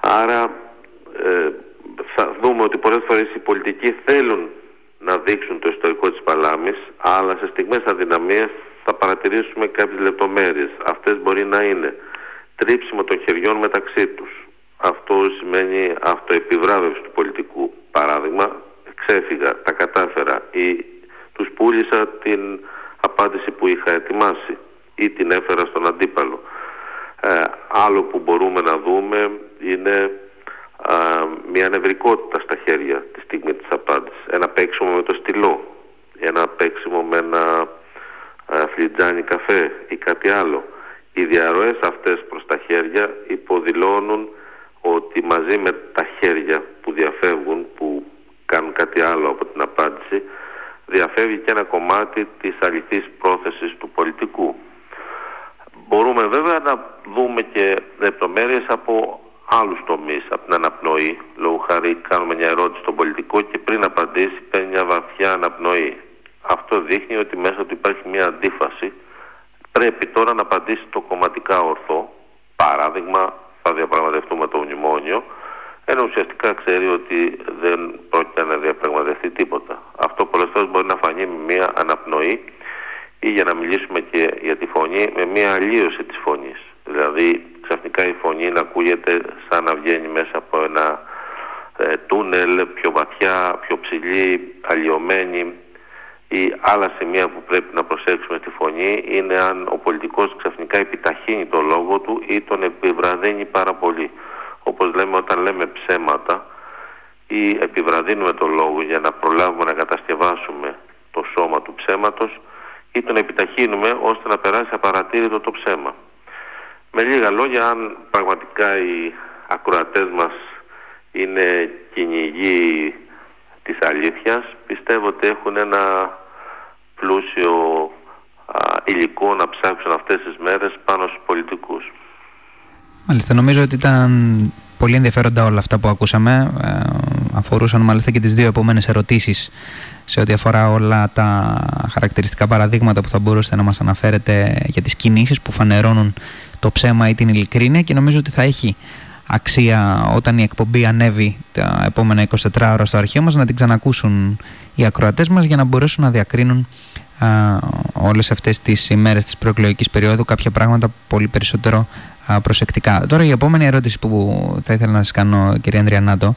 [SPEAKER 9] Άρα ε, θα δούμε ότι πολλές φορές οι πολιτικοί θέλουν να δείξουν το ιστορικό της Παλάμης αλλά σε στιγμές αδυναμίας θα παρατηρήσουμε κάποιες λεπτομέρειες. Αυτές μπορεί να είναι τρίψιμο των χεριών μεταξύ τους. Αυτό σημαίνει αυτοεπιβράβευση του πολιτικού. Παράδειγμα, ξέφυγα, τα κατάφερα ή τους πούλησα την απάντηση που είχα ετοιμάσει ή την έφερα στον αντίπαλο. Ε, άλλο που μπορούμε να δούμε είναι α, μια νευρικότητα στα χέρια τη στιγμή της απάντησης. Ένα παίξιμο με το στυλό, ένα παίξιμο με ένα α, φλιτζάνι καφέ ή κάτι άλλο. Οι διαρροές αυτές προς τα χέρια υποδηλώνουν ότι μαζί με τα χέρια που διαφεύγουν, που κάνουν κάτι άλλο από την απάντηση, διαφεύγει και ένα κομμάτι της αληθής πρόθεσης του πολιτικού. Μπορούμε βέβαια να δούμε και λεπτομέρειες από άλλους τομείς, από την αναπνοή. Λόγω χάρη κάνουμε μια ερώτηση στον πολιτικό και πριν απαντήσει παίρνει μια βαθιά αναπνοή. Αυτό δείχνει ότι μέσα του υπάρχει μια αντίφαση. Πρέπει τώρα να απαντήσει το κομματικά ορθό. Παράδειγμα, θα διαπραγματευτούμε το μνημόνιο, ενώ ουσιαστικά ξέρει ότι δεν πρόκειται να διαπραγματευτεί τίποτα. Αυτό πολλές φορές μπορεί να φανεί με μια αναπνοή ή για να μιλήσουμε και για τη φωνή με μια αλλίωση της φωνής. Δηλαδή ξαφνικά η φωνή να ακούγεται σαν να βγαίνει μέσα από ένα ε, τούνελ πιο βαθιά, πιο ψηλή, αλλοιωμένη ή άλλα σημεία που πρέπει να προσέξουμε στη φωνή είναι αν ο πολιτικός ξαφνικά επιταχύνει το λόγο του ή τον επιβραδύνει πάρα πολύ. Όπως λέμε όταν λέμε ψέματα ή επιβραδύνουμε το λόγο για να προλάβουμε να κατασκευάσουμε το σώμα του ψέματος ή τον επιταχύνουμε ώστε να περάσει απαρατήρητο το ψέμα. Με λίγα λόγια, αν πραγματικά οι ακροατές μας είναι κυνηγοί της αλήθειας, πιστεύω ότι έχουν ένα πλούσιο α, υλικό να ψάξουν αυτές τις μέρες πάνω στους πολιτικούς.
[SPEAKER 5] Μάλιστα, νομίζω ότι ήταν πολύ ενδιαφέροντα όλα αυτά που ακούσαμε. Ε, αφορούσαν μάλιστα και τις δύο επόμενες ερωτήσεις σε ό,τι αφορά όλα τα χαρακτηριστικά παραδείγματα που θα μπορούσατε να μας αναφέρετε για τις κινήσεις που φανερώνουν το ψέμα ή την ειλικρίνεια και νομίζω ότι θα έχει αξία όταν η εκπομπή ανέβει τα επόμενα 24 ώρα στο αρχείο μας να την ξανακούσουν οι ακροατές μας για να μπορέσουν να διακρίνουν α, όλες αυτές τις ημέρες της προεκλογικής περίοδου κάποια πράγματα πολύ περισσότερο α, προσεκτικά. Τώρα η επόμενη ερώτηση που θα ήθελα να σας κάνω κυρία Ανδριανάτο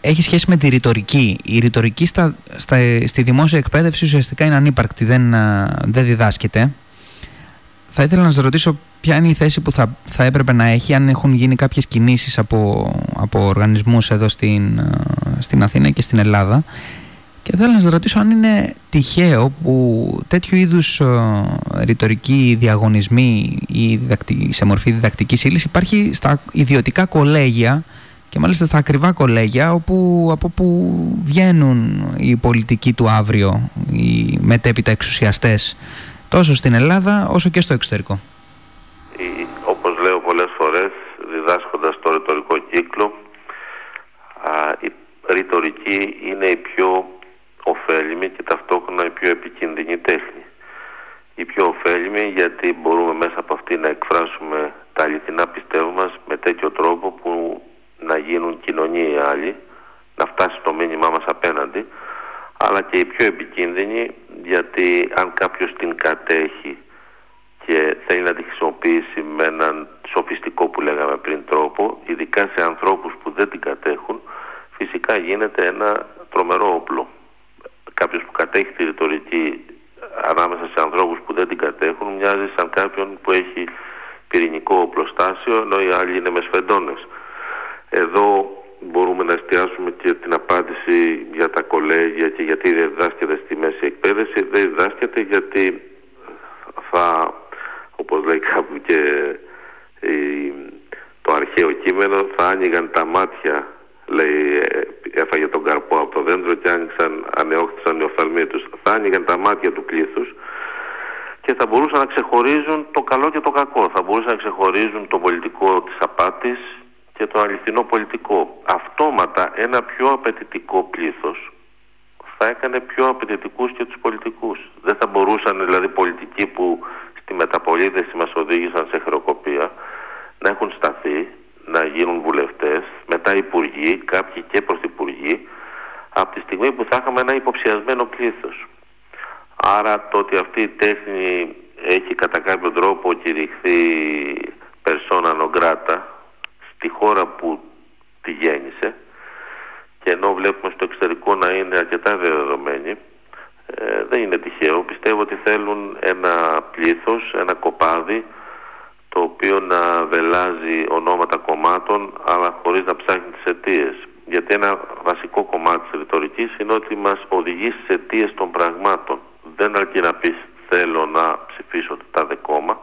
[SPEAKER 5] έχει σχέση με τη ρητορική. Η ρητορική στα, στα, στη δημόσια εκπαίδευση ουσιαστικά είναι ανύπαρκτη, δεν, α, δεν διδάσκεται. Θα ήθελα να σας ρωτήσω ποια είναι η θέση που θα, θα έπρεπε να έχει αν έχουν γίνει κάποιες κινήσεις από, από οργανισμούς εδώ στην, ε, στην Αθήνα και στην Ελλάδα. Και θέλω να σας ρωτήσω αν είναι τυχαίο που τέτοιου είδους ε, ρητορικοί διαγωνισμοί ή διδακτι, σε μορφή διδακτικής ύλης υπάρχει στα ιδιωτικά κολέγια και μάλιστα στα ακριβά κολέγια όπου, από που βγαίνουν οι πολιτικοί του αύριο, οι μετέπειτα εξουσιαστές τόσο στην Ελλάδα όσο και στο εξωτερικό.
[SPEAKER 9] Η, όπως λέω πολλές φορές διδάσκοντας το ρητορικό κύκλο α, η ρητορική είναι η πιο ωφέλιμη και ταυτόχρονα η πιο επικίνδυνη τέχνη. Η πιο ωφέλιμη γιατί μπορούμε μέσα από αυτή να εκφράσουμε τα αληθινά πιστεύω μας με τέτοιο τρόπο που να γίνουν κοινωνία οι άλλοι, να φτάσει το μήνυμά μας απέναντι, αλλά και η πιο επικίνδυνη γιατί αν κάποιος την κατέχει και θέλει να τη χρησιμοποιήσει με έναν σοφιστικό που λέγαμε πριν τρόπο, ειδικά σε ανθρώπους που δεν την κατέχουν, φυσικά γίνεται ένα τρομερό όπλο. Κάποιος που κατέχει τη ρητορική ανάμεσα σε ανθρώπους που δεν την κατέχουν μοιάζει σαν κάποιον που έχει πυρηνικό οπλοστάσιο ενώ οι άλλοι είναι με σφεντώνες. Εδώ μπορούμε να εστιάσουμε και την απάντηση για τα κολέγια και γιατί δεν διδάσκεται στη μέση εκπαίδευση. Δεν διδάσκεται γιατί θα, όπως λέει κάπου και η, το αρχαίο κείμενο, θα άνοιγαν τα μάτια, λέει, ε, έφαγε τον καρπό από το δέντρο και άνοιξαν, ανεόχθησαν οι οφθαλμοί τους. Θα άνοιγαν τα μάτια του πλήθους και θα μπορούσαν να ξεχωρίζουν το καλό και το κακό. Θα μπορούσαν να ξεχωρίζουν το πολιτικό της απάτης και το αληθινό πολιτικό. Αυτόματα ένα πιο απαιτητικό πλήθος θα έκανε πιο απαιτητικούς και τους πολιτικούς. Δεν θα μπορούσαν δηλαδή πολιτικοί που στη μεταπολίτευση μας οδήγησαν σε χρεοκοπία να έχουν σταθεί, να γίνουν βουλευτές, μετά υπουργοί, κάποιοι και πρωθυπουργοί, από τη στιγμή που θα είχαμε ένα υποψιασμένο πλήθος. Άρα το ότι αυτή η τέχνη έχει κατά κάποιο τρόπο κηρυχθεί persona non grata στη χώρα που τη γέννησε και ενώ βλέπουμε στο εξωτερικό να είναι αρκετά διαδεδομένη ε, δεν είναι τυχαίο. Πιστεύω ότι θέλουν ένα πλήθος, ένα κοπάδι το οποίο να βελάζει ονόματα κομμάτων αλλά χωρίς να ψάχνει τις αιτίες. Γιατί ένα βασικό κομμάτι της ρητορικής είναι ότι μας οδηγεί στις αιτίες των πραγμάτων. Δεν αρκεί να πεις θέλω να ψηφίσω το τάδε κόμμα,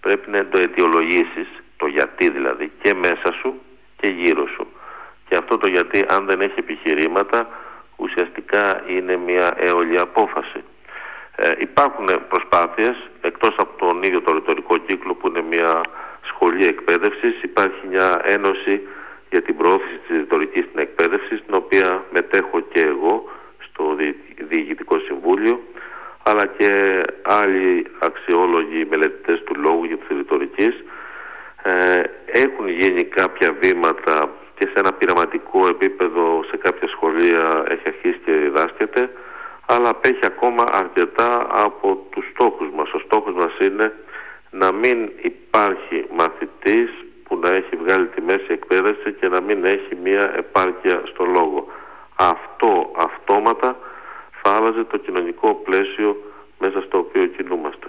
[SPEAKER 9] πρέπει να το αιτιολογήσεις, το γιατί δηλαδή, και μέσα σου και γύρω σου. Και αυτό το γιατί αν δεν έχει επιχειρήματα ουσιαστικά είναι μια έολη απόφαση. Ε, υπάρχουν προσπάθειες εκτός από τον ίδιο το ρητορικό κύκλο που είναι μια σχολή εκπαίδευσης υπάρχει μια ένωση για την προώθηση της ρητορικής στην εκπαίδευση στην οποία μετέχω και εγώ στο Διοι- Διοικητικό Συμβούλιο αλλά και άλλοι αξιόλογοι μελετητές του λόγου για της ρητορικής ε, έχουν γίνει κάποια βήματα και σε ένα πειραματικό επίπεδο σε κάποια σχολεία έχει αρχίσει και διδάσκεται αλλά απέχει ακόμα αρκετά από τους στόχους μας. Ο στόχος μας είναι να μην υπάρχει μαθητής που να έχει βγάλει τη μέση εκπαίδευση και να μην έχει μία επάρκεια στο λόγο. Αυτό αυτόματα θα άλλαζε το κοινωνικό πλαίσιο μέσα στο οποίο κινούμαστε.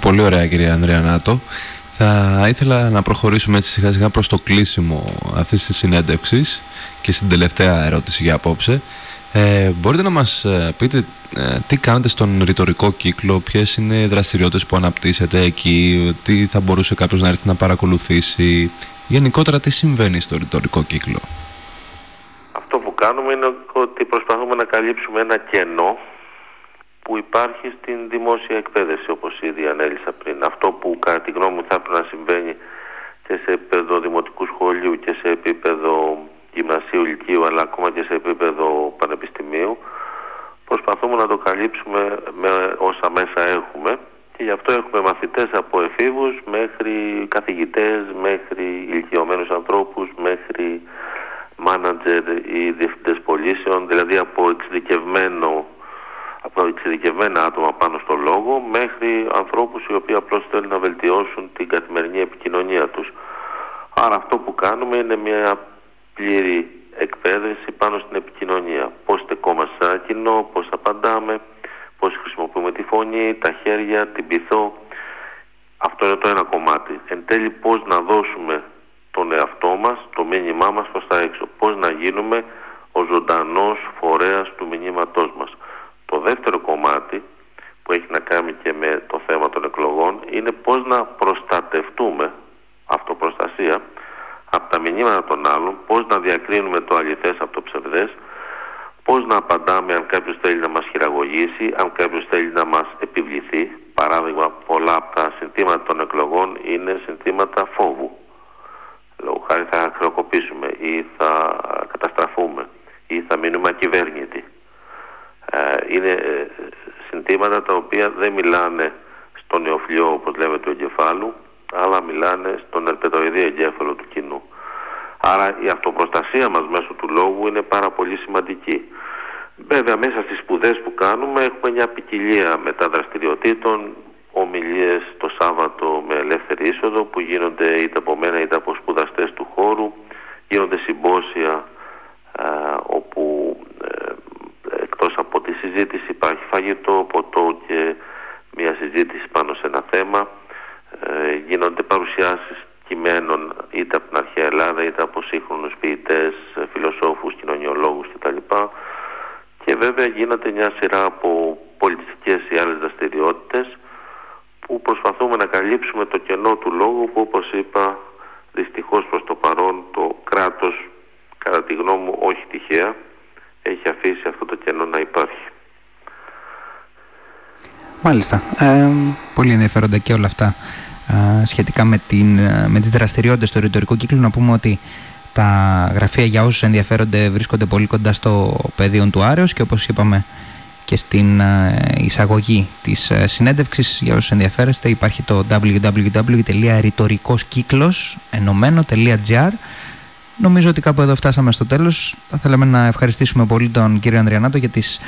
[SPEAKER 6] Πολύ ωραία κυρία Ανδρέα Νάτο. Θα ήθελα να προχωρήσουμε έτσι σιγά σιγά προς το κλείσιμο αυτής της συνέντευξης και στην τελευταία ερώτηση για απόψε. Ε, μπορείτε να μας ε, πείτε ε, τι κάνετε στον ρητορικό κύκλο, ποιες είναι οι δραστηριότητες που αναπτύσσετε εκεί, τι θα μπορούσε κάποιος να έρθει να παρακολουθήσει. Γενικότερα τι συμβαίνει στο ρητορικό κύκλο;
[SPEAKER 9] Αυτό που κάνουμε είναι ότι προσπαθούμε να καλύψουμε ένα κενό που υπάρχει στην δημόσια εκπαίδευση όπως ήδη ανέλησα πριν. Αυτό που κατά τη γνώμη μου θα έπρεπε να συμβαίνει και σε επίπεδο δημοτικού σχολείου και σε επίπεδο γυμνασίου, λυκείου αλλά ακόμα και σε επίπεδο πανεπιστημίου προσπαθούμε να το καλύψουμε με όσα μέσα έχουμε και γι' αυτό έχουμε μαθητές από εφήβους μέχρι καθηγητές, μέχρι ηλικιωμένους ανθρώπους, μέχρι μάνατζερ ή διευθυντές πωλήσεων, δηλαδή από εξειδικευμένο από εξειδικευμένα άτομα πάνω στο λόγο μέχρι ανθρώπους οι οποίοι απλώς θέλουν να βελτιώσουν την καθημερινή επικοινωνία τους. Άρα αυτό που κάνουμε είναι μια πλήρη εκπαίδευση πάνω στην επικοινωνία. Πώς στεκόμαστε σε ένα κοινό, πώς απαντάμε, πώς χρησιμοποιούμε τη φωνή, τα χέρια, την πυθό. Αυτό είναι το ένα κομμάτι. Εν τέλει πώς να δώσουμε τον εαυτό μας, το μήνυμά μας προς τα έξω. Πώς να γίνουμε ο ζωντανός φορέας του μηνύματός μας. Το δεύτερο κομμάτι που έχει να κάνει και με το θέμα των εκλογών είναι πώς να προστατευτούμε αυτοπροστασία από τα μηνύματα των άλλων, πώς να διακρίνουμε το αληθές από το ψευδές, πώς να απαντάμε αν κάποιος θέλει να μας χειραγωγήσει, αν κάποιος θέλει να μας επιβληθεί. Παράδειγμα, πολλά από τα συνθήματα των εκλογών είναι συνθήματα φόβου. Λόγω χάρη θα χρεοκοπήσουμε ή θα καταστραφούμε ή θα μείνουμε ακυβέρνητοι. Ε, είναι ε, συνθήματα τα οποία δεν μιλάνε στον νεοφλοιό όπως λέμε του εγκεφάλου αλλά μιλάνε στον ερπετοειδή εγκέφαλο του κοινού. Άρα η αυτοπροστασία μας μέσω του λόγου είναι πάρα πολύ σημαντική. Βέβαια μέσα στις σπουδές που κάνουμε έχουμε μια ποικιλία μεταδραστηριοτήτων, ομιλίες το Σάββατο με ελεύθερη είσοδο που γίνονται είτε από μένα είτε από σπουδαστές του χώρου, γίνονται συμπόσια ε, όπου ε, εκτός από τη συζήτηση υπάρχει φαγητό, ποτό και μια συζήτηση πάνω σε ένα θέμα. Ε, γίνονται παρουσιάσεις κειμένων είτε από την αρχαία Ελλάδα είτε από σύγχρονους ποιητές, ε, φιλοσόφους, κοινωνιολόγους κτλ. Και βέβαια γίνεται μια σειρά από πολιτιστικές ή άλλες δραστηριότητες που προσπαθούμε να καλύψουμε το κενό του λόγου που όπως είπα δυστυχώς προς το παρόν το κράτος κατά τη γνώμη μου όχι τυχαία έχει αφήσει αυτό το κενό να υπάρχει.
[SPEAKER 5] Μάλιστα. Ε, πολύ ενδιαφέροντα και όλα αυτά ε, σχετικά με, την, ε, με τις δραστηριότητες του ρητορικού κύκλου. Να πούμε ότι τα γραφεία για όσους ενδιαφέρονται βρίσκονται πολύ κοντά στο πεδίο του Άρεος και όπως είπαμε και στην ε, εισαγωγή της ε, συνέντευξης για όσους ενδιαφέρεστε υπάρχει το www.rητορικοσκύκλος.gr Νομίζω ότι κάπου εδώ φτάσαμε στο τέλος. Θα θέλαμε να ευχαριστήσουμε πολύ τον κύριο Ανδριανάτο για τις α,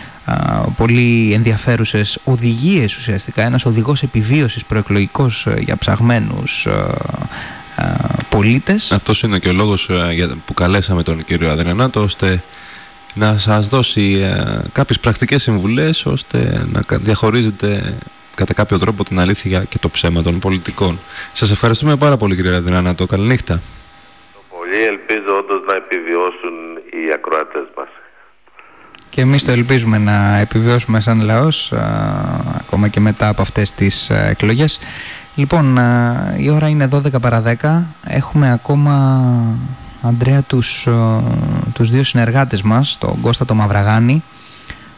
[SPEAKER 5] πολύ ενδιαφέρουσες οδηγίες ουσιαστικά. Ένας οδηγός επιβίωσης προεκλογικός ε, για ψαγμένους α, α, πολίτες.
[SPEAKER 6] Αυτός είναι και ο λόγος που καλέσαμε τον κύριο Αδρενάτο ώστε να σας δώσει ε, κάποιες πρακτικές συμβουλές ώστε να κα- διαχωρίζετε κατά κάποιο τρόπο την αλήθεια και το ψέμα των πολιτικών. Σας ευχαριστούμε πάρα πολύ κύριε Αδρενάτο. Καληνύχτα.
[SPEAKER 9] Πολύ ελπίζω όντως να επιβιώσουν οι ακροατές μας.
[SPEAKER 5] Και εμείς το ελπίζουμε να επιβιώσουμε σαν λαός α, ακόμα και μετά από αυτές τις α, εκλογές. Λοιπόν, α, η ώρα είναι 12 παρα 10. Έχουμε ακόμα, Αντρέα, τους, α, τους δύο συνεργάτες μας, τον Κώστα το Μαυραγάνη,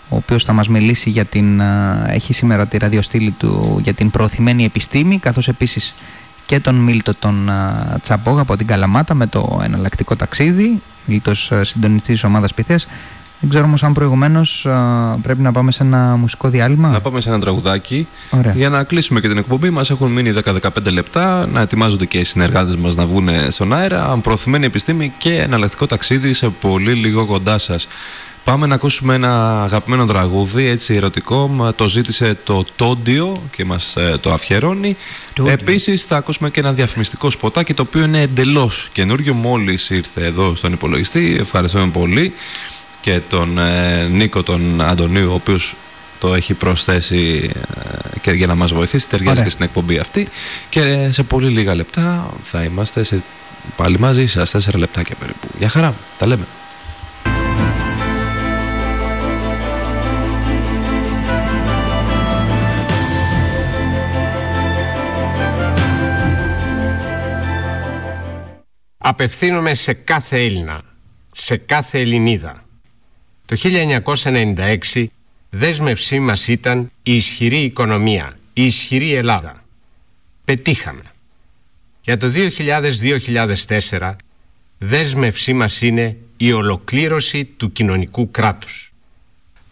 [SPEAKER 5] ο οποίος θα μας μιλήσει για την, α, έχει σήμερα τη ραδιοστήλη του για την προωθημένη επιστήμη, καθώς επίσης και τον Μίλτο τον α, Τσαμπόγα από την Καλαμάτα με το εναλλακτικό ταξίδι, Μίλτος α, συντονιστής της ομάδας Πυθίας. Δεν ξέρω όμως αν προηγουμένως α, πρέπει να πάμε σε ένα μουσικό διάλειμμα.
[SPEAKER 6] Να πάμε σε ένα τραγουδάκι
[SPEAKER 5] Ωραία.
[SPEAKER 6] για να κλείσουμε και την εκπομπή μας. Έχουν μείνει 10-15 λεπτά να ετοιμάζονται και οι συνεργάτες μας να βγουν στον αέρα. Προωθημένη επιστήμη και εναλλακτικό ταξίδι σε πολύ λίγο κοντά σας. Πάμε να ακούσουμε ένα αγαπημένο τραγούδι, έτσι ερωτικό. Μα Το ζήτησε το Τόντιο και μας ε, το αφιερώνει.
[SPEAKER 5] Τόντιο.
[SPEAKER 6] Επίσης θα ακούσουμε και ένα διαφημιστικό σποτάκι το οποίο είναι εντελώς καινούριο. Μόλις ήρθε εδώ στον υπολογιστή. Ευχαριστούμε πολύ και τον ε, Νίκο τον Αντωνίου ο οποίος το έχει προσθέσει ε, και για να μας βοηθήσει ταιριάζει
[SPEAKER 5] Ωραία.
[SPEAKER 6] και στην εκπομπή αυτή και ε, σε πολύ λίγα λεπτά θα είμαστε σε, πάλι μαζί σας τέσσερα λεπτάκια περίπου για χαρά τα λέμε
[SPEAKER 10] Απευθύνομαι σε κάθε Έλληνα, σε κάθε Ελληνίδα. Το 1996 δέσμευσή μας ήταν η ισχυρή οικονομία, η ισχυρή Ελλάδα. Πετύχαμε. Για το 2000-2004 δέσμευσή μας είναι η ολοκλήρωση του κοινωνικού κράτους.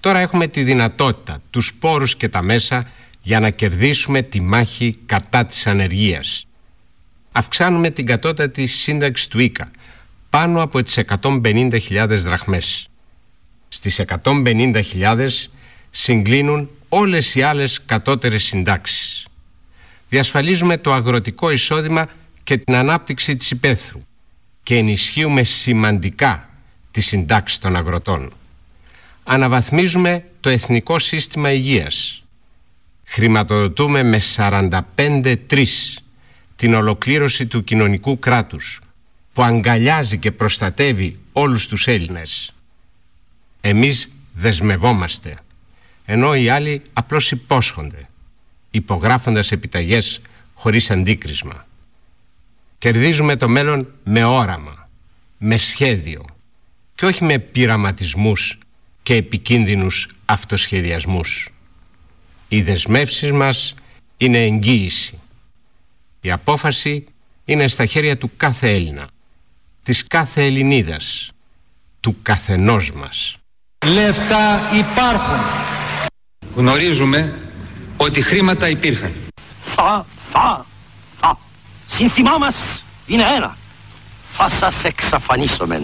[SPEAKER 10] Τώρα έχουμε τη δυνατότητα, τους πόρους και τα μέσα για να κερδίσουμε τη μάχη κατά της ανεργίας. Αυξάνουμε την κατώτατη σύνταξη του ΙΚΑ πάνω από τις 150.000 δραχμές. Στις 150.000 συγκλίνουν όλες οι άλλες κατώτερες συντάξεις. Διασφαλίζουμε το αγροτικό εισόδημα και την ανάπτυξη της υπαίθρου και ενισχύουμε σημαντικά τη συντάξη των αγροτών. Αναβαθμίζουμε το εθνικό σύστημα υγείας. Χρηματοδοτούμε με 45-3 την ολοκλήρωση του κοινωνικού κράτους που αγκαλιάζει και προστατεύει όλους τους Έλληνες. Εμείς δεσμευόμαστε, ενώ οι άλλοι απλώς υπόσχονται, υπογράφοντας επιταγές χωρίς αντίκρισμα. Κερδίζουμε το μέλλον με όραμα, με σχέδιο και όχι με πειραματισμούς και επικίνδυνους αυτοσχεδιασμούς. Οι δεσμεύσεις μας είναι εγγύηση. Η απόφαση είναι στα χέρια του κάθε Έλληνα, της κάθε Ελληνίδας, του καθενός μας.
[SPEAKER 11] Λεφτά υπάρχουν. Γνωρίζουμε ότι χρήματα υπήρχαν.
[SPEAKER 12] Θα, θα, θα. Σύνθημά μας είναι ένα. Θα σας εξαφανίσουμε.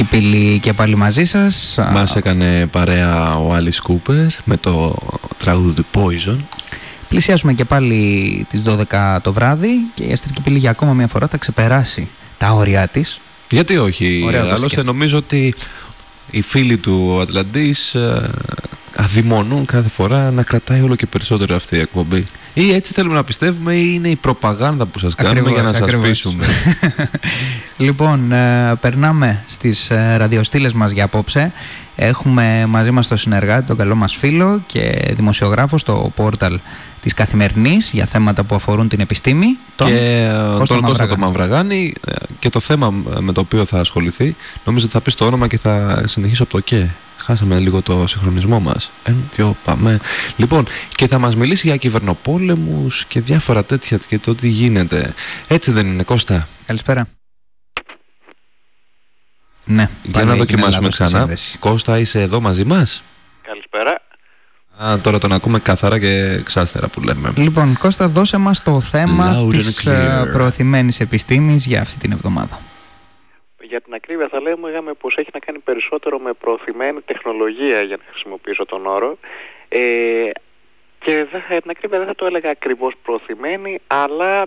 [SPEAKER 5] Αστρική πύλη και πάλι μαζί σας.
[SPEAKER 6] Μας έκανε παρέα ο Alice Cooper με το τραγούδι του Poison.
[SPEAKER 5] Πλησιάζουμε και πάλι τις 12 το βράδυ και η Αστρική πύλη για ακόμα μια φορά θα ξεπεράσει τα όρια της.
[SPEAKER 6] Γιατί όχι,
[SPEAKER 5] Ωραίο το
[SPEAKER 6] άλλωστε
[SPEAKER 5] σκέφτομαι.
[SPEAKER 6] νομίζω ότι οι φίλοι του Ατλαντής ε, αδειμονούν κάθε φορά να κρατάει όλο και περισσότερο αυτή η εκπομπή. Ή έτσι θέλουμε να πιστεύουμε ή είναι η προπαγάνδα που σας κάνουμε
[SPEAKER 5] Ακριβώς,
[SPEAKER 6] για να σας
[SPEAKER 5] ακριβώς.
[SPEAKER 6] πείσουμε.
[SPEAKER 5] Λοιπόν, ε, περνάμε στις ε, ραδιοστήλες μας για απόψε. Έχουμε μαζί μας το συνεργάτη, τον καλό μας φίλο και δημοσιογράφος στο πόρταλ της Καθημερινής για θέματα που αφορούν την επιστήμη. Τον
[SPEAKER 6] και ε,
[SPEAKER 5] Κώστα
[SPEAKER 6] τον Κώστα
[SPEAKER 5] Μαυραγάνη.
[SPEAKER 6] το Μαυραγάνη ε, και το θέμα με το οποίο θα ασχοληθεί νομίζω ότι θα πεις το όνομα και θα συνεχίσω από το και. Χάσαμε λίγο το συγχρονισμό μας. Ένα, δυο, πάμε. Λοιπόν, και θα μας μιλήσει για κυβερνοπόλεμους και διάφορα τέτοια και το τι γίνεται. Έτσι δεν είναι, Κώστα;
[SPEAKER 5] Καλησπέρα. Ναι,
[SPEAKER 6] Για
[SPEAKER 5] πάλι
[SPEAKER 6] να
[SPEAKER 5] έγινε
[SPEAKER 6] δοκιμάσουμε
[SPEAKER 5] λάθος στη
[SPEAKER 6] ξανά.
[SPEAKER 5] σύνδεση.
[SPEAKER 6] Κώστα, είσαι εδώ μαζί μας;
[SPEAKER 13] Καλησπέρα.
[SPEAKER 6] Α, τώρα τον ακούμε καθαρά και ξάστερα που λέμε.
[SPEAKER 5] Λοιπόν, Κώστα, δώσε μας το θέμα
[SPEAKER 6] Loud and
[SPEAKER 5] της
[SPEAKER 6] clear.
[SPEAKER 5] ε, προωθημένης επιστήμης για αυτή την εβδομάδα.
[SPEAKER 13] Για την ακρίβεια θα λέγαμε πως έχει να κάνει περισσότερο με προωθημένη τεχνολογία για να χρησιμοποιήσω τον όρο ε, και δεν, θα- για την ακρίβεια δεν θα το έλεγα ακριβώς προωθημένη αλλά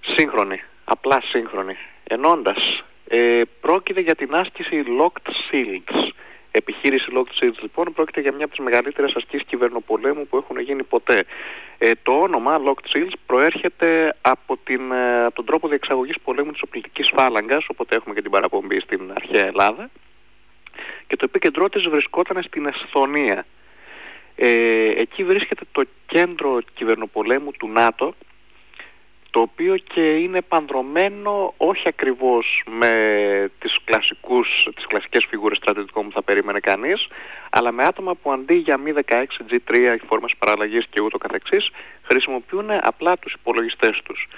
[SPEAKER 13] σύγχρονη, απλά σύγχρονη. Ενώντας, ε, πρόκειται για την άσκηση Locked Shields. Επιχείρηση Locked Shields λοιπόν πρόκειται για μια από τις μεγαλύτερες ασκήσεις κυβερνοπολέμου που έχουν γίνει ποτέ. Ε, το όνομα Locked Shields προέρχεται από, την, ε, από τον τρόπο διεξαγωγής πολέμου της οπλικής φάλαγγας, οπότε έχουμε και την παραπομπή στην αρχαία Ελλάδα και το επίκεντρό της βρισκόταν στην Εσθονία. Ε, εκεί βρίσκεται το κέντρο κυβερνοπολέμου του ΝΑΤΟ το οποίο και είναι πανδρομένο όχι ακριβώς με τις, κλασικούς, τις κλασικές φιγούρες στρατιωτικών που θα περίμενε κανείς αλλά με άτομα που αντί για μη 16 G3 οι φόρμες παραλλαγής και ούτω καθεξής χρησιμοποιούν απλά τους υπολογιστές τους.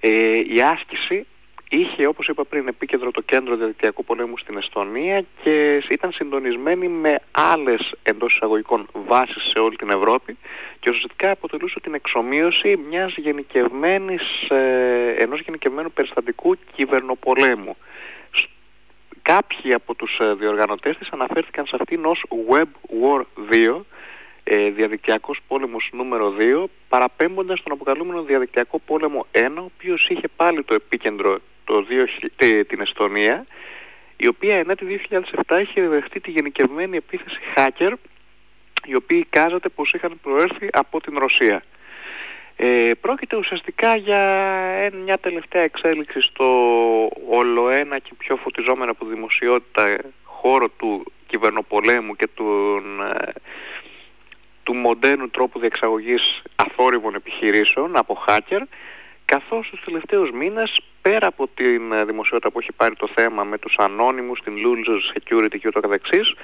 [SPEAKER 13] Ε, η άσκηση είχε όπως είπα πριν επίκεντρο το κέντρο διαδικτυακού πολέμου στην Εστονία και ήταν συντονισμένη με άλλες εντός εισαγωγικών βάσεις σε όλη την Ευρώπη και ουσιαστικά αποτελούσε την εξομοίωση μιας γενικευμένης, ε, ενός γενικευμένου περιστατικού κυβερνοπολέμου. Σ- Κάποιοι από τους ε, διοργανωτές της αναφέρθηκαν σε αυτήν ως Web War 2 ε, διαδικτυακός πόλεμος νούμερο 2 παραπέμποντας τον αποκαλούμενο διαδικτυακό πόλεμο 1 ο οποίος είχε πάλι το επίκεντρο το 2000 τε- την Εστονία η οποία ενέτη 2007 είχε δεχτεί τη γενικευμένη επίθεση hacker οι οποίοι κάζατε πως είχαν προέρθει από την Ρωσία. Ε, πρόκειται ουσιαστικά για ε, μια τελευταία εξέλιξη στο όλο ένα και πιο φωτιζόμενο από δημοσιότητα χώρο του κυβερνοπολέμου και του, ε, του μοντέρνου τρόπου διεξαγωγής αθόρυβων επιχειρήσεων από hacker καθώς τους τελευταίους μήνες πέρα από την ε, δημοσιότητα που έχει πάρει το θέμα με τους ανώνυμους, την Lulz Security και ούτω καθεξής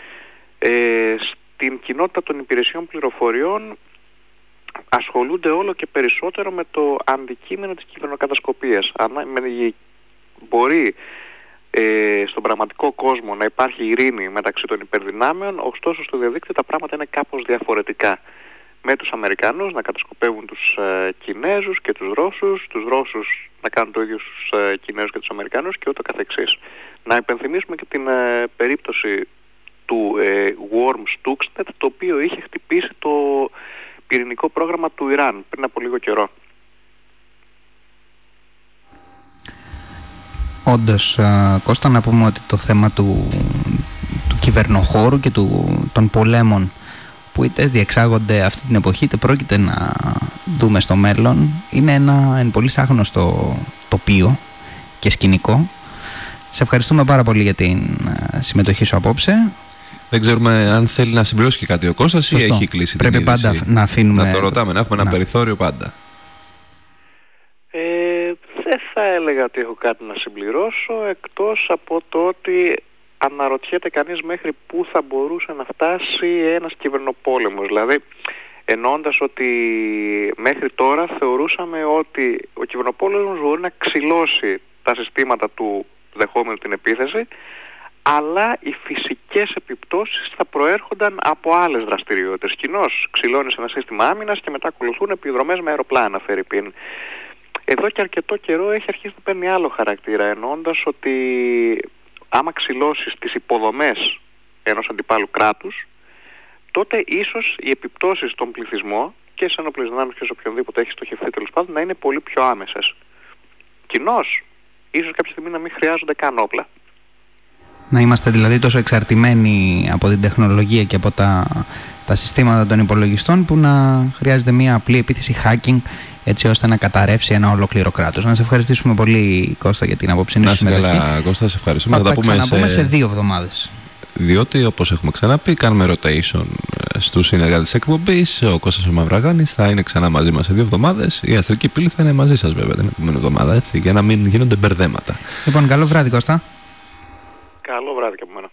[SPEAKER 13] ε, στην κοινότητα των υπηρεσιών πληροφοριών ασχολούνται όλο και περισσότερο με το αντικείμενο της κυβερνοκατασκοπίας. Μπορεί ε, στον πραγματικό κόσμο να υπάρχει ειρήνη μεταξύ των υπερδυνάμεων, ωστόσο στο διαδίκτυο τα πράγματα είναι κάπως διαφορετικά. Με τους Αμερικανούς να κατασκοπεύουν τους ε, Κινέζους και τους Ρώσους, τους Ρώσους να κάνουν το ίδιο στους ε, Κινέζους και τους Αμερικανούς και ούτω καθεξής. Να υπενθυμίσουμε και την ε, περίπτωση του ε, Worm Stuxnet, το οποίο είχε χτυπήσει το πυρηνικό πρόγραμμα του Ιράν πριν από λίγο καιρό.
[SPEAKER 5] Όντως, Κώστα, να πούμε ότι το θέμα του, του κυβερνοχώρου και του, των πολέμων που είτε διεξάγονται αυτή την εποχή είτε πρόκειται να δούμε στο μέλλον είναι ένα εν πολύ άγνωστο τοπίο και σκηνικό. Σε ευχαριστούμε πάρα πολύ για την συμμετοχή σου απόψε.
[SPEAKER 6] Δεν ξέρουμε αν θέλει να συμπληρώσει και κάτι ο Κώστας ή έχει κλείσει
[SPEAKER 5] Πρέπει
[SPEAKER 6] την
[SPEAKER 5] πάντα να αφήνουμε...
[SPEAKER 6] Να το ρωτάμε, να έχουμε ένα περιθώριο πάντα.
[SPEAKER 13] Ε, δεν θα έλεγα ότι έχω κάτι να συμπληρώσω εκτός από το ότι αναρωτιέται κανείς μέχρι πού θα μπορούσε να φτάσει ένας κυβερνοπόλεμος. Δηλαδή, ενώντας ότι μέχρι τώρα θεωρούσαμε ότι ο κυβερνοπόλεμος μπορεί να ξυλώσει τα συστήματα του δεχόμενου την επίθεση αλλά οι φυσικές επιπτώσεις θα προέρχονταν από άλλες δραστηριότητες. Κοινώς ξυλώνεις ένα σύστημα άμυνας και μετά ακολουθούν επιδρομές με αεροπλάνα, Φερρυπίν. Εδώ και αρκετό καιρό έχει αρχίσει να παίρνει άλλο χαρακτήρα, εννοώντας ότι άμα ξυλώσεις τις υποδομές ενός αντιπάλου κράτους, τότε ίσως οι επιπτώσεις στον πληθυσμό και σε ενόπλες δυνάμεις και σε οποιονδήποτε έχει στοχευτεί τέλος πάντων να είναι πολύ πιο άμεσες. Κοινώς, ίσως κάποια στιγμή να μην χρειάζονται καν όπλα.
[SPEAKER 5] Να είμαστε δηλαδή τόσο εξαρτημένοι από την τεχνολογία και από τα, τα συστήματα των υπολογιστών που να χρειάζεται μια απλή επίθεση hacking έτσι ώστε να καταρρεύσει ένα ολόκληρο κράτος. Να σε ευχαριστήσουμε πολύ, Κώστα, για την απόψηνή συμμετοχή.
[SPEAKER 6] Καλά, Κώστα, σε ευχαριστούμε.
[SPEAKER 5] Θα, θα τα πούμε σε... σε δύο εβδομάδες.
[SPEAKER 6] Διότι, όπως έχουμε ξαναπεί, κάνουμε rotation ε, στους συνεργάτες της εκπομπής. Ο Κώστας ο Μαυραγάνη θα είναι ξανά μαζί μας σε δύο εβδομάδες. Η αστρική πύλη θα είναι μαζί σας, βέβαια, την επόμενη εβδομάδα, έτσι, για να μην γίνονται μπερδέματα.
[SPEAKER 5] Λοιπόν, καλό βράδυ, Κώστα.
[SPEAKER 13] Καλό βράδυ και από μένα.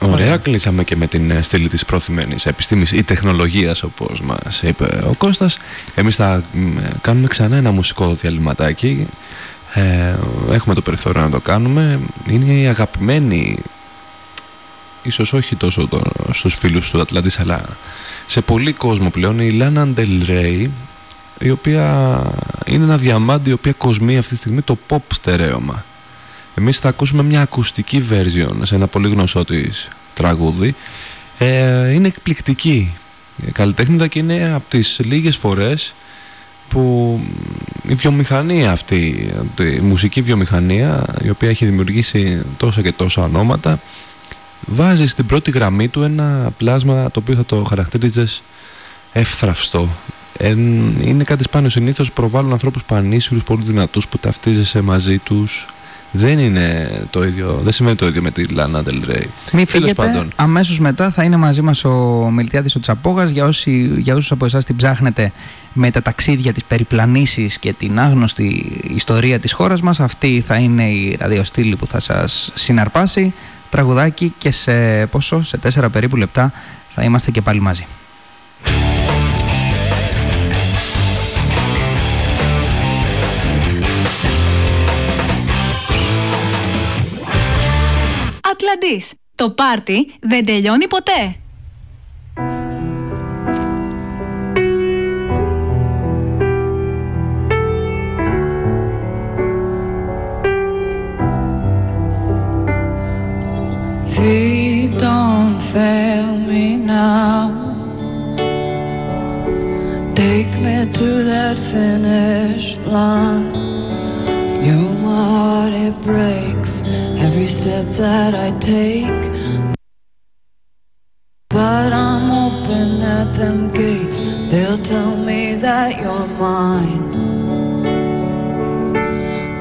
[SPEAKER 6] Ωραία, κλείσαμε και με την ε, στήλη της προθυμένης επιστήμης ή τεχνολογίας όπως μας είπε ο Κώστας. Εμείς θα κάνουμε ξανά ένα μουσικό διαλυματάκι. Ε, έχουμε το περιθώριο να το κάνουμε. Είναι η αγαπημένη, ίσως όχι τόσο το, στους φίλους του Ατλαντής, αλλά σε πολύ κόσμο πλέον, η Lana Del Rey, η οποία είναι ένα διαμάντι, η οποία κοσμεί αυτή τη στιγμή το pop στερέωμα. Εμείς θα ακούσουμε μια ακουστική version σε ένα πολύ γνωστό της τραγούδι. Ε, είναι εκπληκτική καλλιτέχνητα και είναι από τις λίγες φορές που η βιομηχανία αυτή, η μουσική βιομηχανία η οποία έχει δημιουργήσει τόσα και τόσα ονόματα βάζει στην πρώτη γραμμή του ένα πλάσμα το οποίο θα το χαρακτήριζες εύθραυστο είναι κάτι σπάνιο συνήθως προβάλλουν ανθρώπους πανίσιους, πολύ δυνατούς που ταυτίζεσαι μαζί τους δεν είναι το ίδιο, δεν σημαίνει το ίδιο με τη Λάνα Del Rey.
[SPEAKER 5] Μην φύγετε, αμέσως μετά θα είναι μαζί μας ο Μιλτιάδης ο Τσαπόγας για, όσοι, για όσους από εσάς την ψάχνετε με τα ταξίδια της περιπλανήσης και την άγνωστη ιστορία της χώρας μας αυτή θα είναι η ραδιοστήλη που θα σας συναρπάσει τραγουδάκι και σε πόσο, σε τέσσερα περίπου λεπτά θα είμαστε και πάλι μαζί.
[SPEAKER 1] Ατλαντής. Το πάρτι δεν τελειώνει ποτέ.
[SPEAKER 14] They don't fail me now. Take me to that finish line. Your heart it breaks every step that I take. But I'm open at them gates. They'll tell me that.
[SPEAKER 15] you're mine.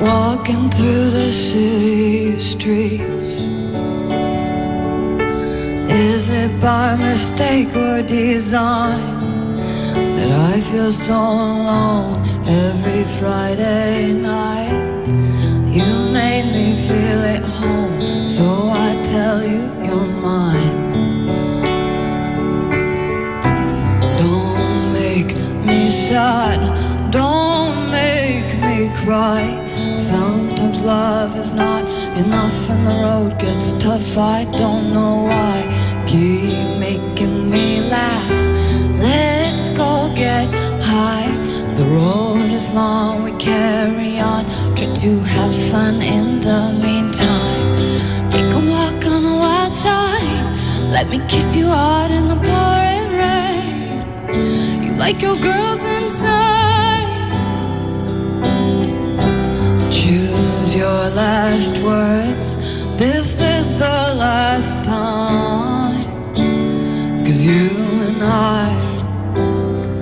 [SPEAKER 15] Walking through the city streets. Is it by mistake or design that I feel so alone every Friday night? You made me feel at home, so I tell you you're mine. Don't make me sad, don't make me cry. Sometimes love is not enough and the road gets tough. I don't know why. Keep making me laugh. Let's go get high. The road is long, we carry on. Try to have fun in the meantime. Side. Let me kiss you hard in the pouring rain. You like your girls inside. Choose your last words. This is the last time. Cause you and I,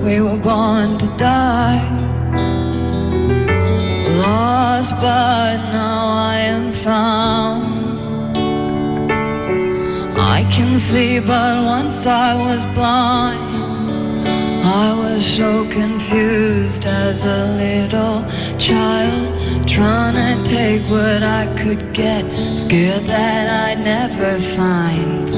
[SPEAKER 15] we were born to die. Lost, but Can see, but once I was blind. I was so confused as a little child, trying to take what I could get, scared that I'd never find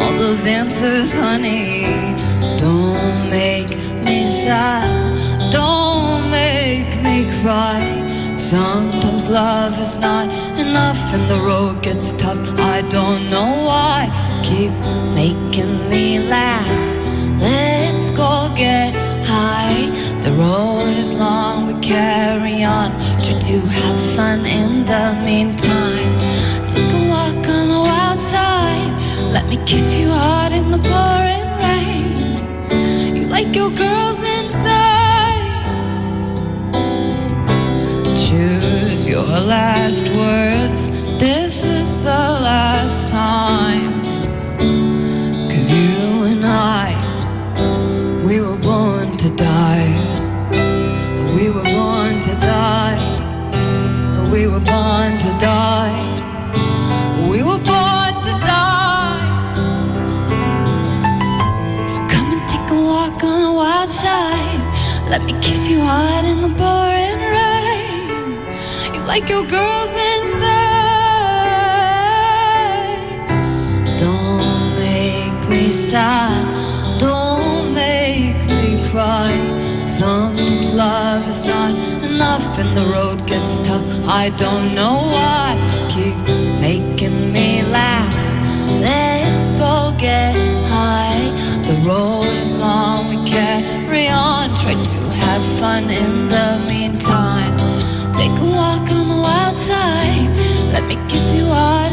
[SPEAKER 15] all those answers, honey. Don't make me sad, don't make me cry. Sometimes love is not enough and the road gets tough. I don't know why. Keep making me laugh. Let's go get high. The road is long, we carry on. Try to have fun in the meantime. Take a walk on the wild side. Let me kiss you hard in the pouring rain. You like your girls inside. Choose your last words. This is the last time. Let me kiss you hard in the pouring rain. You like your girls inside. Don't make me sad. Don't make me cry. Sometimes love is not enough and the road gets tough. I don't know why. Keep making me laugh. Let's go get high. The road is long, we carry on. Fun in the meantime. Take a walk on the wild side. Let me kiss you hard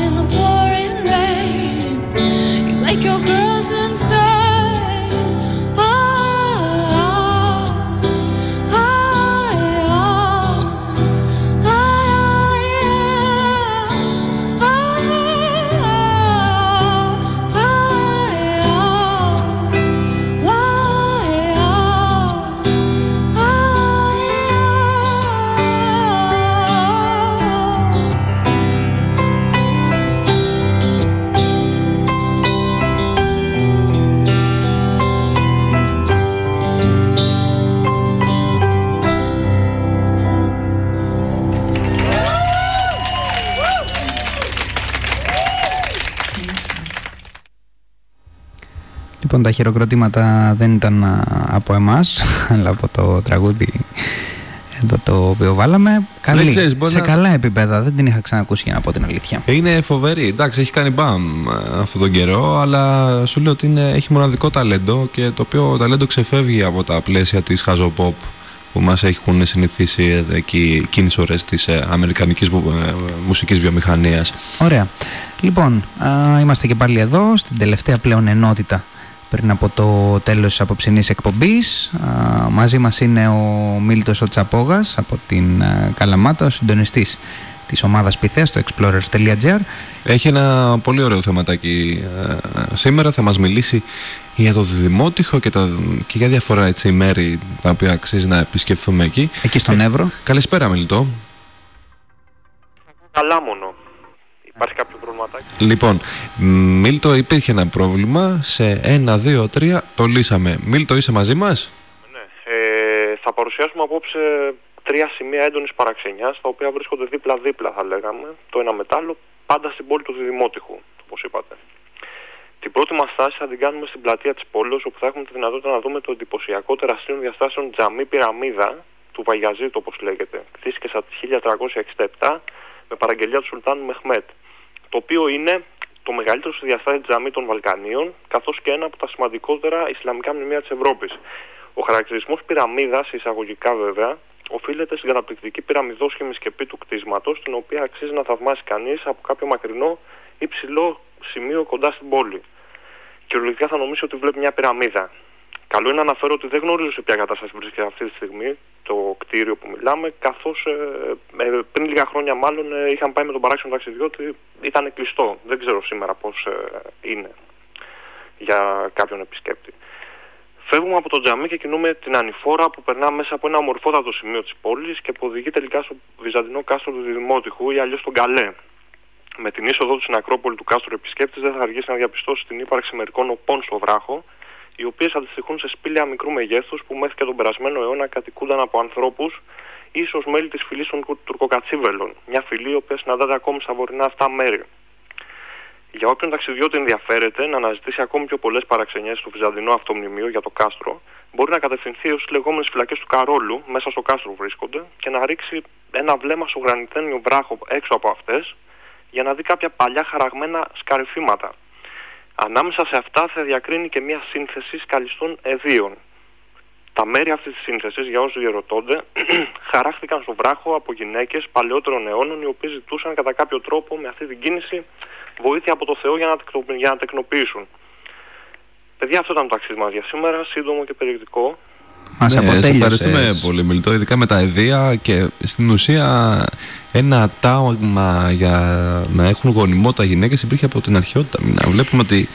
[SPEAKER 5] τα χειροκροτήματα δεν ήταν α, από εμάς, αλλά από το τραγούδι εδώ το οποίο βάλαμε. Καλή,
[SPEAKER 6] Ναι, ξέρεις, μπορεί
[SPEAKER 5] σε
[SPEAKER 6] να-
[SPEAKER 5] καλά επίπεδα, δεν την είχα ξανακούσει για να πω την αλήθεια.
[SPEAKER 6] Είναι φοβερή. Εντάξει, έχει κάνει μπαμ ε, αυτόν τον καιρό, αλλά σου λέω ότι είναι, έχει μοναδικό ταλέντο και το οποίο ταλέντο ξεφεύγει από τα πλαίσια της χαζοποπ που μας έχουν συνηθίσει εδώ εκεί εκείνες ώρες της ε, αμερικανικής βου- ε, μουσικής βιομηχανίας.
[SPEAKER 5] Ωραία. Λοιπόν, α, είμαστε και πάλι εδώ, στην τελευταία πλέον ενότητα πριν από το τέλος της απόψινής εκπομπής. Α, μαζί μας είναι ο Μίλτος ο Τσαπόγας από την α, Καλαμάτα, ο συντονιστής της ομάδας Pythea στο explorers.gr.
[SPEAKER 6] Έχει ένα πολύ ωραίο θεματάκι ε, σήμερα. Θα μας μιλήσει για το Δημότυχο και, τα, και για διάφορα έτσι, μέρη τα οποία αξίζει να επισκεφθούμε εκεί.
[SPEAKER 5] Εκεί στον Εύρο.
[SPEAKER 6] Καλησπέρα Μιλτό.
[SPEAKER 16] Καλά μόνο. Υπάρχει κάποιο προβληματάκι;
[SPEAKER 6] Λοιπόν, Μίλτο υπήρχε ένα πρόβλημα σε 1, 2, 3, το λύσαμε. Μίλτο είσαι μαζί μας;
[SPEAKER 16] Ε, θα παρουσιάσουμε απόψε τρία σημεία έντονης παραξενιάς, τα οποία βρίσκονται δίπλα-δίπλα θα λέγαμε, το ένα μετάλλο, πάντα στην πόλη του Διδημότυχου, όπως είπατε. Την πρώτη μας στάση θα την κάνουμε στην πλατεία της πόλης, όπου θα έχουμε τη δυνατότητα να δούμε το εντυπωσιακό τεραστίων διαστάσεων τζαμί πυραμίδα του Βαγιαζίτου, όπως λέγεται. Κτίστηκε από το 1367 με παραγγελία του Σουλτάνου Μεχμέτ, το οποίο είναι το μεγαλύτερο σε διαστάσει τζαμί των Βαλκανίων, καθώς και ένα από τα σημαντικότερα Ισλαμικά μνημεία της Ευρώπης. Ο χαρακτηρισμός πυραμίδας, εισαγωγικά βέβαια, οφείλεται στην καταπληκτική πυραμιδόσχημη σκεπή του κτίσματος, την οποία αξίζει να θαυμάσει κανείς από κάποιο μακρινό ή ψηλό σημείο κοντά στην πόλη. Κυριολεκτικά θα νομίσει ότι βλέπει μια πυραμίδα. Καλό είναι να αναφέρω ότι δεν γνωρίζω σε ποια κατάσταση βρίσκεται αυτή τη στιγμή το κτίριο που μιλάμε, καθώς ε, ε, πριν λίγα χρόνια μάλλον ε, είχαν πάει με τον παράξενο ταξιδιώτη, ήταν κλειστό. Δεν ξέρω σήμερα πώς ε, είναι για κάποιον επισκέπτη. Φεύγουμε από το τζαμί και κινούμε την ανηφόρα που περνά μέσα από ένα ομορφότατο σημείο της πόλης και που οδηγεί τελικά στο βυζαντινό κάστρο του Δημότυχου ή αλλιώς τον Καλέ. Με την είσοδο του στην Ακρόπολη του κάστρου επισκέπτης δεν θα αργήσει να διαπιστώσει την ύπαρξη μερικών οπών στο βράχο, οι οποίες αντιστοιχούν σε σπήλαια μικρού μεγέθους που μέχρι και τον περασμένο αιώνα κατοικούνταν από ανθρώπους, ίσως μέλη της φυλής των Τουρκοκατσίβελων. Μια φυλή η οποία συναντάται ακόμη στα βορεινά αυτά μέρη. Για όποιον ταξιδιώτη ενδιαφέρεται να αναζητήσει ακόμη πιο πολλές παραξενιές στο Βυζαντινό Αυτομνημείο για το κάστρο, μπορεί να κατευθυνθεί ως τι λεγόμενες φυλακές του Καρόλου, μέσα στο κάστρο βρίσκονται, και να ρίξει ένα βλέμμα στο γρανιτένιο βράχο έξω από αυτές, για να δει κάποια παλιά χαραγμένα σκαρυφήματα. Ανάμεσα σε αυτά θα διακρίνει και μια σύνθεση σκαλιστών εδίων. Τα μέρη αυτής της σύνθεσης, για όσους διαρωτώνται, χαράχθηκαν στο βράχο από γυναίκες παλαιότερων αιώνων, οι οποίες ζητούσαν κατά κάποιο τρόπο με αυτή την κίνηση βοήθεια από το Θεό για να, τεκνο, για να τεκνοποιήσουν. Παιδιά, αυτό ήταν το ταξίδι μας για σήμερα. Σύντομο και περιεκτικό.
[SPEAKER 5] Μας
[SPEAKER 6] ναι, σε
[SPEAKER 5] αποτέλειωσες.
[SPEAKER 6] ευχαριστούμε πολύ Μιλτό, ειδικά με τα εδεία και στην ουσία ένα τάγμα για να έχουν γονιμότητα γυναίκες υπήρχε από την αρχαιότητα. Να βλέπουμε ότι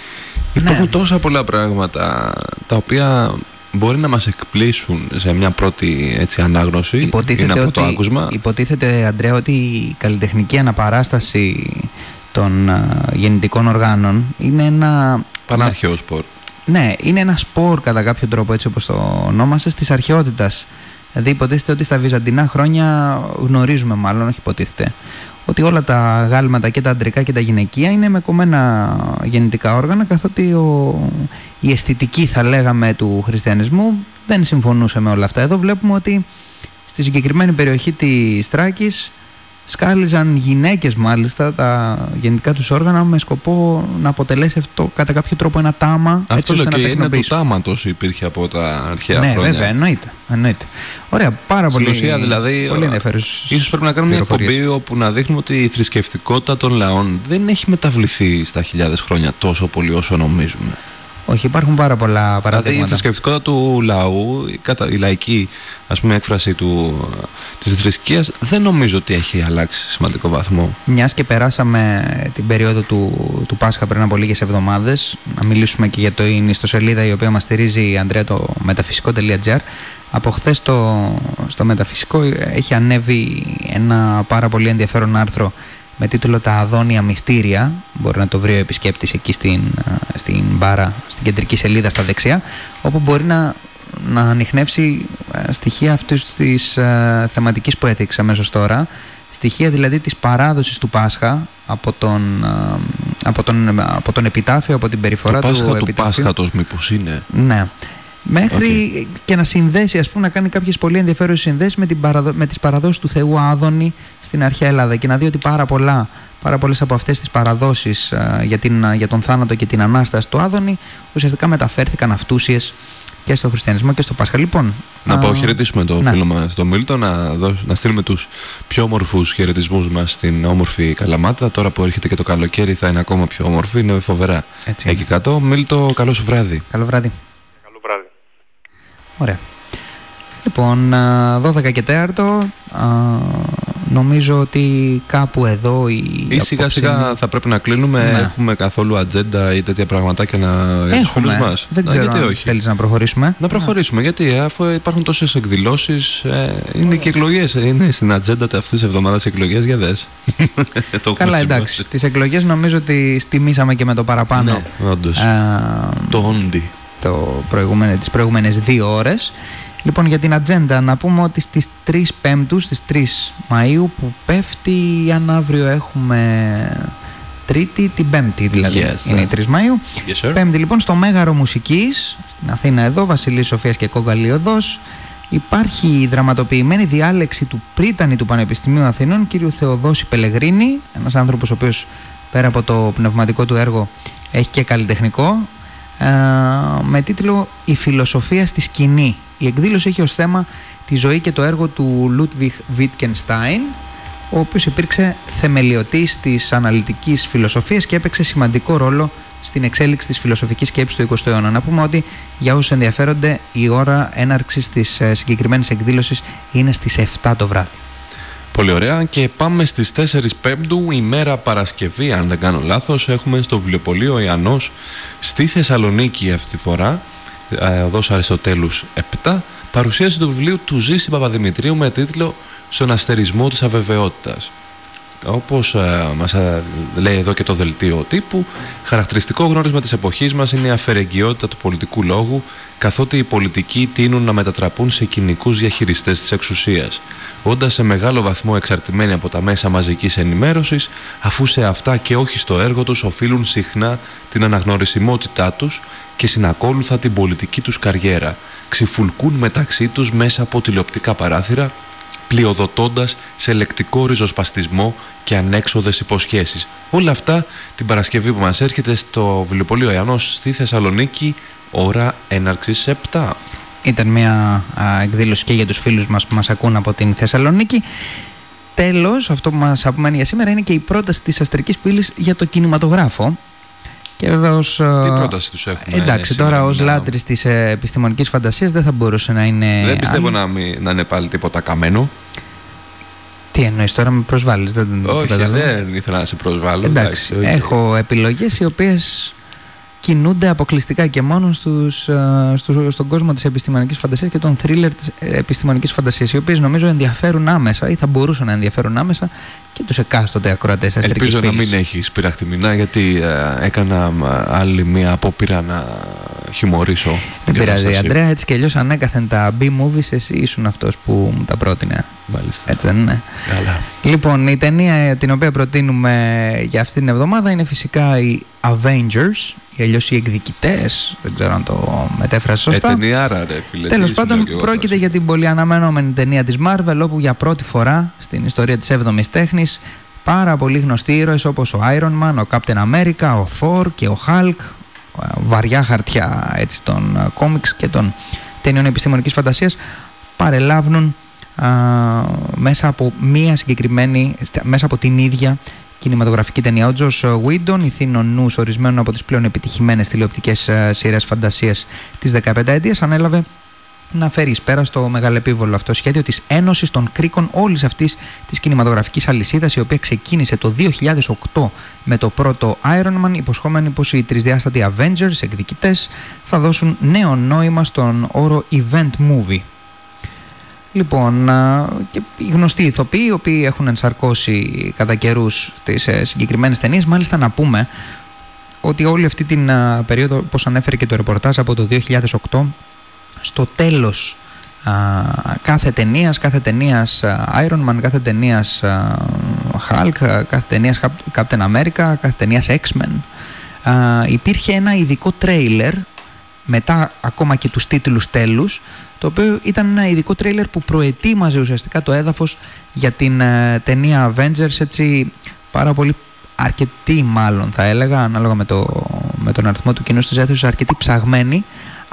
[SPEAKER 6] υπάρχουν τόσα πολλά πράγματα τα οποία μπορεί να μας εκπλήσουν σε μια πρώτη έτσι, ανάγνωση ή ένα
[SPEAKER 5] Υποτίθεται
[SPEAKER 6] πρώτο
[SPEAKER 5] ότι,
[SPEAKER 6] άκουσμα.
[SPEAKER 5] υποτίθεται, Αντρέα, ότι η καλλιτεχνική αναπαράσταση των α, γεννητικών οργάνων είναι ένα...
[SPEAKER 6] Πανάρχαιος σπορ.
[SPEAKER 5] Ναι, είναι ένα σπορ κατά κάποιο τρόπο έτσι όπως το ονόμασες της αρχαιότητας. Δηλαδή υποτίθεται ότι στα βυζαντινά χρόνια γνωρίζουμε μάλλον, όχι υποτίθεται, ότι όλα τα γάλματα και τα αντρικά και τα γυναικεία είναι με κομμένα γεννητικά όργανα καθότι ο, η αισθητική θα λέγαμε του χριστιανισμού δεν συμφωνούσε με όλα αυτά. Εδώ βλέπουμε ότι στη συγκεκριμένη περιοχή της Τράκης σκάλιζαν γυναίκες μάλιστα τα γεννητικά τους όργανα με σκοπό να αποτελέσει αυτό κατά κάποιο τρόπο ένα τάμα
[SPEAKER 6] Αυτό
[SPEAKER 5] έτσι
[SPEAKER 6] λέω
[SPEAKER 5] ώστε
[SPEAKER 6] και
[SPEAKER 5] να
[SPEAKER 6] είναι του
[SPEAKER 5] τεκνοποιήσουν.
[SPEAKER 6] τάματος υπήρχε από τα αρχαία
[SPEAKER 5] Ναι,
[SPEAKER 6] χρόνια.
[SPEAKER 5] βέβαια, εννοείται, εννοείται. Ωραία, πάρα
[SPEAKER 6] Στην
[SPEAKER 5] πολύ,
[SPEAKER 6] ουσία δηλαδή
[SPEAKER 5] πολύ
[SPEAKER 6] ε,
[SPEAKER 5] ενδιαφέρουσες
[SPEAKER 6] Ίσως πρέπει να κάνουμε μια
[SPEAKER 5] πληροφορίες.
[SPEAKER 6] εκπομπή όπου να δείχνουμε ότι η θρησκευτικότητα των λαών δεν έχει μεταβληθεί στα χιλιάδες χρόνια τόσο πολύ όσο νομίζουμε.
[SPEAKER 5] Όχι, υπάρχουν πάρα πολλά
[SPEAKER 6] Δηλαδή η
[SPEAKER 5] παραδείγματα.
[SPEAKER 6] θρησκευτικότητα του λαού, η, κατα... η λαϊκή ας πούμε, έκφραση του... της θρησκείας δεν νομίζω ότι έχει αλλάξει σε σημαντικό βαθμό.
[SPEAKER 5] Μιας και περάσαμε την περίοδο του, του Πάσχα πριν από λίγες εβδομάδες, να μιλήσουμε και για το είναι ιστοσελίδα η οποία μας στηρίζει η Ανδρέα το μεταφυσικό.gr. Από χθες στο, στο μεταφυσικό έχει ανέβει ένα πάρα πολύ ενδιαφέρον άρθρο με τίτλο «Τα Αδόνια Μυστήρια». Μπορεί να το βρει ο επισκέπτης εκεί στην, α, στην μπάρα, στην κεντρική σελίδα στα δεξιά, όπου μπορεί να, να ανοιχνεύσει α, στοιχεία αυτής της α, θεματικής που έθιξα αμέσως τώρα, στοιχεία δηλαδή της παράδοσης του Πάσχα από τον, α, από τον, από τον επιτάφιο, από την περιφορά
[SPEAKER 6] το Πάσχα
[SPEAKER 5] του
[SPEAKER 6] του
[SPEAKER 5] επιταφείου.
[SPEAKER 6] Πάσχατος μήπως είναι;
[SPEAKER 5] Ναι. Μέχρι και να συνδέσει, ας πούμε, να κάνει κάποιες πολύ ενδιαφέρουσες συνδέσεις με, την παραδο... με τις παραδόσεις του Θεού Άδωνη στην αρχαία Ελλάδα και να δει ότι πάρα πολλά, πάρα πολλές από αυτές τις παραδόσεις α, για, την, α, για τον θάνατο και την Ανάσταση του Άδωνη ουσιαστικά μεταφέρθηκαν αυτούσιες και στο χριστιανισμό και στο Πάσχα. Λοιπόν,
[SPEAKER 6] Να
[SPEAKER 5] α,
[SPEAKER 6] αποχαιρετήσουμε τον
[SPEAKER 5] ναι.
[SPEAKER 6] φίλο μας τον Μίλτο, να, δώσ- να στείλουμε τους πιο όμορφους χαιρετισμούς μας στην όμορφη Καλαμάτα. Τώρα που έρχεται και το καλοκαίρι θα είναι ακόμα πιο όμορφη, είναι φοβερά
[SPEAKER 5] Έτσι
[SPEAKER 6] εκεί κάτω. Μίλτο, καλό σου βράδυ.
[SPEAKER 5] Καλό βράδυ.
[SPEAKER 16] Καλό βράδυ.
[SPEAKER 5] Ωραία. Λοιπόν, α, 12 και 4, νομίζω ότι κάπου εδώ η
[SPEAKER 6] Ή σιγά σιγά θα πρέπει να κλείνουμε.
[SPEAKER 5] Ναι.
[SPEAKER 6] Έχουμε καθόλου ατζέντα ή τέτοια πραγματάκια να για τους φίλους
[SPEAKER 5] Έχουμε.
[SPEAKER 6] μας.
[SPEAKER 5] Δεν
[SPEAKER 6] Να,
[SPEAKER 5] ξέρω
[SPEAKER 6] γιατί
[SPEAKER 5] αν
[SPEAKER 6] όχι.
[SPEAKER 5] θέλεις να προχωρήσουμε.
[SPEAKER 6] Να προχωρήσουμε. Γιατί ε, αφού υπάρχουν τόσες εκδηλώσεις, είναι και εκλογές. Είναι στην ατζέντα αυτής της εβδομάδας εκλογές για δες. Το
[SPEAKER 5] Καλά,
[SPEAKER 6] έχουμε
[SPEAKER 5] εντάξει.
[SPEAKER 6] σημειώσει.
[SPEAKER 5] Τις εκλογές νομίζω ότι στιμήσαμε και με το παραπάνω.
[SPEAKER 6] Ναι, όντως.
[SPEAKER 5] Α,
[SPEAKER 6] Το όντι.
[SPEAKER 5] το προηγούμενο, τις προηγούμενες δύο ώρες. Λοιπόν, για την ατζέντα, να πούμε ότι στις 3 Πέμπτους, στις 3 Μαΐου, που πέφτει, αν αύριο έχουμε Τρίτη, την Πέμπτη δηλαδή,
[SPEAKER 6] Yes,
[SPEAKER 5] είναι η 3 Μαΐου.
[SPEAKER 6] Yes, sir.
[SPEAKER 5] Πέμπτη λοιπόν στο Μέγαρο Μουσικής, στην Αθήνα εδώ, Βασιλής Σοφίας και Κόγκαλη Οδός, υπάρχει η δραματοποιημένη διάλεξη του πρίτανη του Πανεπιστημίου Αθηνών, κ. Θεοδόση Πελεγρίνη, ένας άνθρωπος ο οποίος πέρα από το πνευματικό του έργο έχει και καλλιτεχνικό, ε, με τίτλο «Η φιλοσοφία στη σκηνή». Η εκδήλωση έχει ως θέμα τη ζωή και το έργο του Λούτβιχ Βίτκενστάιν, ο οποίος υπήρξε θεμελιωτής της αναλυτικής φιλοσοφίας και έπαιξε σημαντικό ρόλο στην εξέλιξη της φιλοσοφικής σκέψης του 20ου αιώνα. Να πούμε ότι για όσους ενδιαφέρονται η ώρα έναρξης της ε, συγκεκριμένης εκδήλωσης είναι στις 7 το βράδυ.
[SPEAKER 6] Πολύ ωραία και πάμε στις 4 Πέμπτου ημέρα Παρασκευή αν δεν κάνω λάθος έχουμε στο βιβλιοπωλείο Ιαννός στη Θεσσαλονίκη αυτή τη φορά ε, οδός Αριστοτέλους 7 παρουσίαση του βιβλίου του Ζήση Παπαδημητρίου με τίτλο «Στον αστερισμό της αβεβαιότητας». Όπως ε, μας ε, λέει εδώ και το δελτίο τύπου, χαρακτηριστικό γνώρισμα της εποχής μας είναι η αφαιρεγγιότητα του πολιτικού λόγου, καθότι οι πολιτικοί τείνουν να μετατραπούν σε κοινικούς διαχειριστές της εξουσίας, όντας σε μεγάλο βαθμό εξαρτημένοι από τα μέσα μαζικής ενημέρωσης, αφού σε αυτά και όχι στο έργο τους οφείλουν συχνά την αναγνωρισιμότητά τους και συνακόλουθα την πολιτική τους καριέρα, ξυφουλκούν μεταξύ τους μέσα από τηλεοπτικά παράθυρα, πλειοδοτώντας σε λεκτικό ριζοσπαστισμό και ανέξοδες υποσχέσεις. Όλα αυτά την Παρασκευή που μας έρχεται στο βιβλιοπωλείο Ιαννός στη Θεσσαλονίκη, ώρα έναρξης 7.
[SPEAKER 5] Ήταν μια α, εκδήλωση και για τους φίλους μας που μας ακούν από την Θεσσαλονίκη. Τέλος, αυτό που μας απομένει για σήμερα είναι και η πρόταση της Αστρικής Πύλης για το κινηματογράφο. Και βεβαίως,
[SPEAKER 6] Τι
[SPEAKER 5] α,
[SPEAKER 6] πρόταση τους έχουμε
[SPEAKER 5] Εντάξει,
[SPEAKER 6] σήμερα,
[SPEAKER 5] τώρα ως
[SPEAKER 6] μιλάω.
[SPEAKER 5] λάτρης της ε, επιστημονικής φαντασίας δεν θα μπορούσε να είναι...
[SPEAKER 6] Δεν πιστεύω
[SPEAKER 5] άλλη.
[SPEAKER 6] να, μην- να είναι πάλι τίποτα καμένο.
[SPEAKER 5] Τι εννοείς τώρα με προσβάλλεις, δεν το
[SPEAKER 6] Όχι,
[SPEAKER 5] κατάλαβα.
[SPEAKER 6] δεν ήθελα να σε προσβάλλω.
[SPEAKER 5] Εντάξει,
[SPEAKER 6] οκ.
[SPEAKER 5] έχω επιλογές οι οποίες κινούνται αποκλειστικά και μόνον στους, ε, στο- στον κόσμο της επιστημονικής φαντασίας και των θρίλερ της ε, επιστημονικής φαντασίας οι οποίες νομίζω ενδιαφέρουν άμεσα ή θα μπορούσαν να ενδιαφέρουν άμεσα και τους εκάστοτε ακροατές αστρικής
[SPEAKER 6] Ελπίζω να
[SPEAKER 5] πύλης.
[SPEAKER 6] μην έχει πειραχτεί μηνά γιατί ε, έκανα μ, άλλη μία απόπειρα να χιουμορίσω.
[SPEAKER 5] Δεν
[SPEAKER 6] την
[SPEAKER 5] πειράζει,
[SPEAKER 6] κατάσταση.
[SPEAKER 5] Αντρέα, έτσι κι αλλιώς ανέκαθεν τα B-movies εσύ ήσουν αυτός που μου τα πρότεινε.
[SPEAKER 6] Μάλιστα.
[SPEAKER 5] Έτσι δεν είναι;
[SPEAKER 6] Καλά.
[SPEAKER 5] Λοιπόν, η ταινία ε, την οποία προτείνουμε για αυτή την εβδομάδα είναι φυσικά οι Avengers, ή αλλιώς οι εκδικητές, δεν ξέρω αν το μετέφρασα σωστά.
[SPEAKER 6] Ε, ταινιάρα, ρε φίλε.
[SPEAKER 5] Τέλος
[SPEAKER 6] τι σου
[SPEAKER 5] πάντων,
[SPEAKER 6] λέω κι εγώ
[SPEAKER 5] πρόκειται για την πολύ αναμενόμενη ταινία της Marvel, όπου για πρώτη φορά στην ιστορία της 7η τέχνης πάρα πολύ γνωστοί ήρωες όπως ο Iron Man, ο Captain America, ο Thor και ο Hulk, ε, βαριά χαρτιά έτσι, των ε, κόμιξ και των ταινιών επιστημονικής φαντασίας παρελάβουν α, μέσα από μία συγκεκριμένη, στα- μέσα από την ίδια κινηματογραφική ταινία. Ο Τζος Βίντον, ηθήνων νους ορισμένων από τις πλέον επιτυχημένες τηλεοπτικές ε, σειρές φαντασίας της 15 ετίας, ανέλαβε να φέρεις εις πέρα στο μεγαλεπίβολο αυτό σχέδιο της ένωσης των κρίκων όλης αυτής της κινηματογραφικής αλυσίδας η οποία ξεκίνησε το 2008 με το πρώτο Iron Man υποσχόμενοι πως οι τρισδιάστατοι Avengers εκδικητές θα δώσουν νέο νόημα στον όρο event movie. Λοιπόν, α, και οι γνωστοί ηθοποιοί, οι οποίοι έχουν ενσαρκώσει κατά καιρούς τις ε, συγκεκριμένες ταινίες, μάλιστα να πούμε ότι όλη αυτή την α, περίοδο, όπως ανέφερε και το ρεπορτάζ από το 2008, στο τέλος α, κάθε ταινίας, κάθε ταινίας α, Iron Man, κάθε ταινίας α, Hulk, α, κάθε ταινίας Cap- Captain America, κάθε ταινίας X-Men, α, υπήρχε ένα ειδικό τρέιλερ μετά ακόμα και τους τίτλους τέλους το οποίο ήταν ένα ειδικό τρέιλερ που προετοίμαζε ουσιαστικά το έδαφος για την ε, ταινία Avengers έτσι πάρα πολύ αρκετοί μάλλον θα έλεγα ανάλογα με, το, με τον αριθμό του κοινού στις αίθουσες αρκετοί ψαγμένοι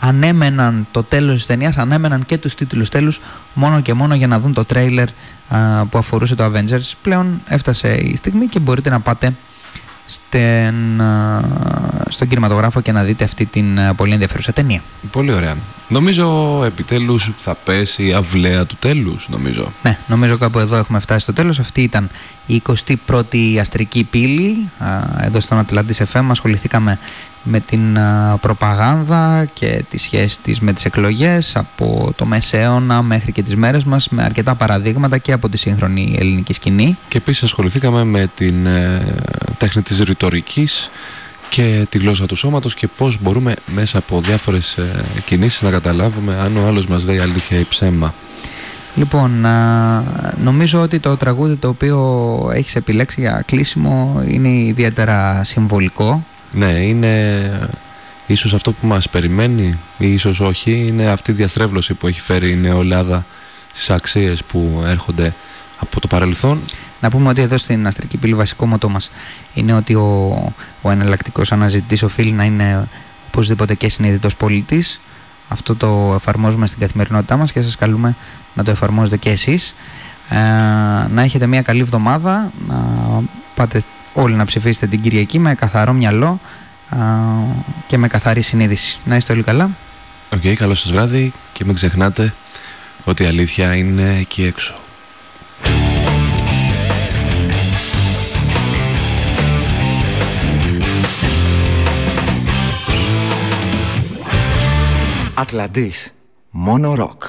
[SPEAKER 5] ανέμεναν το τέλος της ταινίας, ανέμεναν και τους τίτλους τέλους μόνο και μόνο για να δουν το τρέιλερ α, που αφορούσε το Avengers. Πλέον έφτασε η στιγμή και μπορείτε να πάτε στην, α, στον κινηματογράφο και να δείτε αυτή την α, πολύ ενδιαφέρουσα ταινία.
[SPEAKER 6] Πολύ ωραία. Νομίζω επιτέλους θα πέσει η αυλαία του τέλους, νομίζω.
[SPEAKER 5] Ναι, νομίζω κάπου εδώ έχουμε φτάσει στο τέλος. Αυτή ήταν η 21η αστρική πύλη. Α, Εδώ στον Ατλαντής FM ασχοληθήκαμε με την α, προπαγάνδα και τη σχέση της με τις εκλογές από το μεσαίωνα μέχρι και τις μέρες μας με αρκετά παραδείγματα και από τη σύγχρονη ελληνική σκηνή.
[SPEAKER 6] Και επίσης ασχοληθήκαμε με την ε, τέχνη της ρητορικής και τη γλώσσα του σώματος και πώς μπορούμε μέσα από διάφορες ε, κινήσεις να καταλάβουμε αν ο άλλος μας λέει αλήθεια ή ψέμα.
[SPEAKER 5] Λοιπόν, α, νομίζω ότι το τραγούδι το οποίο έχεις επιλέξει για κλείσιμο είναι ιδιαίτερα συμβολικό.
[SPEAKER 6] Ναι, είναι ίσως αυτό που μας περιμένει ή ίσως όχι, είναι αυτή η διαστρέβλωση που έχει φέρει η νεολάδα στις αξίες που έρχονται από το παρελθόν.
[SPEAKER 5] Να πούμε ότι εδώ στην Αστρική Πύλη βασικό μοτό μας είναι ότι ο, ο εναλλακτικός αναζητητής οφείλει να είναι οπωσδήποτε και συνειδητός πολίτης. Αυτό το εφαρμόζουμε στην καθημερινότητά μας και σας καλούμε να το εφαρμόζετε και εσείς. Ε, να έχετε μια καλή εβδομάδα, να πάτε όλοι να ψηφίσετε την Κυριακή με καθαρό μυαλό ε, και με καθαρή συνείδηση. Να είστε όλοι καλά.
[SPEAKER 6] Οκ, καλό σας βράδυ και μην ξεχνάτε ότι η αλήθεια είναι εκεί έξω.
[SPEAKER 4] Ατλαντίς. Μόνο ροκ.